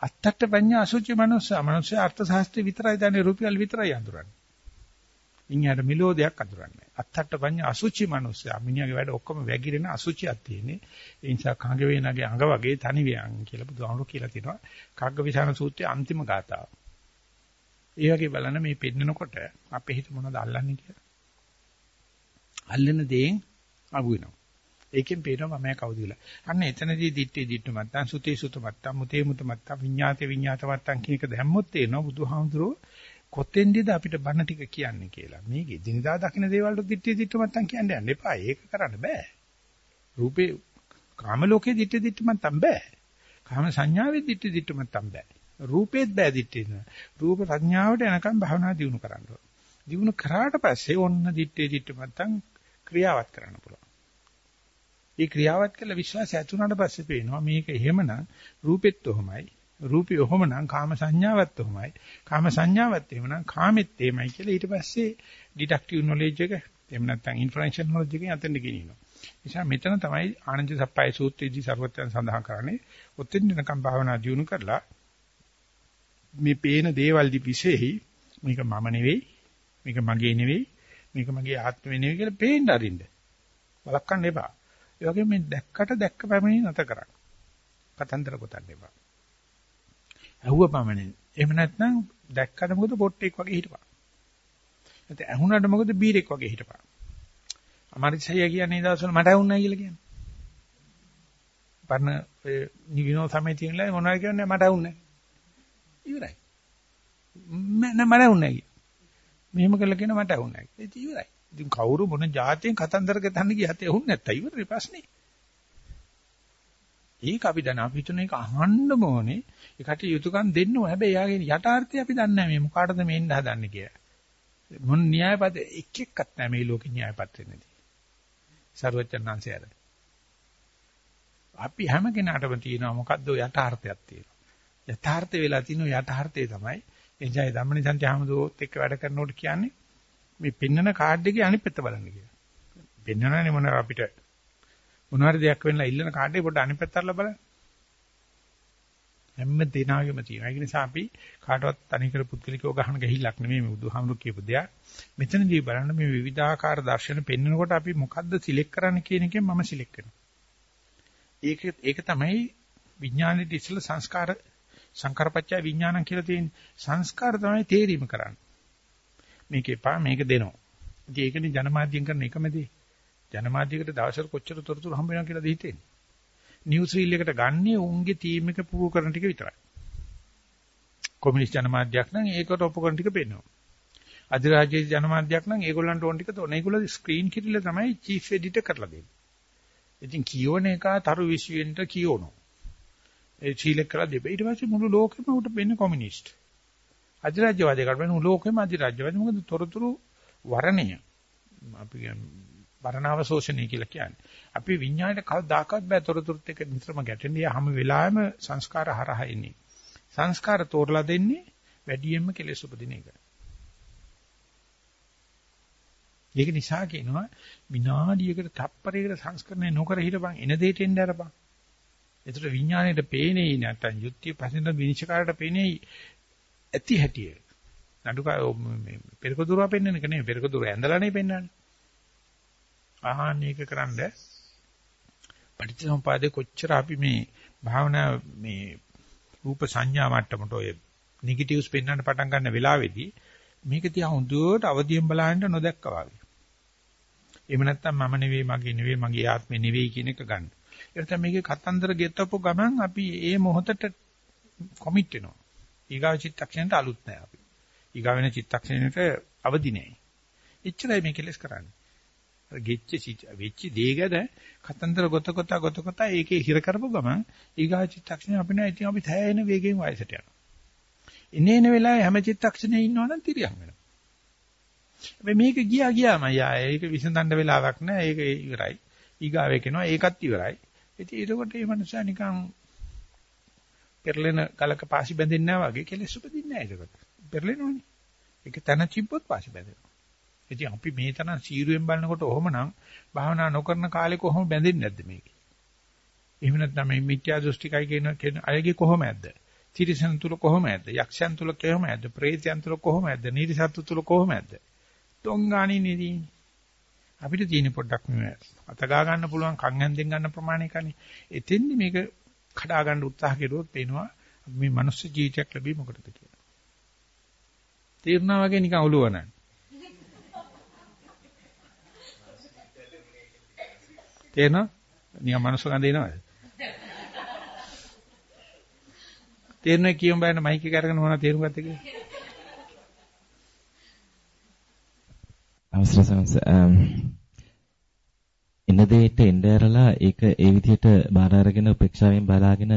අත්තට පඤ්ඤා අසුචි මනුස්සා මනුස්සා අර්ථ ශාස්ත්‍රය විතරයි දන්නේ රුපියල් විතරයි අඳුරන්නේ. ඉන්හියට මිලෝදයක් අඳුරන්නේ. අත්තට පඤ්ඤා අසුචි මනුස්සා මිනිහාගේ වැඩ ඔක්කොම වැగిරෙන අසුචියක් තියෙන්නේ. ඒ නිසා කංග වේනගේ අඟ වගේ තනි වේයන් කියලා බුදුහාමුදුරුවෝ කියලා තියෙනවා. කග්ග විසාන සූත්‍රයේ අන්තිම ගාථාව. ඒ වගේ බලන මේ පෙන්නකොට අපේ හිත මොනවද අල්ලන්නේ කියලා. අල්ලන දේෙන් අහු වෙනවා. ඒකෙන් පේනවා මම කවුද කියලා. අන්න එතනදී දිත්තේ දිට්ඨ මත්තං සුතේ සුත මත්තං මුතේ මුත මත්තං විඤ්ඤාතේ විඤ්ඤාත මත්තං කියන එක දැම්මොත් තේනවා බුදුහාමුදුරුවෝ කොතෙන්දද අපිට බණ ටික කියන්නේ කියලා. මේකේ දිනදා දකින්න දේවල් වලට දිත්තේ දිට්ඨ මත්තං කියන්න යන්න එපා. ඒක කරන්න බෑ. රූපේ කාම ලෝකේ දිත්තේ දිට්ඨ මත්තං බෑ. කාම සංඥාවේ දිත්තේ දිට්ඨ මත්තං බෑ. රූපේත් බෑ දිත්තේ නෑ. රූප ප්‍රඥාවට එනකම් භවනා දිනු කරන්න ඕන. දිනු කරාට පස්සේ ඔන්න දිත්තේ දිට්ඨ මත්තං ක්‍රියාවත් කරන්න පුළුවන්. ඒ ක්‍රියාවත් කළ විශ්වාසය ඇති වුණාට පස්සේ පේනවා මේක එහෙමනම් රූපෙත් රූපය ඔහොම නම් කාම සංඥාවත් ඔහොමයි. කාම සංඥාවත් එහෙම නම් කාමෙත් එහෙමයි කියලා ඊට පස්සේ ඩිඩක්ටිව් නොලෙජ් එක එහෙම නැත්නම් ඉන්ෆරෙන්ෂල් නොලෙජ් එකෙන් අතෙන්ද ගෙනිනවා. නිසා මෙතන තමයි ආනන්ද සප්පයි සූත්‍රයේදී ਸਰවත්‍යයන් සඳහන් කරන්නේ. ඔතෙන් දෙනකම් භාවනා දියුණු කරලා මේ පේන දේවල් දිපිසෙහි මේක මම නෙවෙයි, මේක මගේ නෙවෙයි, මේක මගේ ආත්මෙ නෙවෙයි කියලා පේන්න අරින්න. බලක්කන්න එපා. ඒ වගේ මේ දැක්කට දැක්ක පැමිණි නැත කරන්න. කතන්දර ගොතන්න එපා. ඇහුව පමණින්. එහෙම නැත්නම් දැක්කට මොකද පොට්ටෙක් වගේ හිටපන්. නැත්නම් ඇහුණාට මොකද බීරෙක් වගේ හිටපන්. අමාරිසය කියන්නේ දවස්වල මට ඇහුණා කියලා කියන්නේ. පරණ නිවිනෝ සමය තියෙනලා මොනවද කියන්නේ මට වුන්නේ. ඉවරයි. මම මට වුන්නේ. මෙහෙම කළා කියන මට වුන්නේ. ඒක ඉවරයි. ඉතින් කවුරු මොන જાතියෙන් කතන්දර ගතන්න ගියත් එහුන් නැත්තයි ඉවරයි ප්‍රශ්නේ. ඒක අපි දැන් අපි හිතන එක අහන්න ඕනේ. ඒකට යුතුයකම් දෙන්න ඕනේ. හැබැයි යාගේ යථාර්ථය අපි දන්නේ නැහැ මේ මොකටද මේ ඉන්න හදන්නේ කියලා. මොන න්‍යායපත එක එක්කත් නැහැ මේ ලෝකේ න්‍යායපත්‍රේ නැති. සර්වචත්තනාංශයද. අපි හැම කෙනාටම තියෙනවා මොකද්ද යථාර්ථයක් තියෙනවා. යථාර්ථය වෙලා තියෙන යථාර්ථය තමයි එන්ජයි ධම්මනිසන්ති හැමදෝත් එක්ක වැඩ කරනකොට කියන්නේ මේ පින්නන කාඩ් එකේ අනිත් පැත්ත බලන්න කියලා. පින්නනනේ මොනවා අපිට මොනවාරි දෙයක් වෙන්නලා ඉල්ලන කාඩ් එක පොඩ්ඩ අනිත් පැත්ත අරලා බලන්න. හැම දිනාගෙම තියෙනවා. ඒ නිසා අපි කාටවත් තනිකර පුද්ගලිකව ගහන ගහිල්ලක් නෙමෙයි මේ බුදුහාමුදුරු කියපු දෙයක්. මෙතනදී බලන්න මේ විවිධාකාර දර්ශන පෙන්වනකොට අපි මොකද්ද සිලෙක්ට් කරන්න කියන එකෙන් මම සිලෙක්ට් කරනවා. ඒක ඒක තමයි විඥානයේ ඉස්සල සංස්කාර සංකාරපච්චය විඥානං කියලා තියෙන සංස්කාර තමයි තේරීම කරන්නේ. මේක එපා මේක දෙනවා. ඉතින් ඒකනේ ජනමාධ්‍යෙන් කරන එකම දේ. ජනමාධ්‍යයකට දවසට කොච්චර තොරතුරු හම්බ වෙනවා කියලාද හිතෙන්නේ. නිවුස් රීල් එකට ගන්නේ උන්ගේ ටීම් එක පුරු කරන ටික විතරයි. කොමියුනිස්ට් ජනමාධ්‍යයක් නම් ඒකට ඔප්පු කරන ටික පේනවා. අධිරාජ්‍ය ජනමාධ්‍යයක් නම් ඒගොල්ලන්ට ඕන ටික තෝරන. ඒගොල්ලෝ ස්ක්‍රීන් කිරිල්ල තමයි චීෆ් එඩිටර් කරලා දෙන්නේ. ඉතින් කියවන එක තරු විශ්වෙන්ට කියවනවා. ඒ චීලෙක් කරලා දෙපේ. ඊට පස්සේ මුළු ලෝකෙම උට වෙන්නේ කොමියුනිස්ට්. අධිරාජ්‍යවාදී කරපෙන මුළු ලෝකෙම අධිරාජ්‍යවාදී. මොකද තොරතුරු වරණය. අපි වරණාව ශෝෂණය කියලා කියන්නේ. අපි විඤ්ඤාණයට කවදාකවත් බෑ තොරතුරුත් එක්ක නිතරම ගැටෙන්නේ හැම වෙලාවෙම සංස්කාර හරහා එන්නේ. සංස්කාර තෝරලා දෙන්නේ වැඩියෙන්ම කෙලෙස් උපදින එක. ඒක නිසා කියනවා විනාඩියකට තප්පරයකට සංස්කරණය නොකර හිටපන් එන දෙයට එන්න අරපන්. ඒතර විඥාණයට පේන්නේ නැත්තම් යුක්තිය පසින්ද විනිශ්චයකාරට පේන්නේ ඇති හැටිය. නඩුකා මේ පෙරක දුරව පෙන්වන එක නෙවෙයි පෙරක දුර ඇඳලානේ පෙන්වන්නේ. ආහන් මේක කරන්ඩ පටිච්චසමුපාදේ කොච්චර අපි මේ භාවනා මේ රූප සංඥා මට්ටමට ඔය නෙගටිව්ස් පෙන්වන්න පටන් ගන්න වෙලාවේදී මේක තියා හොඳට අවදියෙන් බලන්න නොදැක්කා වගේ. එහෙම නැත්නම් මම නෙවෙයි මගේ නෙවෙයි මගේ ආත්මේ නෙවෙයි කියන එක ගන්න. ඒක තමයි මේකේ කතන්දර ගෙතපු ගමන් අපි ඒ මොහොතට කොමිට් වෙනවා. ඊගාව චිත්තක්ෂණයට අලුත් නැහැ අපි. ඊගාව වෙන චිත්තක්ෂණයට අවදි නැහැ. එච්චරයි මේ කෙලස් කරන්නේ. ගෙච්ච වෙච්ච දේ ගැන කතන්දර ගොත කොට ගොත කොට ඒකේ හිර කරපු ගමන් ඊගා චිත්තක්ෂණය අපි නෑ ඉතින් අපි තැයෙන වේගෙන් වයසට යනවා. ඉන්නේ එන වෙලාවේ හැම චිත්තක්ෂණේ ඉන්නවනම් තිරියම් වෙනවා. හැබැයි මේක ගියා ගියාම යා ඒක විසඳන්න වෙලාවක් නෑ ඒක ඉවරයි. ඊගාවේ කෙනවා ඒකත් ඉවරයි. ඉතින් ඒකකොට මේ මනුස්සයා නිකන් පෙරලෙන ගලක පාසි බැඳෙන්නේ නැහැ වගේ කෙලෙස් උපදින්නේ නැහැ ඒකට. පෙරලෙනවනේ. ඒක තන චිප්පොත් පාසි බැඳෙනවා. ඉතින් අපි මේ තරම් සීරුවෙන් බලනකොට ඔහොමනම් භාවනා නොකරන කාලේ කොහොම බැඳෙන්නේ නැද්ද මේක? එහෙම නැත්නම් මේ මිත්‍යා දෘෂ්ටිකයි කියන කියන අයගේ කොහොම ඇද්ද? තිරිසන් තුල කොහොම ඇද්ද? යක්ෂයන් තුල කොහොම ඇද්ද? ප්‍රේතයන් තුල කොහොම ඇද්ද? නීතිසත්තු තුල කොහොම ඇද්ද? තොංගාණි නෙදී. අපිට තියෙන පොඩ්ඩක් මේ අතගා ගන්න පුළුවන් කන් හැන්දෙන් ගන්න ප්‍රමාණයකනේ. එතෙන්දි මේක කඩා ගන්න උත්සාහ කෙරුවොත් පේනවා මේ මනුස්ස ජීවිතයක් ලැබී මොකටද කියලා. තීරණා වගේ නිකන් ඔළුව නැහැ. තේරෙනවද? නිකන් මනුස්ස ගඳ එනවද? තේරෙන්නේ කියමු බෑන මයික් එක අරගෙන මොනවද තේරුම් ගත්තේ කියලා? අවසර සමස එන දෙයට එnder ඇරලා ඒක ඒ විදිහට බාර අරගෙන උපේක්ෂාවෙන් බලාගෙන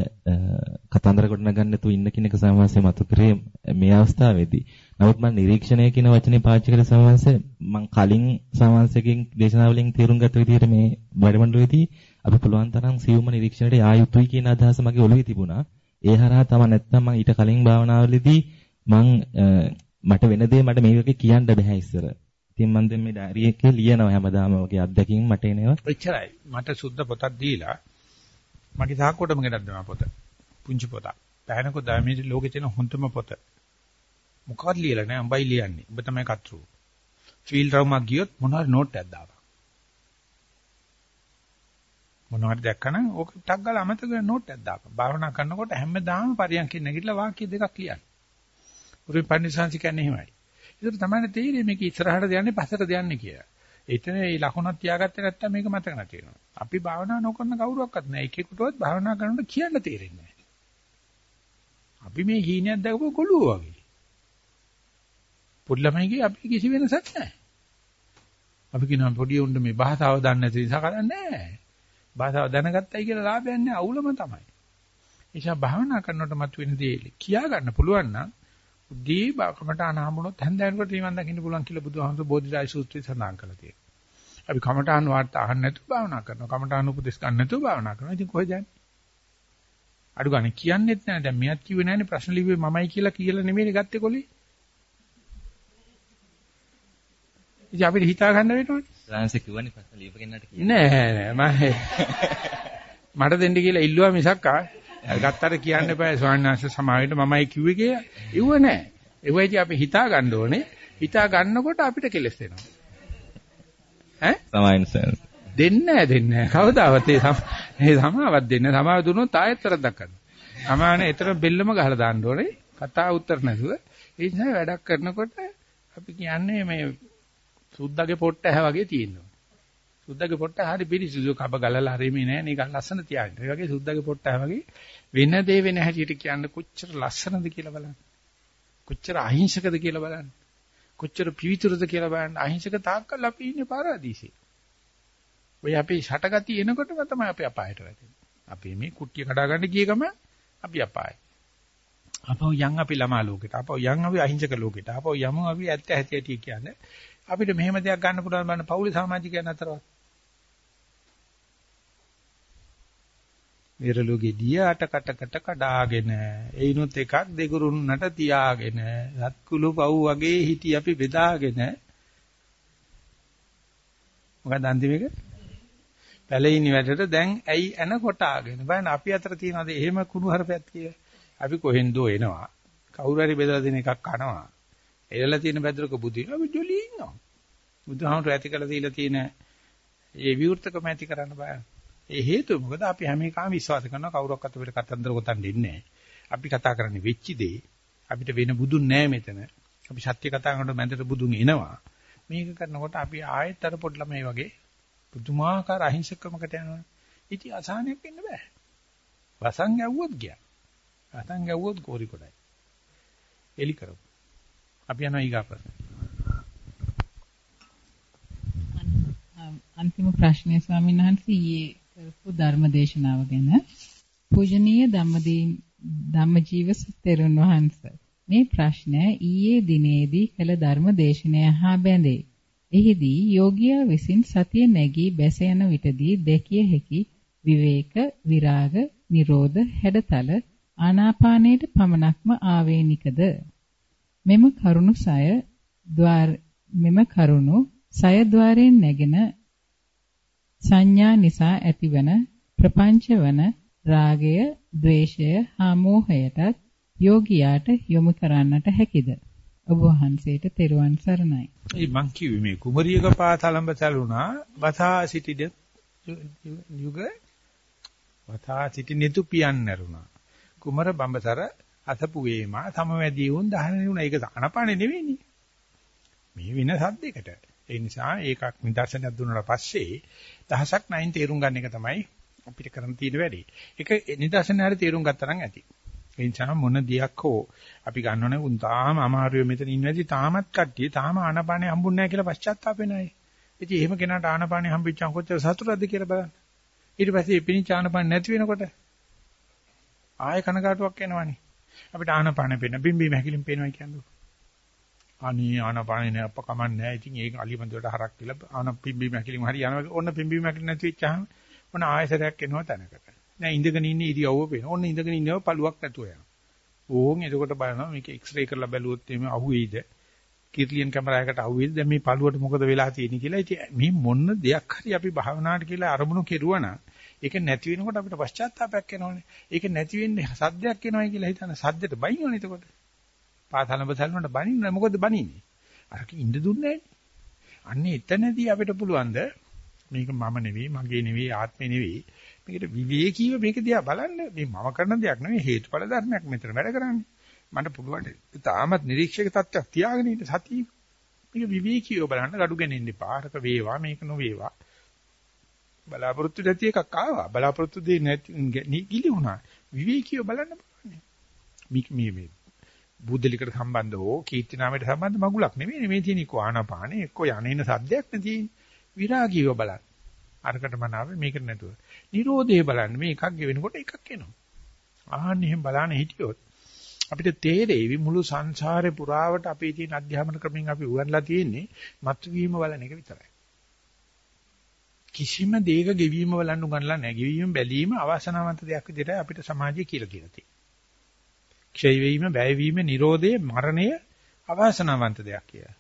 කතන්දර ගොඩනගන්න තු ඉන්න කෙනෙක් සමවාසයේ මතු කරේ මේ අවස්ථාවේදී. නමුත් මම නිරීක්ෂණය කියන වචනේ පාවිච්චි කරේ සමවාසයේ මම කලින් සමවාසයෙන් දේශනාවලින් තේරුම් ගත්ත විදිහට මේ වැඩමණ්ඩලයේදී අපි පුළුවන් තරම් සියුම්ම නිරීක්ෂණයට ආ යුතුයි කියන අදහස මගේ ඔළුවේ තිබුණා. ඒ හරහා තම නැත්තම් මම ඊට කලින් භාවනාවලදී මම මට වෙන දේ මට මේ වගේ කියන්න බෑ ඉස්සර. ඉතින් මම දැන් මේ ඩයරි එකේ ලියනවා හැමදාම වගේ අත්දැකීම් මට එනවා. එච්චරයි. මට සුද්ධ පොතක් දීලා මගේ සාක්කුවටම ගෙනත් දෙනවා පොත. පුංචි පොතක්. පැහැනකො දැමී ලෝකේ තියෙන හොඳම පොත. මොකක්ද ලියලා නෑ උඹයි ලියන්නේ. උඹ තමයි කතරු. ෆීල්ඩ් රවුමක් ගියොත් මොනවාරි නෝට් එකක් දාපන්. මොනවාරි දැක්කනම් ඕක ටක් ගාලා අමතක නෝට් එකක් දාපන්. භාවනා කරනකොට හැමදාම පරියන්කින් නැගිටලා වාක්‍ය දෙකක් ලියන්න. උරුයි පන්සිංශ කියන්නේ එහෙමයි. ඒකට තමයි තේරෙන්නේ මේක ඉස්සරහට යන්නේ පස්සට යන්නේ කියලා. එතන මේ ලකුණක් තියාගත්තේ නැත්නම් මේක මතක නැති වෙනවා. අපි භාවනා නොකරන කවුරුවක්වත් නැහැ. එකෙකුටවත් භාවනා කරනකොට කියන්න තේරෙන්නේ නැහැ. අපි මේ හීනයක් දැකපුව ගොළුෝ වගේ. පොඩි ළමයිගේ අපි කිසි වෙනසක් නැහැ. අපි කියනවා පොඩි උන්ට මේ භාෂාව දන්නේ නැති නිසා කරන්නේ නැහැ. භාෂාව දැනගත්තයි කියලා ලාභයක් නැහැ අවුලම තමයි. ඒ නිසා භාවනා කරනකොට මතුවෙන දේ කියා ගන්න පුළුවන් නම් උදී කමට අනහමුනොත් හැන්දෑනකොට නිවන් දකින්න පුළුවන් කියලා බුදුහාමුදුරු බෝධිරාජ සූත්‍රයේ සඳහන් කරලා තියෙනවා. අපි කමඨාන් වාර්තා අහන්න නැතුව භාවනා කරනවා. කමඨාන් උපදේශ ගන්න නැතුව භාවනා කරනවා. ඉතින් කොහෙද යන්නේ? අඩු ගන්න කියන්නෙත් නැහැ. දැන් මෙයත් කිව්වේ නැහැනේ ප්‍රශ්න ලිව්වේ මමයි කියලා කියලා නෙමෙයි ගත්තේ කොලේ. ඉතින් අපිට හිතා ගන්න වෙනවනේ. රාන්සේ කිව්වනේ ප්‍රශ්න ලියපගෙන්නට කියලා. නෑ නෑ මම මට දෙන්න කියලා ඉල්ලුවා මිසක් ආ ගත්තට කියන්න එපා ස්වාමීන් වහන්සේ සමාවෙන්න මමයි කිව්වේ කියලා. ඉව නෑ. ඒවයිදී අපි හිතා ගන්න ඕනේ. හිතා ගන්නකොට අපිට කෙලස් වෙනවා. ඈ? සමාවෙන්න සර්. දෙන්නේ නැහැ දෙන්නේ නැහැ. කවදාවත් මේ සමාවක් දෙන්නේ සමාව දුන්නොත් ආයෙත්තර දක්වනවා. අමානේ එතන බෙල්ලම ගහලා දාන්න ඕනේ. කතා උත්තර නැතුව. ඒ නිසා වැඩක් කරනකොට අපි කියන්නේ මේ සුද්දාගේ පොට්ට ඇහ වගේ තියෙනවා. සුද්දාගේ පොට්ට හරි පිරිසිදු කබ ගලලා හරිමේ නෑ නිකන් ලස්සන තියාගන්න. ඒ වගේ සුද්දාගේ පොට්ට ඇහ වගේ වෙන දේ වෙන හැටියට කියන්න කොච්චර ලස්සනද කියලා බලන්න. කොච්චර අහිංසකද කියලා බලන්න. කොච්චර පිවිතුරුද කියලා බලන්න. අහිංසක තාක්කල් අපි ඉන්නේ පාරාදීසේ. ඔය අපේ ෂටගති එනකොටම තමයි අපි අපායට වැටෙන්නේ. අපි මේ කුට්ටිය කඩා ගන්න ගිය ගම අපි අපායයි. අපෝ යන් අපි ළමා ලෝකෙට. අපෝ යන් අපි අහිංසක ලෝකෙට. අපෝ යමු අපි ඇත්ත ඇති ඇති කියන්නේ. අපිට මෙහෙම දෙයක් ගන්න පුළුවන් බන්න පෞලි සමාජිකයන් අතරවත්. විරලුගේ දිය අට කට කට කඩාගෙන ඒිනුත් එකක් දෙගුරුන්නට තියාගෙන සත්කුළු පව් වගේ හිටි අපි බෙදාගෙන. මොකද අන්තිමේක පැලෙයිනි වැටට දැන් ඇයි එන කොටාගෙන? බලන්න අපි අතර තියනවාද එහෙම කුණු හරපයක් කියලා? අපි කොහෙන්දෝ එනවා? කවුරු හරි බෙදලා දෙන එකක් කනවා. එළලා තියෙන බැදරක බුදින අපි ජොලි ඉන්නවා. බුදුහාමුදුර ඇති කළ දීලා තියෙන ඒ විවෘතකම ඇති කරන්න බෑ ඒ හේතුව මොකද අපි හැම එකම විශ්වාස කරනවා කවුරක්වත් අපිට කතන්දර ගොතන්න දෙන්නේ අපි කතා කරන්නේ වෙච්ච දේ අපිට වෙන බුදුන් නෑ මෙතන අපි සත්‍ය කතා කරනකොට මැදට බුදුන් එනවා මේක කරනකොට අපි ආයෙත් අර පොඩි ළමයි වගේ පුදුමාකාර අහිංසකකමකට යනවා. ඉතින් අසහනයක් වෙන්න බෑ. වසන් ගැව්වොත් ගියා. වසන් ගැව්වොත් ගෝරි කොටයි. එලි කරමු. අපි යනවා ඊගා ප්‍රශ්න. අන්තිම ප්‍රශ්නය ස්වාමීන් වහන්සේ ඊයේ කරපු ධර්ම දේශනාව ගැන පූජනීය ධම්මදීන් ධම්මජීව තෙරුන් වහන්සේ මේ ප්‍රශ්නය ඊයේ දිනේදී කළ ධර්ම දේශනය හා බැඳේ. එහිදී යෝගියා විසින් සතිය නැගී බැස යන විටදී දැකිය හැකි විවේක, විරාග, නිරෝධ, හැඩතල ආනාපානයට පමණක්ම ආවේනිකද? මෙම කරුණු සය ద్వාර මෙම කරුණු සයද්වාරයෙන් නැගෙන සංඥා නිසා ඇතිවන ප්‍රපංච වන රාගය, ద్వේෂය, හා මෝහයටත් යෝගියාට යොමු කරන්නට හැකිද? ඔබ වහන්සේට තෙරුවන් සරණයි. ඒ මං කිව්වේ මේ කුමරියක පාතලඹ සැලුණා වතා සිටිද යුග වතා සිටි නිතු පියන් නැරුණා. කුමර බඹසර අසපු වේමා සමවැදී වුන් දහන ඒක අනපානේ නෙවෙයිනේ. මේ වෙන සද්දයකට. ඒ නිසා ඒකක් නිදර්ශනයක් දුන්නාට පස්සේ දහසක් නයින් තේරුම් ගන්න එක තමයි අපිට කරන්න තියෙන වැඩේ. ඒක නිදර්ශනයට තේරුම් ගත්තා නම් ඇති. ඒ නිසා මොන දියක් හෝ අපි ගන්නවනේ උන් තාම අමාරුවේ මෙතන ඉන්නදී තාමත් කට්ටිය තාම ආනපානේ හම්බුන්නේ නැහැ කියලා පශ්චාත්තාප වෙනයි. ඉතින් එහෙම කෙනාට ආනපානේ හම්බෙච්චාම කොච්චර සතුටුද කියලා බලන්න. ඊට පස්සේ පිනිච්ච ආනපාන නැති වෙනකොට ආයෙ කනකාටුවක් එනවනේ. අපිට ආනපාන පේන බිම්බි මහකිලින් පේනවා කියන්නේ. අනී ආනපානේ නෑ අප කමන්නේ නෑ. ඉතින් ඒක අලිමන්දුවට හරක් කියලා ආන බිම්බි මහකිලින් හරි යනවා. ඔන්න බිම්බි මහකිලින් නැති වෙච්චාම ඔන්න ආයෙසරයක් එනවා තැනකට. දැන් ඉඳගෙන ඉන්න ඉරියව්ව පේන. ඔන්න ඉඳගෙන ඉන්නව පළුවක් නැතුව යනවා. ඕන් එතකොට බලනවා මේක එක්ස්රේ කරලා බැලුවොත් එimhe අහුවේයිද? කිර්ලියන් කැමරාවකට අහුවේද? දැන් මේ පළුවට මොකද වෙලා තියෙන්නේ කියලා. ඉතින් මේ මොන දෙයක් හරි අපි භාවනාවට කියලා අරමුණු කෙරුවා නම් ඒක නැති වෙනකොට අපිට පශ්චාත්තාවයක් එනවනේ. ඒක නැති වෙන්නේ සද්දයක් එනවයි කියලා හිතන සද්දෙට බයින්නවනේ එතකොට. පාතලඹ සල්නට බනින්නේ මොකද බනින්නේ? අරක ඉන්න දුන්නේ අන්නේ එතනදී අපිට පුළුවන් ද මේක මම නෙවෙයි, මගේ නෙවෙයි, ආත්මේ නෙවෙයි. මේකට විවේකීව මේක දිහා බලන්න මේ මම කරන දෙයක් නෙවෙයි හේතුඵල ධර්මයක් මෙතන වැඩ කරන්නේ. මට පුළුවන් තාමත් නිරීක්ෂක තත්ත්වයක් තියාගෙන ඉන්න සතිය. මේක විවේකීව බලන්න gadu ගෙනින්න එපා. අරක වේවා මේක නොවේවා. බලාපොරොත්තු නැති එකක් ආවා. බලාපොරොත්තු දෙන්නේ නැති ගිලි වුණා. විවේකීව බලන්න බලන්නේ. මේ මේ මේ බුද්ධලිකට සම්බන්ධ හෝ කීර්ති නාමයට සම්බන්ධ මගුලක් නෙමෙයි මේ තියෙන එක්ක ආනාපානෙ එක්ක යන්නේන සද්දයක් නෙදී විරාගීව බලන්න. අරකට මනාවේ මේකට නැතුව. Nirodhe බලන්න මේ එකක් ගෙවෙනකොට එකක් එනවා. ආහන්න එහෙම බලන්න හිටියොත් අපිට තේරෙවි මුළු සංසාරේ පුරාවට අපේ තියෙන අධ්‍යාපන ක්‍රමෙන් අපි උගන්ලා තියෙන්නේ මත්වීම බලන එක විතරයි. කිසිම දෙයක ගෙවීම බලන්න උගන්ලා නැහැ. ගෙවීම බැලීම අවාසනාවන්ත දෙයක් විදිහට අපිට සමාජය කියලා කියලා තියෙනවා. ක්ෂය වීම, වැය වීම, Nirodhe, මරණය අවාසනාවන්ත දෙයක් කියලා.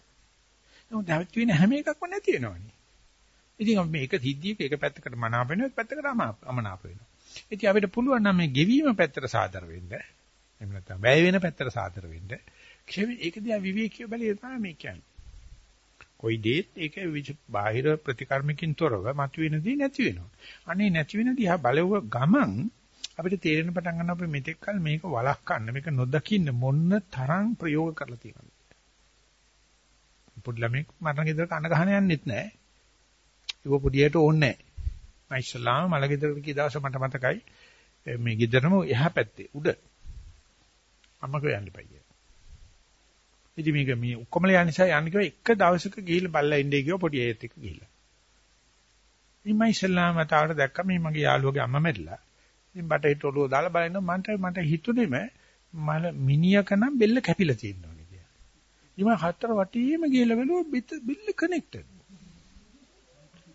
නමුත් දැවත් වෙන හැම එකක්ම නැති වෙනවනේ. ඉතින් අපි මේක සිද්ධියක එක පැත්තකට මනාප වෙනවා, පැත්තකට අමනාප වෙනවා. ඉතින් අපිට පුළුවන් නම් මේ ගෙවීම පැත්තට සාදර වෙන්න. එහෙම නැත්නම් වැය වෙන පැත්තට සාදර වෙන්න. ක්ෂය ඒක දිහා විවේකීව බලය තමයි මේ කියන්නේ. කොයි දෙයක් ඒක බාහිර ප්‍රතිකර්මකින් තොරව මතුවෙන දේ නැති වෙනවා. අනේ නැති වෙන දිහා බලව ගමන් අපිට තේරෙන පටන් ගන්න අපි මෙතෙක් කල මේක වළක්වන්න මේක නොදකින්න මොන්න තරම් ප්‍රයෝග කරලා තියෙනවද? පොඩි ළමෙක් මරණ ගෙදර කන ගහන යන්නෙත් නැහැ. ඒක පොඩියට ඕනේ නැහැ. මම ඉස්ලාම මල ගෙදරට ගිය දවස මට මතකයි මේ ගෙදරම එහා පැත්තේ උඩ අම්මකෝ යන්න එපා කියලා. ඉතින් මේක මේ ඔක්කොමල යන නිසා යන්න කිව්වා එක දවසක ගිහිල්ලා බල්ලා ඉන්නේ කිව්වා පොඩි ඒත් එක්ක ගිහිල්ලා. ඉතින් මම ඉස්ලාම තාවට දැක්ක මේ මගේ යාළුවගේ අම්මා මැරිලා. ඉතින් බටහිර ඔළුව දාලා බලන මන්ට මට හිතුනේම මල මිනිහකනම් බෙල්ල කැපිලා තියෙනවා කියලා. ඉතින් හතර වටේම ගිහලා බැලුවා බෙල්ල කනෙක්ටඩ්.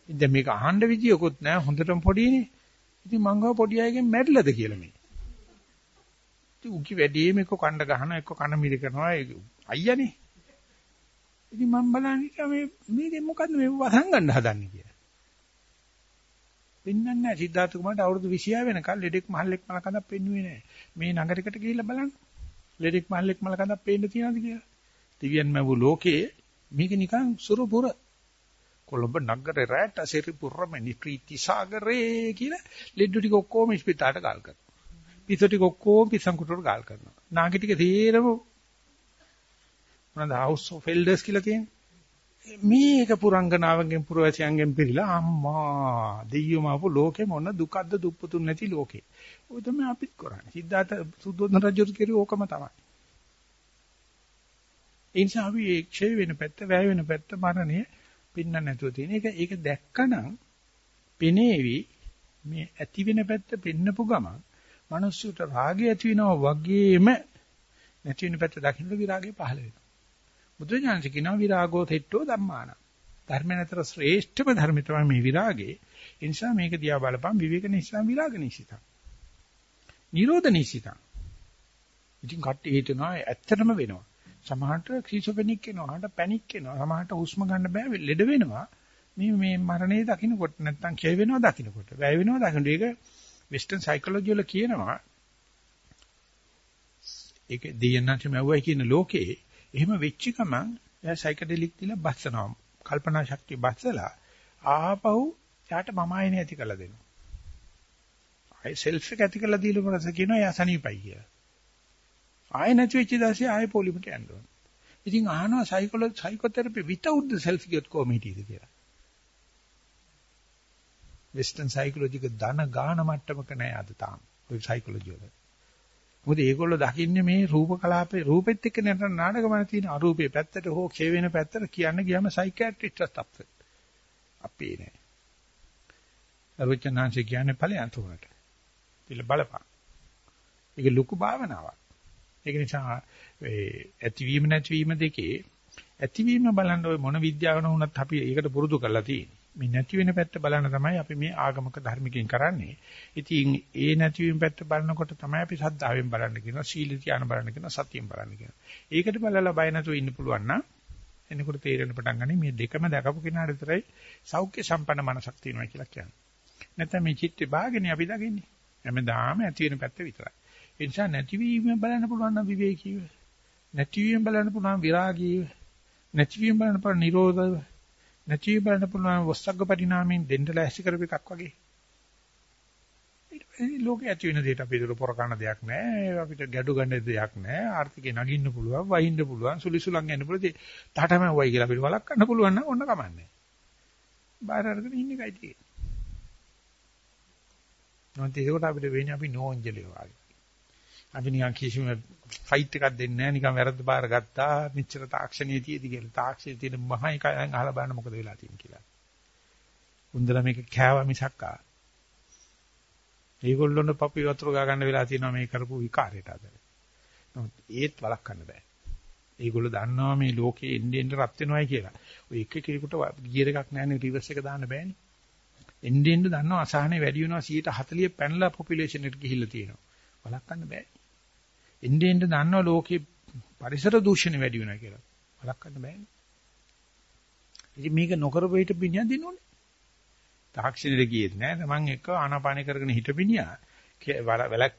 ඉතින් මේක අහන්න විදියකුත් නැහැ හොඳටම පොඩිනේ. ඉතින් මං ගාව පොඩි අයගෙන් මැරිලාද කියලා මේ. ඉතින් උකි වැඩිම එක්ක කණ්ඩ ගහනවා එක්ක කන මිරි කරනවා අයියානේ. ඉතින් මම බලන්නේ මේ මේක මොකද්ද මේ වසන් ගන්න හදන්නේ කියලා. පෙන්වන්නේ නැහැ. සිද්ධාර්ථ කුමාරට අවුරුදු 26 වෙනකල් ලෙඩෙක් මහල්ලෙක් මල කඳක් පෙන්වුවේ නැහැ. මේ නගරයකට ගිහිල්ලා බලන්න. ලෙඩෙක් මහල්ලෙක් මල කඳක් පේන්න තියනද කියලා. දිව්‍යන් මැවු ලෝකයේ මේක නිකන් සුරුපුර කොළඹ නගරේ රැට සිරිපුරමනි ප්‍රීති සාගරේ කියලා ලෙඩු ටික ඔක්කොම ඉස්පිතාලට ගාල් කරනවා. පිස්සු ටික ඔක්කොම පිස්සන් කුටුවට ගාල් කරනවා. නාගි ටික තේරම මොනවාද හවුස් ඔෆ් එල්ඩර්ස් කියලා තියෙන්නේ. මේක පුරංගනාවන්ගෙන් පුරවැසියන්ගෙන් පිළිලා අම්මා දෙයියෝ මාපු ලෝකේ මොන දුකද්ද දුප්පතුන් නැති ලෝකේ. ඔය තමයි අපිත් කරන්නේ. සිද්ධාර්ථ සුද්ධෝදන රජු කිරුව ඕකම තමයි. ඒ නිසා අපි ඒ ක්ෂය වෙන පැත්ත, වැය වෙන පැත්ත, මරණය පින්න නැතුව තියෙන එක ඒක දැක්කනම් පෙනේවි මේ ඇති වෙන පැත්ත පෙන්නපු ගමන් මිනිස්සුන්ට රාගය ඇති වෙනවා වගේම නැති වෙන පැත්ත දකින්න විරාගය පහළ වෙනවා. බුදුඥානස කියනවා විරාගෝ තෙට්ටෝ ධම්මාන. ධර්ම නතර ශ්‍රේෂ්ඨම ධර්ම තමයි මේ විරාගේ. ඒ නිසා මේක දිහා බලපන් විවේක නිසා විරාග නිසිතං. නිරෝධ නිසිතං. ඉතින් කට්ටිය හිතනවා ඇත්තටම වෙනවා. සමහරට ක්‍රීසොපෙනික් වෙනවා, සමහරට පැනික් වෙනවා, සමහරට හුස්ම ගන්න බෑ ලෙඩ වෙනවා. මේ මේ මරණය දකින්නකොට නැත්තම් ක්ෂය වෙනවා දකින්නකොට. වැය වෙනවා දකින්නකොට ඒක වෙස්ටර්න් සයිකොලොජි වල කියනවා ඒක දෙයයන්ට මැව්වයි කියන ලෝකේ එහෙම වෙච්ච ගමන් එයා සයිකඩෙලික් දීලා බස්සනවා. කල්පනා ශක්තිය බස්සලා ආපහු යාට මම ආයෙ ඇති කළ දෙනවා. ආයෙ සෙල්ෆ් එක ඇති කළා දීලා මොනස කියනවා එයා සනීපයි කියලා. ආයෙ නැති වෙච්ච දවසේ ආයෙ පොලිමට යන්න ඕන. ඉතින් අහනවා psychology psychotherapy without the self කියොත් කොහොම හිටියද කියලා. වෙස්ටර්න් සයිකොලොජික ධන ගාන මට්ටමක නෑ අද තාම. ඔය සයිකොලොජි වල. මොකද ඒගොල්ලෝ දකින්නේ මේ රූප කලාපේ රූපෙත් එක්ක නටන නාටකමන තියෙන අරූපේ පැත්තට හෝ ක්ෂය වෙන පැත්තට කියන්න ගියාම සයිකියාට්‍රිස්ට්ස් අප්සෙට්. අපේ නෑ. අරුචනාංශ කියන්නේ ඵලයන් තුනට. පිළ බලපන්. ඒක ලুকু භාවනාවක්. ඒක නිසා ඒ ඇතිවීම නැතිවීම දෙකේ ඇතිවීම බලන්න ඔය මොන විද්‍යාවන වුණත් අපි ඒකට පුරුදු කරලා තියෙන්නේ. මේ නැති වෙන පැත්ත බලන තමයි අපි මේ ආගමක ධර්මිකෙන් කරන්නේ. ඉතින් ඒ නැතිවීම පැත්ත බලනකොට තමයි අපි සද්ධාවෙන් බලන්න කියනවා, සීල ධ්‍යාන බලන්න කියනවා, සතියෙන් බලන්න කියනවා. ඒකට බලලා බය නැතුව ඉන්න පුළුවන් නම් එනකොට තේරෙන්න පටන් ගන්නේ මේ දෙකම දැකපු කෙනාට විතරයි සෞඛ්‍ය සම්පන්න මනසක් තියෙනවා කියලා කියන්නේ. නැත්නම් මේ චිත්ත විභාගනේ අපි දකින්නේ. හැමදාම ඇති වෙන පැත්ත විතරයි. ඒ නිසා නැතිවීම බලන්න පුළුවන් නම් විවේකීව. නැතිවීම බලන්න පුළුවන් විරාගීව. නැතිවීම බලන්න පුළුවන් නිරෝධව. නැති බලන්න පුළුවන් වස්සග්ග පරිණාමයෙන් දෙන්න ලෑස්ති කරපු එකක් වගේ. ඊට ලෝකේ ඇති වෙන දෙයට අපි ඒක පොර කරන දෙයක් නැහැ. අපිට ගැඩු ගන්න දෙයක් නැහැ. ආර්ථිකේ නගින්න පුළුවන්, වහින්න පුළුවන්, සුලිසුලන් යන්න පුළුවන්. තාටම වයි කියලා අපිට වළක්වන්න පුළුවන් නම් ඔන්න කමන්නේ. බාහිර අරගෙන ඉන්න එකයි තියෙන්නේ. නොත් ඒකට අපිට වෙන්නේ අපි නෝන්ජලිය වගේ. අපි නිකන් කිසිම ෆයිට් එකක් දෙන්නේ නැහැ නිකන් වැරද්ද බාර ගත්තා මෙච්චර තාක්ෂණයේ තියේදී කියලා. තාක්ෂණයේ තියෙන මහා එකෙන් අහලා බලන්න මොකද වෙලා තියෙන්නේ කියලා. උන්දර මේක කෑවා මිසක්කා. ඒගොල්ලොන්ට පපි වතුර ගා ගන්න වෙලා තියෙනවා මේ කරපු විකාරයට අද. නමුත් ඒත් වළක්වන්න බෑ. ඒගොල්ලෝ දන්නවා මේ ලෝකේ එන්නේ එන්නේ රත් වෙනවයි කියලා. ඔය එක කෙනෙකුට ගියර් එකක් නැහැනේ රිවර්ස් එක දාන්න බෑනේ. එන්නේ එන්නේ දන්නවා අසහනේ වැඩි වෙනවා 140 පැනලා පොපියුලේෂන් එකට ගිහිල්ලා තියෙනවා. වළක්වන්න බෑ. එන්නේ එන්නේ දන්නවා ලෝකේ පරිසර දූෂණය වැඩි වෙනවා කියලා. වළක්වන්න බෑනේ. ඉතින් මේක නොකරපු හිට පිටින් දිනුනේ. තාක්ෂණයට ගියෙත් නෑ. තමන් එක්ක ආනාපාන කරගෙන හිටපිනියා. වැලක්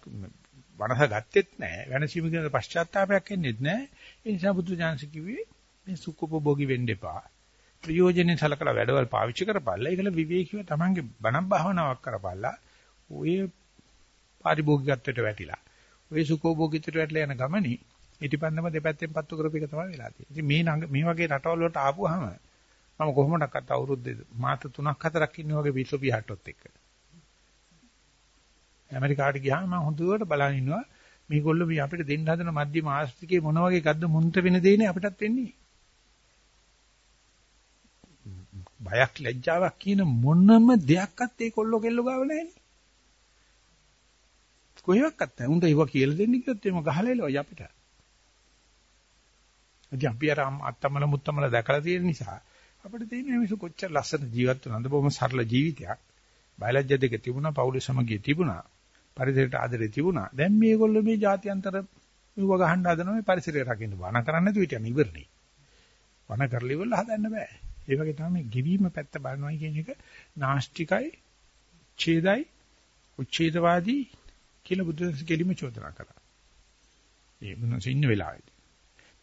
වනස ගත්තෙත් නෑ. වෙනසීම කියන පශ්චාත්තාවයක් එන්නේත් නෑ. ඒ නිසා බුදු දානස කිව්වේ මේ සුඛෝපභෝගී වෙන්න එපා. ප්‍රයෝජනෙ සලකලා වැඩවල් පාවිච්චි කරපල්ලා. ඒකල විවේකීව තමන්ගේ බණක් භාවනාවක් කරපල්ලා. ඔය පාරිභෝගිකත්වයට වැටිලා. ඔය සුඛෝභෝගීත්වයට වැටලා යන ගමනේ ඊටිපන්දම දෙපැත්තෙන් පත්තු කරපු එක තමයි වෙලා තියෙන්නේ. ඉතින් මේ මේ වගේ රටවල් වලට ආපුවාම මම කොහොමඩක්වත් අවුරුද්ද මාස 3ක් 4ක් ඉන්න වගේ පිස්සු පිහට්ටොත් එක්ක. ඇමරිකාවට ගියාම මම හොඳට බලන් ඉන්නවා මේගොල්ලෝ මේ අපිට දෙන්න හදන මධ්‍යම ආස්තිකේ මොන වගේ ගද්ද මුන්ත වෙන දෙන්නේ අපිටත් වෙන්නේ. බයක් ලැජ්ජාවක් කියන මොනම දෙයක්වත් ඒ කොල්ලෝ කෙල්ලෝ ගාව නැහැනේ. කොහෙවත් නැහැ. උන්ට ඒව කියලා දෙන්න කිව්වොත් එimhe ගහලා එලවයි අපිට. ඉතින් අපි අර අත්තමල මුත්තමල දැකලා තියෙන නිසා අපිට තියෙන මිනිස්සු කොච්චර ලස්සන ජීවත් වුණාද බොහොම සරල ජීවිතයක්. බයලජ්‍ය දෙක තිබුණා, පෞල සමගිය තිබුණා, පරිසරයට ආදරේ තිබුණා. දැන් මේගොල්ලෝ මේ જાත්‍යන්තර මෙව ගහන්න හදනවා මේ පරිසරය රකින්න. වණ කරන්නේ නැතුව හිටියන ඉවරනේ. වණ කරලි වල හදන්න බෑ. ඒ වගේ තමයි මේ ගෙවීම පැත්ත බලනවා කියන එක නාස්තිකයි, ඡේදයි, උච්ඡේදවාදී කියලා බුදුන්සේ කෙලිම චෝදනා කළා. ඒ මොනවාස ඉන්න වෙලාවේදී.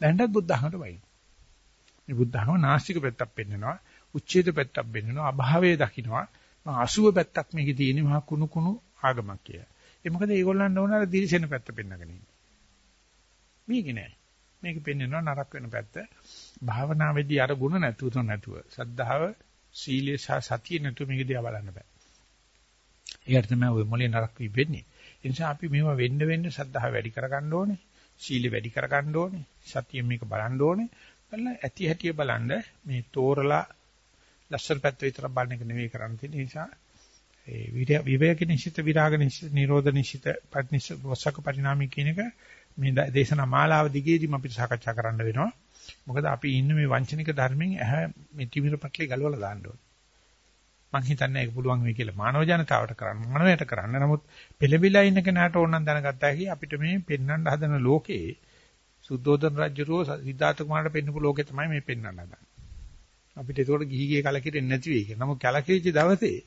දැන්ටත් බුද්ධ ධර්මයට වයින්. මේ බුද්ධ ධර්ම නාස්තික පැත්තක් පෙන්නනවා, උච්ඡේද පැත්තක් පෙන්නනවා, අභාවයේ දකින්නවා. මම අසුව පැත්තක් මේකේ තියෙන්නේ මහා කුණු කුණු ආගමක් කියලා. ඒ මොකද ඒගොල්ලන්ට ඕන අර දිලිසෙන පැත්ත පෙන්නගෙන ඉන්නේ. මේක නෑ. මේක පෙන්නනවා නරක වෙන පැත්ත. භාවනාවේදී අර ಗುಣ නැතුව නැතුව. සද්ධාව, සීලය සහ සතිය නැතුව මේක දිහා බලන්න බෑ. ඒකට තමයි ওই මොලේ නරක වෙන්නේ. ඒ නිසා අපි මේවා වෙන්න වෙන්න සද්ධාව වැඩි කරගන්න ඕනේ. සීල වැඩි කරගන්න ඕනේ. සතිය මේක බලන්න ඕනේ. බලලා ඇති හැටිය බලන්න මේ තෝරලා ලස්සන පැත්ත විතරක් බලන එක නෙවෙයි කරන්න තියෙන නිසා ඒ විවේක නිශ්චිත විරාග නිශ්චිත නිරෝධ නිශ්චිත පටිනිස වසක පරිණාමී කියන එක මේ දේශනා මාලාව දිගේදීම අපිට සාකච්ඡා කරන්න වෙනවා. මොකද අපි ඉන්නේ මේ වංචනික ධර්මෙන් ඇහැ මේ තිමිර පැටලේ ගලවලා දාන්න ඕනේ. මං හිතන්නේ ඒක පුළුවන් වෙයි කියලා මානව ජනතාවට කරන්න මානවයට කරන්න. නමුත් පෙළඹිලා ඉන්න කෙනාට ඕනනම් දැනගත්තා කි අපිට මේ පෙන්වන්න හදන ලෝකේ සුද්ධෝදන රජුරෝ සිද්ධාර්ථ කුමාරට පෙන්වපු ලෝකේ තමයි මේ පෙන්වන්න හදන්නේ. අපිට ඒකට ගිහිගේ කලකිරෙන්නේ නැති වෙයි කියලා. නමුත් කලකිරිච්ච දවසේ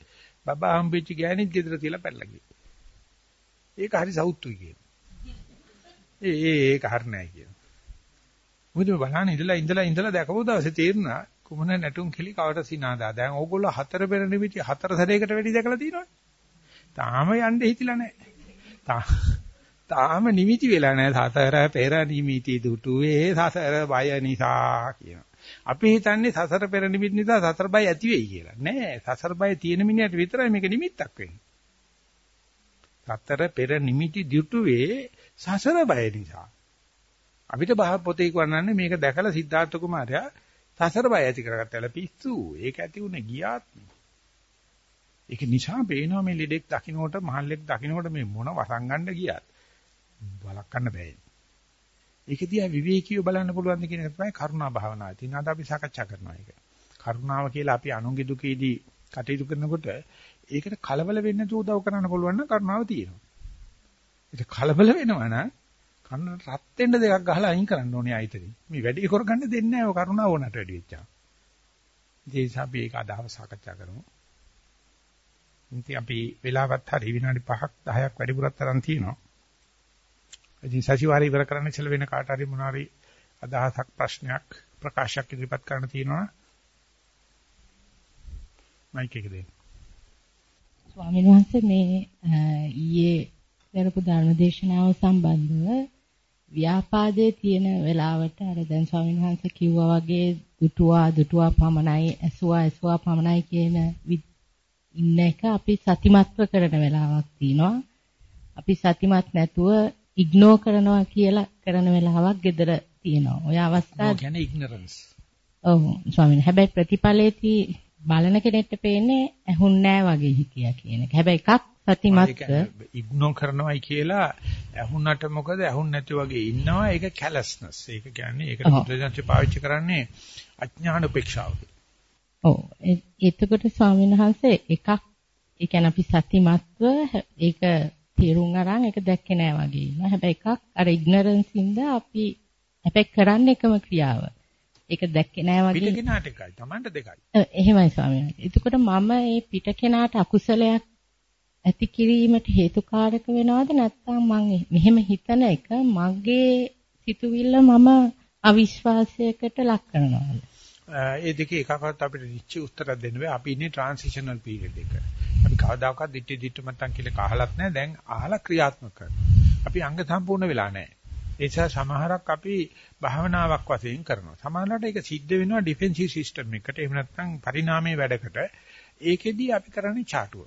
බබා හම්බෙච්ච ගෑණිත් ගෙදර තියලා පැනලා ගියා. ඒක හරි සෞතුයි කියන. ඒ ඒ ඒක හරි නෑ කියන. මොකද බලන්න ඉඳලා ඉඳලා ඉඳලා දැකපු දවසේ තේරුණා කුමන නැටුම් කෙලි කවට සිනාදා. දැන් ඕගොල්ලෝ හතර පෙර නිමිති හතර සැරයකට වැඩි දැකලා තියෙනවනේ. තාම යන්න හිතිලා නැහැ. තාම නිමිති වෙලා නැහැ. සතර පෙර නිමිති දුටුවේ සසර බය නිසා කියනවා. අපි හිතන්නේ සසර පෙර නිමිති නිසා සසර බය ඇති වෙයි කියලා. නෑ. සසර බය තියෙන මිනිහට විතරයි මේක නිමිත්තක් වෙන්නේ. සතර පෙර නිමිති දුටුවේ සසර බය නිසා. අපිට බහ පොතේ කියවන්නන්නේ මේක දැකලා සිද්ධාර්ථ කුමාරයා සසර බය ඇති කරගත්තල පිස්සු. ඒක ඇති උනේ ගියාත්. ඒක නිසා පේනවා මේ ලෙඩෙක් දකින්නකොට මහල්ලෙක් දකින්නකොට මේ මොන වසංගන්න ගියාත් බලකන්න බෑ. ඒක දිහා විවේකීව බලන්න පුළුවන් ද කියන එක තමයි කරුණා භාවනාව. ඉතින් අද අපි සාකච්ඡා කරනවා ඒක. කරුණාව කියලා අපි අනුන්ගේ දුකේදී කටයුතු කරනකොට ඒකට කලබල වෙන්නේ නැතුව උදව් කරන්න පුළුවන් නම් කරුණාව තියෙනවා. ඒක කලබල වෙනවා නම් කන්න රත් වෙන්න දෙකක් ගහලා අයින් කරන්න ඕනේ ආයතනෙ. මේ වැඩි කරගන්න දෙන්නේ නැහැ ඔය කරුණාව ඕනට වැඩි වෙච්චා. ඉතින් අපි ඒක අදහව සාකච්ඡා කරමු. ඉතින් අපි වෙලාවත් හරි විනාඩි 5ක් 10ක් වැඩිපුරක් තරම් තියෙනවා. ඉතින් සතිವಾರය ඉවර කරන්න ඉස්සෙල්ලා වෙන කාට හරි මොනාරි අදහසක් ප්‍රශ්නයක් ප්‍රකාශයක් ඉදිරිපත් කරන්න තියෙනවා. මයික් එක දෙන්න. ස්වාමීන් වහන්සේ මේ ඊයේ කරපු ධර්ම දේශනාව සම්බන්ධව ව්‍යාපාදයේ තියෙන වෙලාවට අර දැන් ස්වාමීන් වහන්සේ කිව්වා වගේ දුටුවා දුටුවා පමණයි ඇසුවා ඇසුවා පමණයි කියන ඉන්න එක අපි සතිමත්ව කරන වෙලාවක් තියෙනවා. අපි සතිමත් නැතුව ඉග්නෝ කරනවා කියලා කරන වෙලාවක් gedara තියෙනවා. ඔය අවස්ථාව කියන්නේ ignorance. ඔව් ස්වාමීන් හැබැයි ප්‍රතිඵලයේදී බලන කෙනෙක්ට පේන්නේ ඇහුන්නේ වගේ හිතියා කියන එක. හැබැයි එකක් සතිමත්ව ඉග්නෝ කරනවායි කියලා ඇහුන්නට මොකද ඇහුන් නැති වගේ ඉන්නවා ඒක කැලස්නස්. ඒක කියන්නේ ඒකට බුදුදහමේ පාවිච්චි කරන්නේ අඥාන උපේක්ෂාව. ඔව් එතකොට ස්වාමීන් වහන්සේ එකක් ඒ කියන්නේ අපි සතිමත්ව ඒක තේරුම් අරන් ඒක දැක්කේ නෑ වගේ ඉන්නවා. හැබැයි එකක් අර ඉග්නරන්ස් ඉඳ අපි හැබැයි කරන්නේ එකම ක්‍රියාව. ඒක දැක්කේ නෑ වගේ. පිට කෙනාට එකයි, Tamanට දෙකයි. එහෙමයි ස්වාමීන් වහන්සේ. එතකොට මම මේ පිට කෙනාට අකුසලයක් ඇති කිරීමට හේතුකාරක වෙනවද නැත්නම් මම මෙහෙම හිතන එක මගේ සිතුවිල්ල මම අවිශ්වාසයකට ලක් කරනවාද? ඒ දෙකේ එකකවත් අපිට නිශ්චය උත්තර දෙන්න බෑ. අපි ඉන්නේ ට්‍රාන්සිෂනල් පීරියඩ් එක. අපි කවදාකවත් දිට්ටි දිට්ටි මත්තන් කියලා කහලත් නැහැ. දැන් අහලා ක්‍රියාත්මක කරනවා. අපි අංග සම්පූර්ණ වෙලා නැහැ. ඒ නිසා සමහරක් අපි භාවනාවක් වශයෙන් කරනවා. සමහරවිට ඒක සිද්ධ වෙනවා ඩිෆෙන්සිව් සිස්ටම් එකකට. එහෙම නැත්නම් පරිණාමයේ වැඩකට. ඒකෙදී අපි කරන්නේ චාටුව.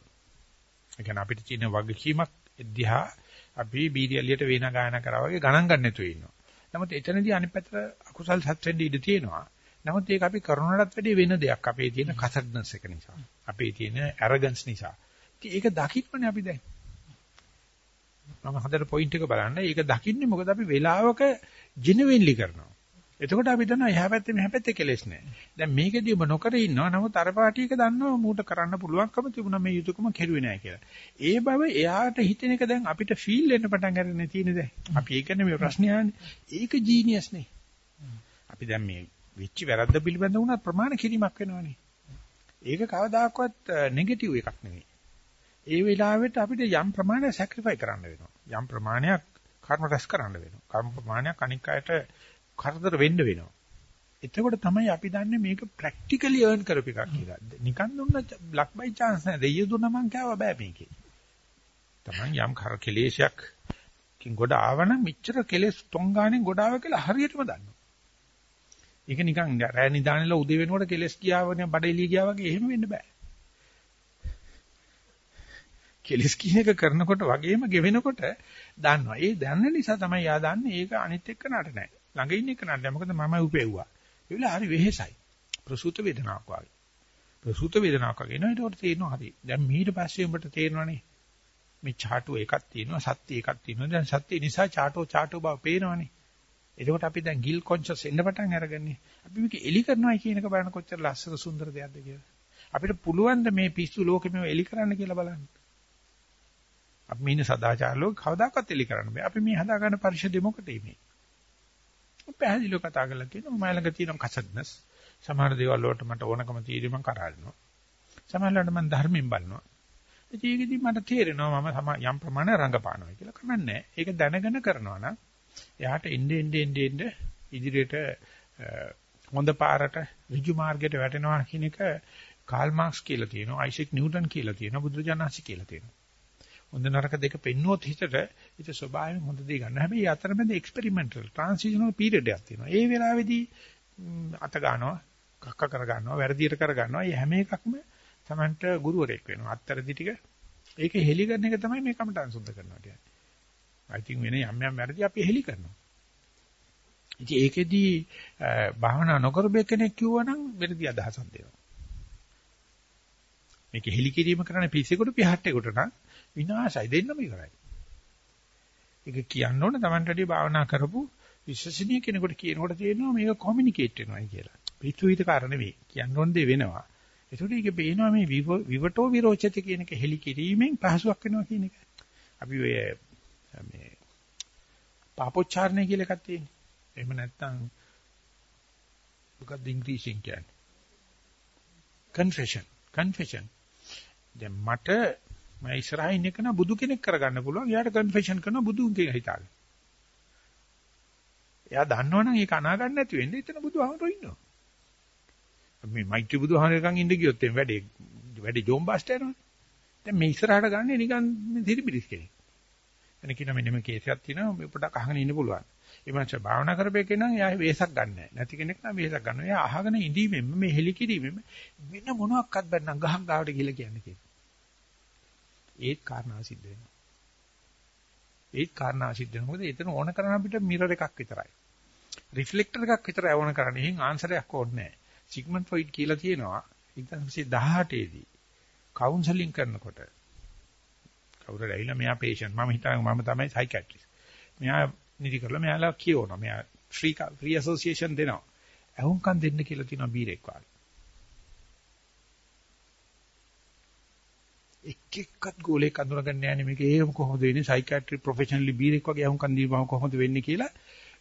ඒ කියන්නේ අපිට තියෙන වගකීමක් දිහා අපි බීඩියලියට වේන ගායනා කරා වගේ ගණන් ගන්න නැතුව ඉන්නවා. නමුත් එතනදී අනිත් පැත්තට අකුසල් සත්‍යෙන්ද ඉඳ තියෙනවා. නමුත් ඒක අපි කරුණාටත් වැඩිය වෙන දෙයක්. අපේ තියෙන කසඩ්නස් එක නිසා. අපේ තියෙන ඇරගන්ස් නිසා. ඉතින් ඒක දකින්නනේ අපි දැන්. මම හදට පොයින්ට් එක බලන්න. ඒක දකින්නේ මොකද අපි වෙලාවක ජෙනුවින්ලි කරනවා. එතකොට අපි දන්නවා එහා පැත්තේ මෙහා පැත්තේ කෙලෙස් නැහැ. දැන් මේකදී ඔබ නොකර ඉන්නවා. නමුත් අර පාටි එක දන්නවා මූට කරන්න පුළුවන්කම තිබුණා මේ යුතුයකම කෙරුවේ නැහැ කියලා. ඒ බව එයාට හිතෙන එක දැන් අපිට ෆීල් වෙන්න පටන් ගන්න තියෙන දැන්. අපි ඒ කියන්නේ මේ ප්‍රශ්නේ ආන්නේ. ඒක ජීනියස් නේ. අපි දැන් මේ වෙච්ච වැරද්ද පිළිබඳ වුණා ප්‍රමාණ කිරීමක් වෙනවනේ. ඒක කවදාකවත් නෙගටිව් එකක් නෙවෙයි. ඒ වෙලාවෙත් අපිට යම් ප්‍රමාණයක් සැක්‍රිෆයි කරන්න වෙනවා. යම් ප්‍රමාණයක් කර්ම රැස් කරන්න වෙනවා. කර්ම ප්‍රමාණයක් අනික් අයට කරදර වෙන්න වෙනවා. එතකොට තමයි අපි දන්නේ මේක ප්‍රැක්ටිකලි earn කරපු එකක් කියලා. නිකන් දුන්න ලක් බයි chance නෑ. දෙයිය දුන්න මං කෑවා බෑ මේකේ. Taman යම් කර කෙලේශයක් කින් ගොඩ ආවනම් මෙච්චර කෙලෙස් තොංගානේ ගොඩ ආව කියලා හරියටම දන්නවා. ඒක නිකන් රෑ නිදානෙලා උදේ වෙනකොට කෙලස් ගියාවනේ බඩ එළිය ගියා වගේ එහෙම වෙන්න බෑ. කෙලස් කියන එක කරනකොට වගේම ගෙවෙනකොට දන්නවා. ඒ දන්න නිසා තමයි යා දන්නේ ඒක අනිත් එක්ක නට නෑ. ළඟ ඉන්න එක නෑ. මොකද මම උපෙව්වා. ඒ වෙලාව හරි වෙහෙසයි. ප්‍රසූත වේදනාවක් වගේ. ප්‍රසූත වේදනාවක් වගේ නේද? ඒකට තේරෙනවා හරි. දැන් ඊට පස්සේ උඹට තේරෙනවනේ. මේ චාටු එකක් තියෙනවා, සත්‍ය එකක් තියෙනවා. දැන් සත්‍ය නිසා චාටෝ චාටෝ බව පේනවනේ. එතකොට අපි දැන් ගිල් කොන්ෂස් එන්න පටන් අරගන්නේ. අපි මේක එලි කරනවා කියන එක බලන කොච්චර ලස්සන සුන්දර දෙයක්ද කියලා. අපිට පුළුවන් ද මේ පිස්සු ලෝකෙ මේව එලි කරන්න කියලා බලන්න. අපි මේ ඉන්න සදාචාර ලෝක කවදාකවත් එලි කරන්න බෑ. අපි මේ හදාගන්න පරිශුද්ධිය මොකටද මේ? පැහැදිලිව කතා කරලා කියනවා මම ළඟ තියෙන කසඩ්නස් සමහර දේවල් වලට මට ඕනකම තියෙදි මම කරාරිනවා සමහරවිට මම ධර්මයෙන් බලනවා. ඒකෙදි මට තේරෙනවා මම යම් ප්‍රමාණයක් රංගපානවා කියලා කමන්නේ ඒක දැනගෙන කරනවා නම් එයාට එන්නේ එන්නේ එන්නේ ඉදිරියට හොඳ පාරට ඍජු මාර්ගයට වැටෙනවා කියන එක කාල් මාක්ස් කියලා තියෙනවා අයිසෙක් නිව්ටන් කියලා තියෙනවා බුදුරජාණන්සි කියලා තියෙනවා. හොඳ නරක දෙක පෙන්නුවොත් හිතට හිත ස්වභාවයෙන් හොඳ දේ ගන්න. හැබැයි අතරමැද එක්ස්පෙරිමන්ටල් ට්‍රාන්සිෂනල් පීරියඩ් එකක් තියෙනවා. ඒ වෙලාවේදී අත ගන්නවා, කක්ක කර ගන්නවා, වැරදියට කර ගන්නවා. මේ හැම එකක්ම Tamanට ගුරුවරයෙක් වෙනවා. අත්තරදි ටික ඒක හෙලි කරන එක තමයි මේ කමටහන් සුද්ධ කරනවා කියන්නේ. I think වෙන යම් යම් වැරදි අපි හෙලි කරනවා. ඉතින් ඒකෙදී භාවනා නොකරපු කෙනෙක් කිව්වනම් වැරදි අදහසක් දෙනවා. මේක හෙලි කිරීම කරන්නේ පිස්සෙකුට පිහට්ටෙකුට නම් විනාශයි දෙන්නම ඉවරයි. ඒක කියන්න ඕන Tamanට වැඩි භාවනා කරපු විශ්වසනීය කෙනෙකුට කියනකොට තේරෙනවා මේක කොමියුනිකේට් වෙනවායි කියලා. පිටුවිත කාරණේ නෙවෙයි. කියන්න ඕන දේ වෙනවා. ඒකට ඒක පේනවා මේ විවටෝ විරෝචති කියන එක හෙලි කිරීමෙන් පහසුවක් වෙනවා කියන එක. අපි ඔය මේ පාපොච්චාරණය කියලා එකක් තියෙනවා. එහෙම නැත්නම් මොකක්ද ඉංග්‍රීසියෙන් කියන්නේ? confession confession දැන් මට මම ඉස්සරහින් ඉන්න කෙනා බුදු කෙනෙක් කරගන්න පුළුවන්. එයාට කන්ෆෙෂන් කරනවා බුදුන් කියලා හිතාගෙන. එයා දන්නවනම් ඒක අනා ගන්න නැති වෙන්නේ එතන බුදුහාමරෝ ඉන්නවා. මේ මෛත්‍රී බුදුහාමරකන් ඉඳ ගියොත් එම් වැඩේ වැඩි ජෝම්බාස්ට යනවනේ. දැන් මේ ඉස්සරහට ගන්න නිකන් දිරිබිරිස් කෙනෙක්. එන කියන මෙන්න මේ කේසයක් තියෙනවා පොඩක් අහගෙන ඉන්න පුළුවන්. ඒ මනස භාවනා කරපේකේ නම් එයා වෙහසක් ගන්නෑ. නැති කෙනෙක් නම් වෙහසක් ගන්නවා. එයා අහගෙන ඉඳීමෙන් මේ හෙලි කිරීමෙන් වෙන මොනවාක්වත් බැන්නම් ගහක් ගාවට ගිහලා කියන්නේ කියලා. ඒත් කාරණා සිද්ධ වෙනවා. ඒත් කාරණා සිද්ධ වෙනවා. මොකද එතන ඕන කරන අපිට මිරර් එකක් විතරයි. රිෆ්ලෙක්ටර් එකක් විතරයි ඕන කරන්නේ. එහෙන් ආන්සරයක් ඕනේ නැහැ. සිග්මන්ඩ් ෆ්‍රොයිඩ් කියලා තියෙනවා 1918 දී කවුන්සලින් කරනකොට කවුරුද ඇවිල්ලා මෙයා patient මම හිතන්නේ මම තමයි psychiatrist. මෙයා නිදි කරලා මෙයාලා කියවනවා. මෙයා free free association දෙනවා. ඇහුම්කන් දෙන්න කියලා තියෙනවා බීරෙක් වගේ. එක් එක්කත් ගෝලයක් අඳුරගන්න යන්නේ මේක ඒකම කොහොමද වෙන්නේ සයිකියාට්‍රි ප්‍රොෆෙෂනලි බීරෙක් වගේ අහුම්කන් දීපම කොහොමද වෙන්නේ කියලා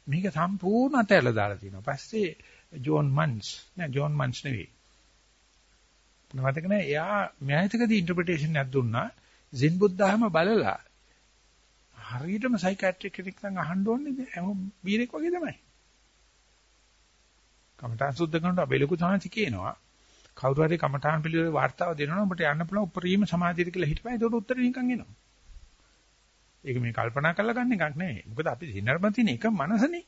මේක සම්පූර්ණ අතහැරලා දාලා තිනවා. පස්සේ ජෝන් මන්ස් නෑ ජෝන් මන්ස් නෙවෙයි. මතක නෑ එයා න්‍යායිකදී ඉන්ටර්ප්‍රිටේෂන් එකක් දුන්නා. සෙන් බුද්ධහම බලලා හරියටම සයිකියාට්‍රික් කෙනෙක් නම් අහන්න ඕනේ හැම බීරෙක් වගේ තමයි. කමඨාන් සුද්ධ කරනකොට බෙලුකු සාංශි කියනවා කවුරු හරි කමඨාන් පිළිවෙල වාර්තාව දෙනවා නම් ඔබට යන්න පුළුවන් උපරිම සමාධියට කියලා හිටපයි ඒකට උත්තර නිකන් එනවා. ඒක මේ කල්පනා කරලා ගන්න එකක් නෙවෙයි. මොකද අපි සිනර්ම තියෙන එක මනසනේ.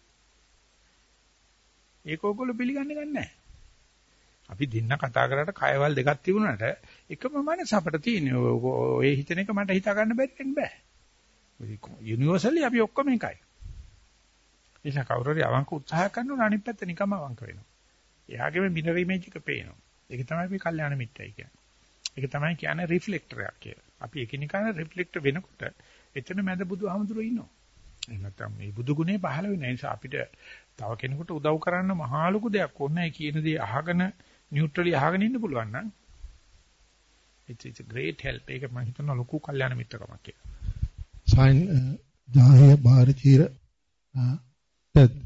ඒක ඕගොල්ලෝ පිළිගන්නේ නැහැ. අපි දෙන්න කතා කරාට කයවල් දෙකක් තිබුණාට එකම මනස අපිට තියෙන. ඔය හිතන එක මට හිතා ගන්න බැරි වෙන්න බෑ. යුනිවර්සලි අපි ඔක්කොම එකයි. ඒක කවුරු හරි අවංක උත්සාහ කරනවා අනිත් පැත්ත නිකම්ම අවංක වෙනවා. එයාගේ මිනර් ඉමේජ් එක පේනවා. ඒක තමයි මේ කල්යාණ මිත්‍යයි කියන්නේ. ඒක තමයි කියන්නේ රිෆ්ලෙක්ටරයක් කියලා. අපි එකිනෙකාට රිෆ්ලෙක්ට් වෙනකොට එතන මැද බුදුහාමුදුරුවෝ ඉන්නවා. එහෙම නැත්නම් මේ බුදු ගුණේ පහළ වෙන නිසා අපිට තව කෙනෙකුට උදව් කරන්න මහා ලොකු දෙයක් ඕනේ කියන දේ අහගෙන නියුට්‍රලි අහගෙන ඉන්න පුළුවන් නම් it's it's a great help ඒක මම හිතන ලොකු කල්යාණ මිත්‍රකමක් කියලා. සයින් 10 භාරචීර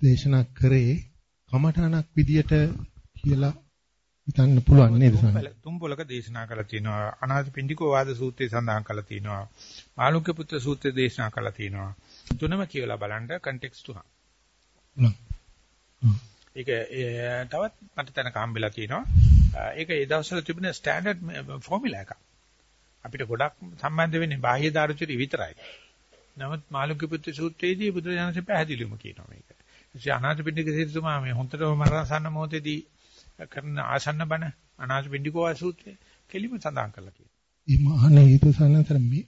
දේශනා කරේ කමඨාණක් විදියට කියලා හිතන්න පුළුවන් නේද සාමි? තුම්බලක දේශනා කරලා තියෙනවා. අනාථපිණ්ඩිකෝ වාද සූත්‍රයේ සඳහන් කරලා තියෙනවා. මාළුක්‍ය පුත්‍ර සූත්‍රයේ දේශනා කරලා තියෙනවා. තුනම කියලා බලන්න කන්ටෙක්ස්ට් තුනක්. ඒක තවත් මට තැනක හම්බෙලා තියෙනවා. ඒක ඒ දවස්වල තිබුණ ස්ටෑන්ඩඩ් ෆෝමියුලා එකක්. අපිට ගොඩක් සම්බන්ධ වෙන්නේ බාහ්‍ය දාර්ශනික විතරයි. නමුත් මාළුක්‍ය පුත්‍ර සූත්‍රයේදී බුදුරජාණන්සේ පැහැදිලිවම කියනවා මේක. ඉතින් අනාථපිණ්ඩික සිරිතුමා මේ හොන්තරව මරණ මොහොතේදී කරන ආසන්න බණ අනාථ පින්ඩිකෝ සූත්‍රයේ කෙලිම සඳහන් කරලා කියනවා. මේ මහානේ හේතු සන්නතර මේ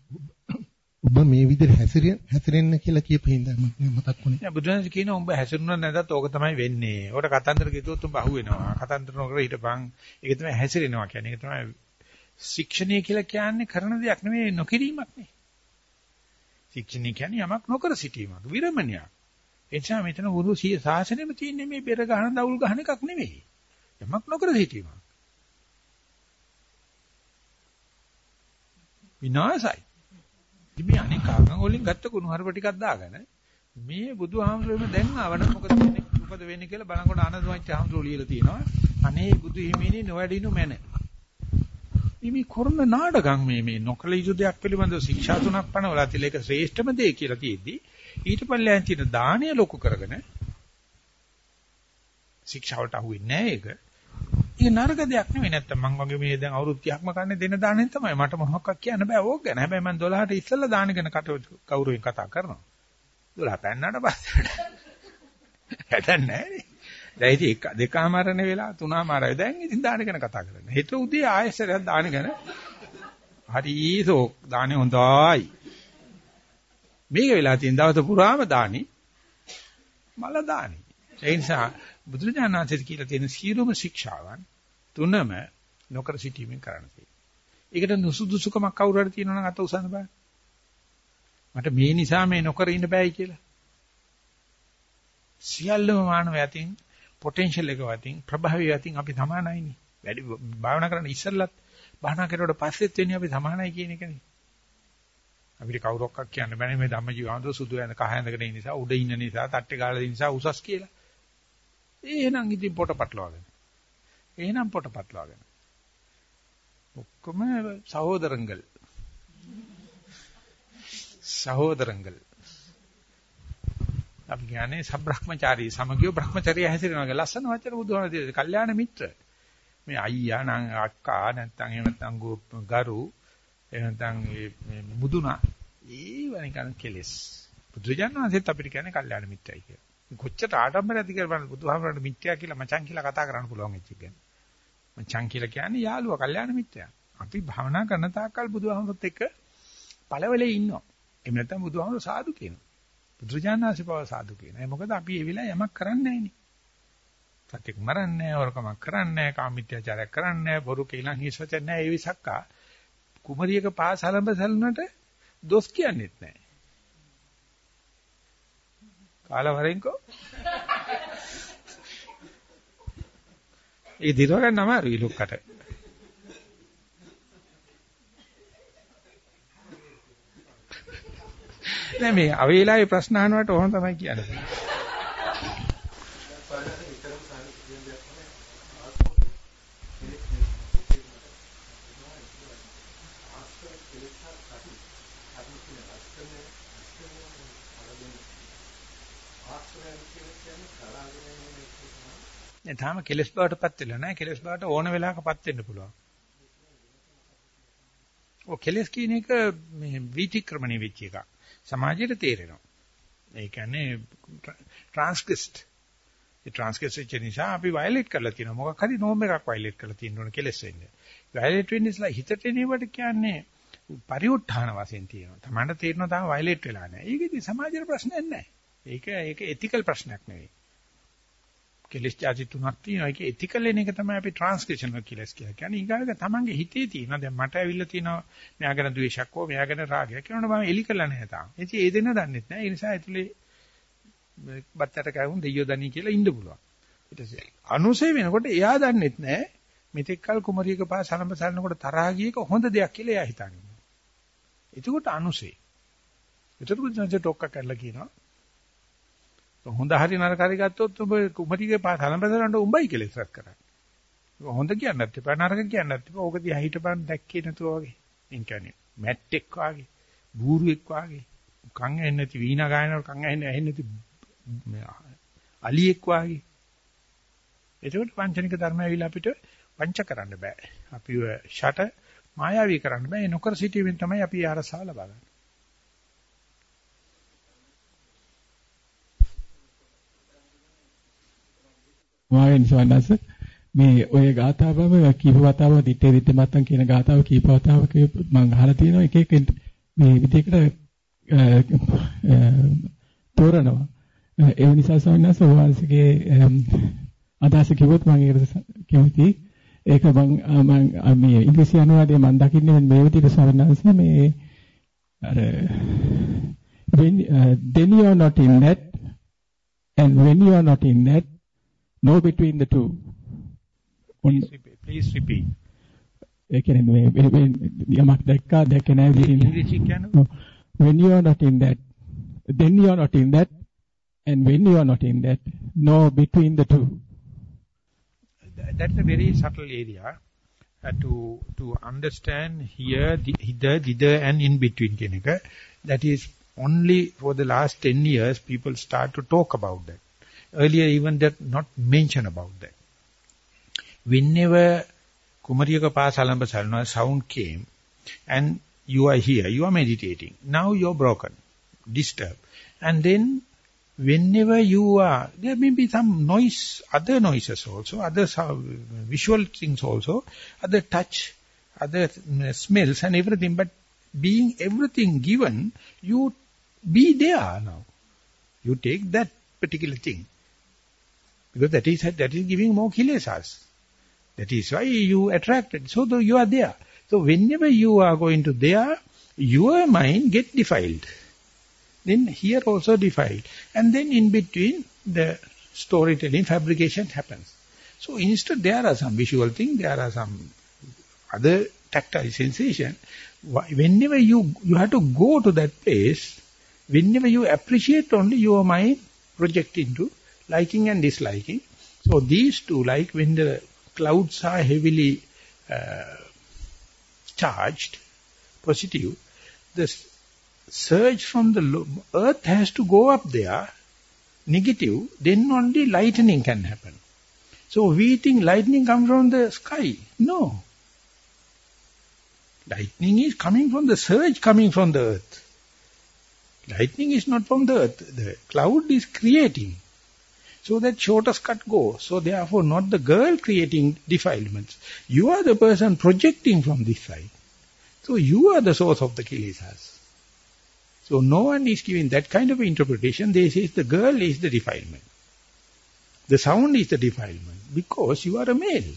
ඔබ මේ විදිහට හැසිරෙන්න හැසිරෙන්න කියලා කියපින්ද මතක් වුණේ. නෑ බුදුන්සේ කියනවා උඹ හැසිරුණා නැදත් ඕක තමයි වෙන්නේ. ඕකට කතන්දර කිව්වොත් උඹ අහුවෙනවා. කතන්දර නොකර හිටපන්. ඒක තමයි හැසිරෙනවා කියන්නේ. ඒක තමයි ශික්ෂණය කියලා කියන්නේ කරන දෙයක් නෙවෙයි නොකිරීමක් නේ. ශික්ෂණය කියන්නේ යමක් නොකර සිටීමක්. විරමණයක්. එනිසා මෙතන බුදු සාසනෙම තියෙන්නේ මේ බෙර ගහන දවුල් ගහන එකක් නෙවෙයි. යමක් නොකර සිටීමක්. විනාසයි. ඉතින් අනේ කාගන් වලින් ගත්ත කුණු හරප ටිකක් දාගෙන මේ බුදුහාමුදුරුවෝ දැන් ආවනම් මොකද වෙන්නේ? මොකද වෙන්නේ කියලා බලනකොට ආනන්දවංච හාමුදුරුවෝ ලියලා තියෙනවා. අනේ බුදු හිමිනේ නොවැඩිනු මැන. මේ කරන නාඩගම් මේ මේ නොකල යුතු දෙයක් පිළිබඳව ශික්ෂා තුනක් පනවලා තියලා ඒක ශ්‍රේෂ්ඨම දේ කියලා තියෙද්දි ඊට පල්ලෙන් තියෙන දානය ලොකු කරගෙන ශික්ෂාවට අහුවෙන්නේ නැහැ ඒක. ඒක නරක දෙයක් නෙවෙයි නැත්තම් මං වගේ මේ දැන් අවුරුදු 30ක්ම කන්නේ දෙන දාණයෙන් තමයි මට මොකක්වත් කියන්න බෑ ඕක ගැන. හැබැයි මම 12ට ඉස්සෙල්ලා දාන ගැන කට කවුරුවෙන් කතා කරනවා. 12 පෑන්නාට පස්සේ හැදන්නේ නැහැ දැන් ඉතින් එක දෙකමාරනේ වෙලා තුනමාරයි දැන් ඉතින් දාන ගැන කතා කරන්නේ. හෙට උදේ ආයෙසරයක් දාන ගැන හරිසෝ දානේ හොඳයි. මේක වෙලා තියෙන දවස පුරාම දානි මල දානි. ඒ නිසා බුදුරජාණන් වහන්සේ කියලා තියෙන සියලුම ශික්ෂාවන් තුනම නොකර සිටීමෙන් කරන්න තියෙනවා. ඒකට නුසුදුසුකමක් කවුරු හරි තියෙනවා නම් අත උසන්න බෑ. මට මේ නිසා මේ නොකර ඉන්න බෑයි කියලා. සියල්ලම මානව යතින් පොටෙන්ෂල් එක වතින් ප්‍රභාවය යතින් අපි සමානයිනේ. වැඩි භාවනා කරන්න ඉස්සෙල්ලත් භාවනා කරුවට පස්සෙත් වෙන්නේ අපි සමානයි කියන එකනේ. අපිට කවුරක්වත් කියන්න බෑනේ මේ ධම්මජීවන්තෝ සුදු ඇඳ කහ ඇඳගෙන ඉන්න නිසා උඩ ඉන්න නිසා තට්ටේ ගාලා ඉන්න නිසා උසස් කියලා. එහෙනම් ඉතින් පොට පටලවාගෙන. එහෙනම් පොට පටලවාගෙන. ඔක්කොම සහෝදරංගල්. සහෝදරංගල්. අපි කියන්නේ සබ්‍රහ්මචාරී සමගිය බ්‍රහ්මචර්ය හැසිරෙනවා. ලස්සන වචන බුදුහාම දෙන්නේ. කල්යාණ මිත්‍ර. මේ අයියා නම් අක්කා නැත්නම් එහෙම නැත්නම් ගරු එහෙම නැත්නම් මේ මුදුනා ඒව නිකන් කෙලස්. බුදුරජාණන් වහන්සේත් අපිට කියන්නේ කල්යාණ මිත්‍යයි කියලා. කොච්චර ආඩම්බරයක්ද කියලා බලන්න බුදුහාමරට මිත්‍යා කියලා මචං කියලා කතා කරන්න පුළුවන් එච්ච එක. මචං කියලා කියන්නේ යාළුවා කල්යාණ මිත්‍යා. අපි භවනා කරන තාක්කල් බුදුහාමරත් එක්ක පළවලේ ඉන්නවා. එහෙම නැත්නම් බුදුහාමර සාදු කියනවා. බුදුජානනාංශ පව සාදු කියනවා. ඒ මොකද අපි ඒ වෙලාව යමක් කරන්නේ නැහෙනේ. සත්‍යක් මරන්නේ නැහැ, වරකමක් කරන්නේ නැහැ, කාමීත්‍යාචාරයක් කරන්නේ නැහැ, බොරු කේලම් හිස්වචන නැහැ. ඒ විසක්කා කුමරියක පාස හලඹ සැලුනට දොස් කියන්නේත් නැහැ. කාලා වරෙන්කෝ. ඒ දිරව ගන්න අමාරුයි ලොක්කට. නෑ මේ අවේලාවේ ප්‍රශ්න අහනවට ඕන තමයි කියන්නේ. තාම කෙලස් බවටපත් වෙලා නැහැ. කෙලස් බවට ඕන වෙලාවකපත් වෙන්න පුළුවන්. ඔය කෙලස් කියන එක මේ විතික්‍රමණය වෙච්ච එකක්. සමාජයට තේරෙනවා. ඒ කියන්නේ ට්‍රාන්ස්ක්‍රිස්ට්. ඒ ට්‍රාන්ස්ක්‍රිස්ට් වෙච්ච නිසා අපි වයලට් කරලා තියෙනවා. මොකක් හරි නෝම් එකක් වයලට් කරලා තියෙන්න ඕන කෙලස් වෙන්නේ. වයලට් වෙන්නේ ඉස්ලා හිතට එනවට කියන්නේ පරිඋත්ථාන වශයෙන් තියෙනවා. තමන්ට තේරෙනවා තාම වයලට් වෙලා නැහැ. ඒකෙදි සමාජයට ප්‍රශ්නයක් නැහැ. ඒක ඒක එතිකල් ප්‍රශ්නයක් නෙවෙයි. කෙලස් જાති තුනක් තියෙනවා. ඒක එතිකල් එන එක තමයි අපි ට්‍රාන්ස්ක්‍රිප්ෂනල් කෙලස් කියලා කියන්නේ. ඊගාක තමන්ගේ හිතේ තියෙනවා. දැන් මට ඇවිල්ලා තියෙනවා මෙයා ගැන ද්වේෂයක් හෝ මෙයා ගැන රාගයක්. කියනකොට මම එලි කරලා නැහැ තාම. ඉතින් ඒ දෙන්න දන්නෙත් නැහැ. ඒ නිසා ඇතුලේ බත්තට කවුන් දෙයියෝ දනි කියලා ඉන්න පුළුවන්. ඊට පස්සේ අනුසය වෙනකොට එයා දන්නෙත් නැහැ. මෙතෙක්කල් කුමරියක පාස සලඹ සලනකොට තරහා ගියක හොඳ දෙයක් කියලා එයා හිතන්නේ. එතකොට අනුසය. ඒතර බුදුන්සේ ටොක්ක කරලා කියනවා හොඳ හරි නරක හරි ගත්තොත් ඔබ කුමරිගේ සලඹසලන්ට උඹයි කියලා ඉස්සත් කරන්නේ. හොඳ කියන්නත් එපා නරක කියන්නත් එපා. ඕක දිහා හිටපන් දැක්කේ නැතුව වගේ. එන් කියන්නේ මැට්ටෙක් වගේ, බූරුවෙක් වගේ, කන් ඇහෙන්නේ නැති වීණා ගායනවල කන් ඇහෙන්නේ ඇහෙන්නේ නැති අලියෙක් වගේ. ඒකට පංචනික ධර්ම ඇවිල්ලා අපිට පංච කරන්න බෑ. අපිව ෂට මායාවී කරන්න බෑ. ඒ නොකර සිටීමෙන් තමයි අපි ආරසාව ලබන්නේ. වාගෙන සවන්නස මේ ඔය ගාථාවම කීප වතාවක් දිත්තේ දිත්ත මත්තන් කියන ගාථාව කීප වතාවක මම අහලා තියෙනවා. එක එක මේ විදිහකට තෝරනවා. ඒ නිසා සවන්නස වාසිකේ අදහස කිව්වොත් මම ඒකට කැමතියි. ඒක මම මම මේ ඉංග්‍රීසි අනුවාදයේ මම දකින්නේ මේ විදිහට සවන්නස මේ අර when uh, then you are not in that and when you are not in that No between the two. Please repeat. When you are not in that, then you are not in that, and when you are not in that, no between the two. That's a very subtle area uh, to to understand here, hither, thither, and in between. That is only for the last 10 years people start to talk about that earlier even that not mention about that. Whenever Kumariyaka Pasalamba Salna sound came and you are here, you are meditating. Now you are broken, disturbed. And then whenever you are, there may be some noise, other noises also, other visual things also, other touch, other mm, smells and everything. But being everything given, you be there now. You take that particular thing. Because that is, that is giving more kilesas. That is why you attracted. So you are there. So whenever you are going to there, your mind get defiled. Then here also defiled. And then in between, the storytelling, fabrication happens. So instead there are some visual things, there are some other tactile sensation. Whenever you, you have to go to that place, whenever you appreciate only your mind project into liking and disliking. So these two, like when the clouds are heavily uh, charged, positive, the surge from the earth has to go up there, negative, then only lightning can happen. So we think lightning comes from the sky. No. Lightning is coming from the surge coming from the earth. Lightning is not from the earth. The cloud is creating. So that shortest cut goes. So therefore not the girl creating defilements. You are the person projecting from this side. So you are the source of the kilesas. So no one is giving that kind of interpretation. They say the girl is the defilement. The sound is the defilement. Because you are a male.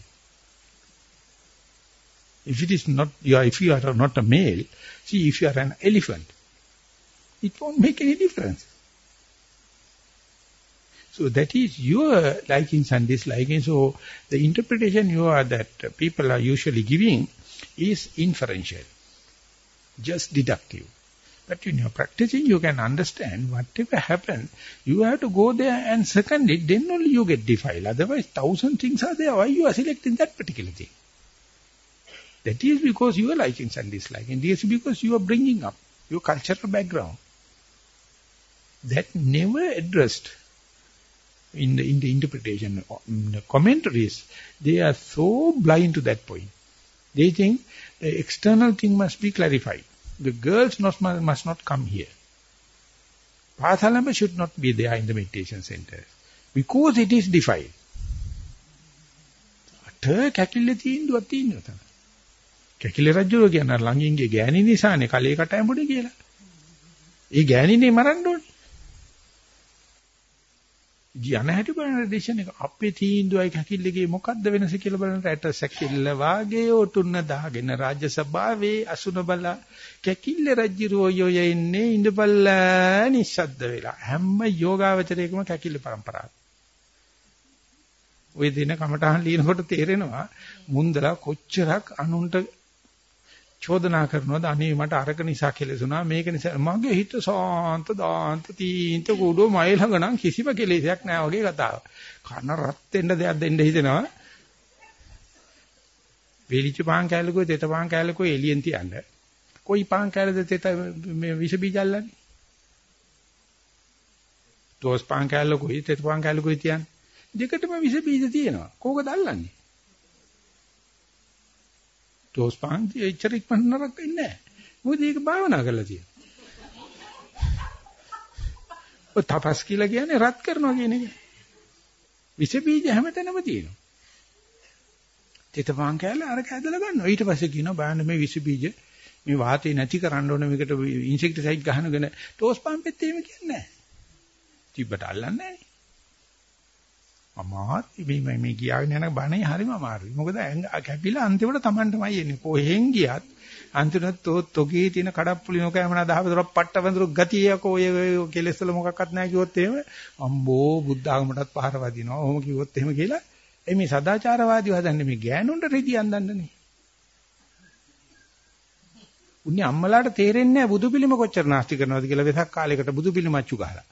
If it is not, you are, if you are not a male, see if you are an elephant, it won't make any difference. So that is your likings and dislikings. So the interpretation you are that people are usually giving is inferential, just deductive. But in your practicing, you can understand whatever happened, you have to go there and second it, then only you get defiled. Otherwise, thousand things are there. Why you are selecting that particular thing? That is because you are liking and disliking. This is because you are bringing up your cultural background. That never addressed in the, in the interpretation, in the commentaries, they are so blind to that point. They think the external thing must be clarified. The girls must, must not come here. Pathalamba should not be there in the meditation center. Because it is defiled. අට කැකිල්ල තීන්දුවක් තියෙනවා තමයි. කැකිල්ල රජුරෝ කියන ළඟින්ගේ ගෑණි නිසානේ කලේ කට ඇඹුනේ කියලා. ඒ ගෑණිනේ මරන්න ඕනේ. යන හැටි බලන ඩිසිෂන් එක අපේ තීන්දුවයි කැකිල්ලගේ මොකද්ද වෙනස කියලා බලන රටස් ඇකිල්ල වාගේ ඔටුන්න දාගෙන රාජ්‍ය සභාවේ අසුන බලා කැකිල්ල රජ්ජිරෝ යෝය ඉන්නේ ඉඳපල්ලා නිස්සද්ද වෙලා හැම යෝගාවචරයකම කැකිල්ල પરම්පරාව. ওই දින කමටහන් ලියනකොට තේරෙනවා මුන්දලා කොච්චරක් අනුන්ට චෝදනා කරනවාද අනේ මට අරක නිසා කෙලෙසුණා මේක නිසා මගේ හිත සාන්ත දාන්ත තීන්ත කුඩෝ මයි ළඟ නම් කිසිම කෙලෙසයක් නැහැ වගේ කතාව. කන රත් වෙන්න දෙයක් දෙන්න හිතෙනවා. වේලිච්ච පාන් කැලකෝ තෙත පාන් කැලකෝ එළියෙන් තියන්න. කොයි පාන් කැලද තෙත මේ විස බීජ අල්ලන්නේ? ටෝස් පාන් කැලකෝයි තෙත පාන් කැලකෝයි තියන්නේ. දෙකටම විස බීජ තියෙනවා. කෝකද අල්ලන්නේ? ටෝස් පාන් එච්චර ඉක්මනට නරක වෙන්නේ නැහැ. මොකද ඒක භාවනා කරලා තියෙනවා. ඔය තපස් කියලා කියන්නේ රත් කරනවා කියන එක. විස බීජ හැමතැනම තියෙනවා. තෙතපාන් කෑල්ල අරක ඇදලා ගන්නවා. ඊට පස්සේ කියනවා බලන්න මේ විස බීජ මේ වාතය නැති කරන්න ඕන මේකට ඉන්සෙක්ටිසයිඩ් ගහනගෙන ටෝස් පාම්පෙත් එහෙම කියන්නේ නැහැ. තිබ්බට අල්ලන්නේ නැහැ. අමාරුයි මේ මේ කියාගෙන යන බණේ හරිම අමාරුයි. මොකද කැපිලා අන්තිමට Tamanටමයි එන්නේ. කොහෙන් ගියත් අන්තිමට තෝ තොගේ තියෙන කඩප්පුලි නොකෑමනා දහවතර පට්ට වඳුරු ගතියක ඔය කෙලෙස් වල මොකක්වත් නැහැ කිව්වොත් එහෙම අම්බෝ බුද්ධ ආගමටත් පහර වදිනවා. ඔහොම කිව්වොත් එහෙම කියලා. ඒ මේ සදාචාරවාදීව හදන්නේ මේ ගෑනුන්ට රෙදි අඳන්නනේ. උන්නේ අම්මලාට තේරෙන්නේ නැහැ බුදු පිළිම කොච්චර නාස්ති කරනවද කියලා වෙසක් කාලයකට බුදු පිළිම අච්චු ගහලා.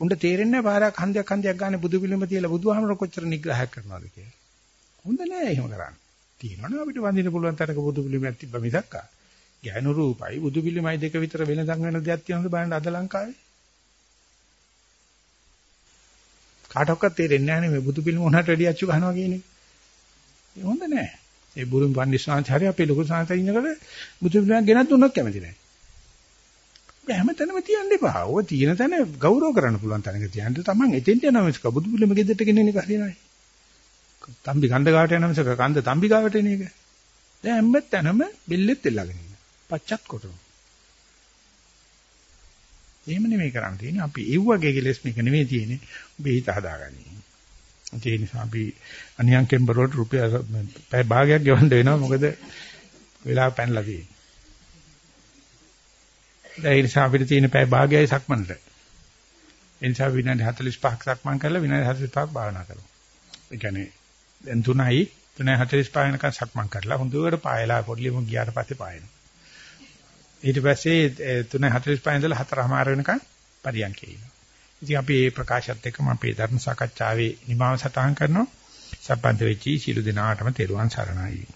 උන්ට තේරෙන්නේ පාරක් හන්දයක් හන්දයක් ගන්න බුදු පිළිම තියලා බුදුහාමර කොච්චර නිග්‍රහයක් කරනවද කියලා. හොඳ නෑ එහෙම කරන්න. තියෙනවනේ අපිට වඳින්න පුළුවන් තරක බුදු පිළිමයක් තිබ්බ මිසක් ආ. ගැහණු රූපයි බුදු පිළිමයි දෙක විතර වෙනදන් වෙන දෙයක් තියෙනවද බලන්න අද ලංකාවේ. කාටවත් තේරෙන්නේ නැහැ මේ බුදු පිළිම උනට වැඩි අච්චු ගන්නවා කියන එක. ඒ හොඳ නෑ. ඒ බුරුම් පන්දිස්වාංශ හරි අපේ ලොකු සංසාරින් ඉන්නකොට බුදු පිළිමයක් ගෙනත් දුන්නොත් කැමති නෑ. හැමතැනම තියන්න එපා. ඔය තියෙන තැන ගෞරව කරන්න පුළුවන් තැනක තියන්න. Taman එතෙන්ට යනවා මිසක බුදු පිළිම ගෙදරට ගෙනෙන එක හරියනයි. තම්බි කන්ද ගාවට යනවා මිසක කන්ද තම්බි ගාවට එන එක. දැන් හැමතැනම බෙල්ලෙත් එල්ලගෙන ඉන්න. පච්චත් කොටනවා. එහෙම නෙමෙයි කරන්න තියෙන්නේ. අපි ඒ වගේ කෙලස් මේක නෙමෙයි තියෙන්නේ. ඔබ හිත හදාගන්න. ඒ නිසා අපි අනියම් කෙම්බර් වලට රුපියල් පැය භාගයක් ගෙවන්න වෙනවා. මොකද වෙලාව පැනලා තියෙන්නේ. ඒ නිසා අපිට තියෙන පැය භාගයයි සක්මන්ට. ඒ නිසා විනාඩි 45ක් සක්මන් කරලා විනාඩි 45ක් භාවනා කරනවා. ඒ කියන්නේ දැන් 3යි 3:45 වෙනකන් සක්මන් කරලා හොඳට පායලා පොඩ්ලියම ගියාට පස්සේ පායනවා. ඊට පස්සේ 3:45 ඉඳලා 4:00 වෙනකන් පරියන්කේ ඉන්නවා. ඉතින් අපි මේ ප්‍රකාශයත් එක්කම අපේ ධර්ම සාකච්ඡාවේ නිමාව සටහන් කරනවා. සම්බන්ධ වෙච්චි සියලු දෙනාටම තෙරුවන් සරණයි.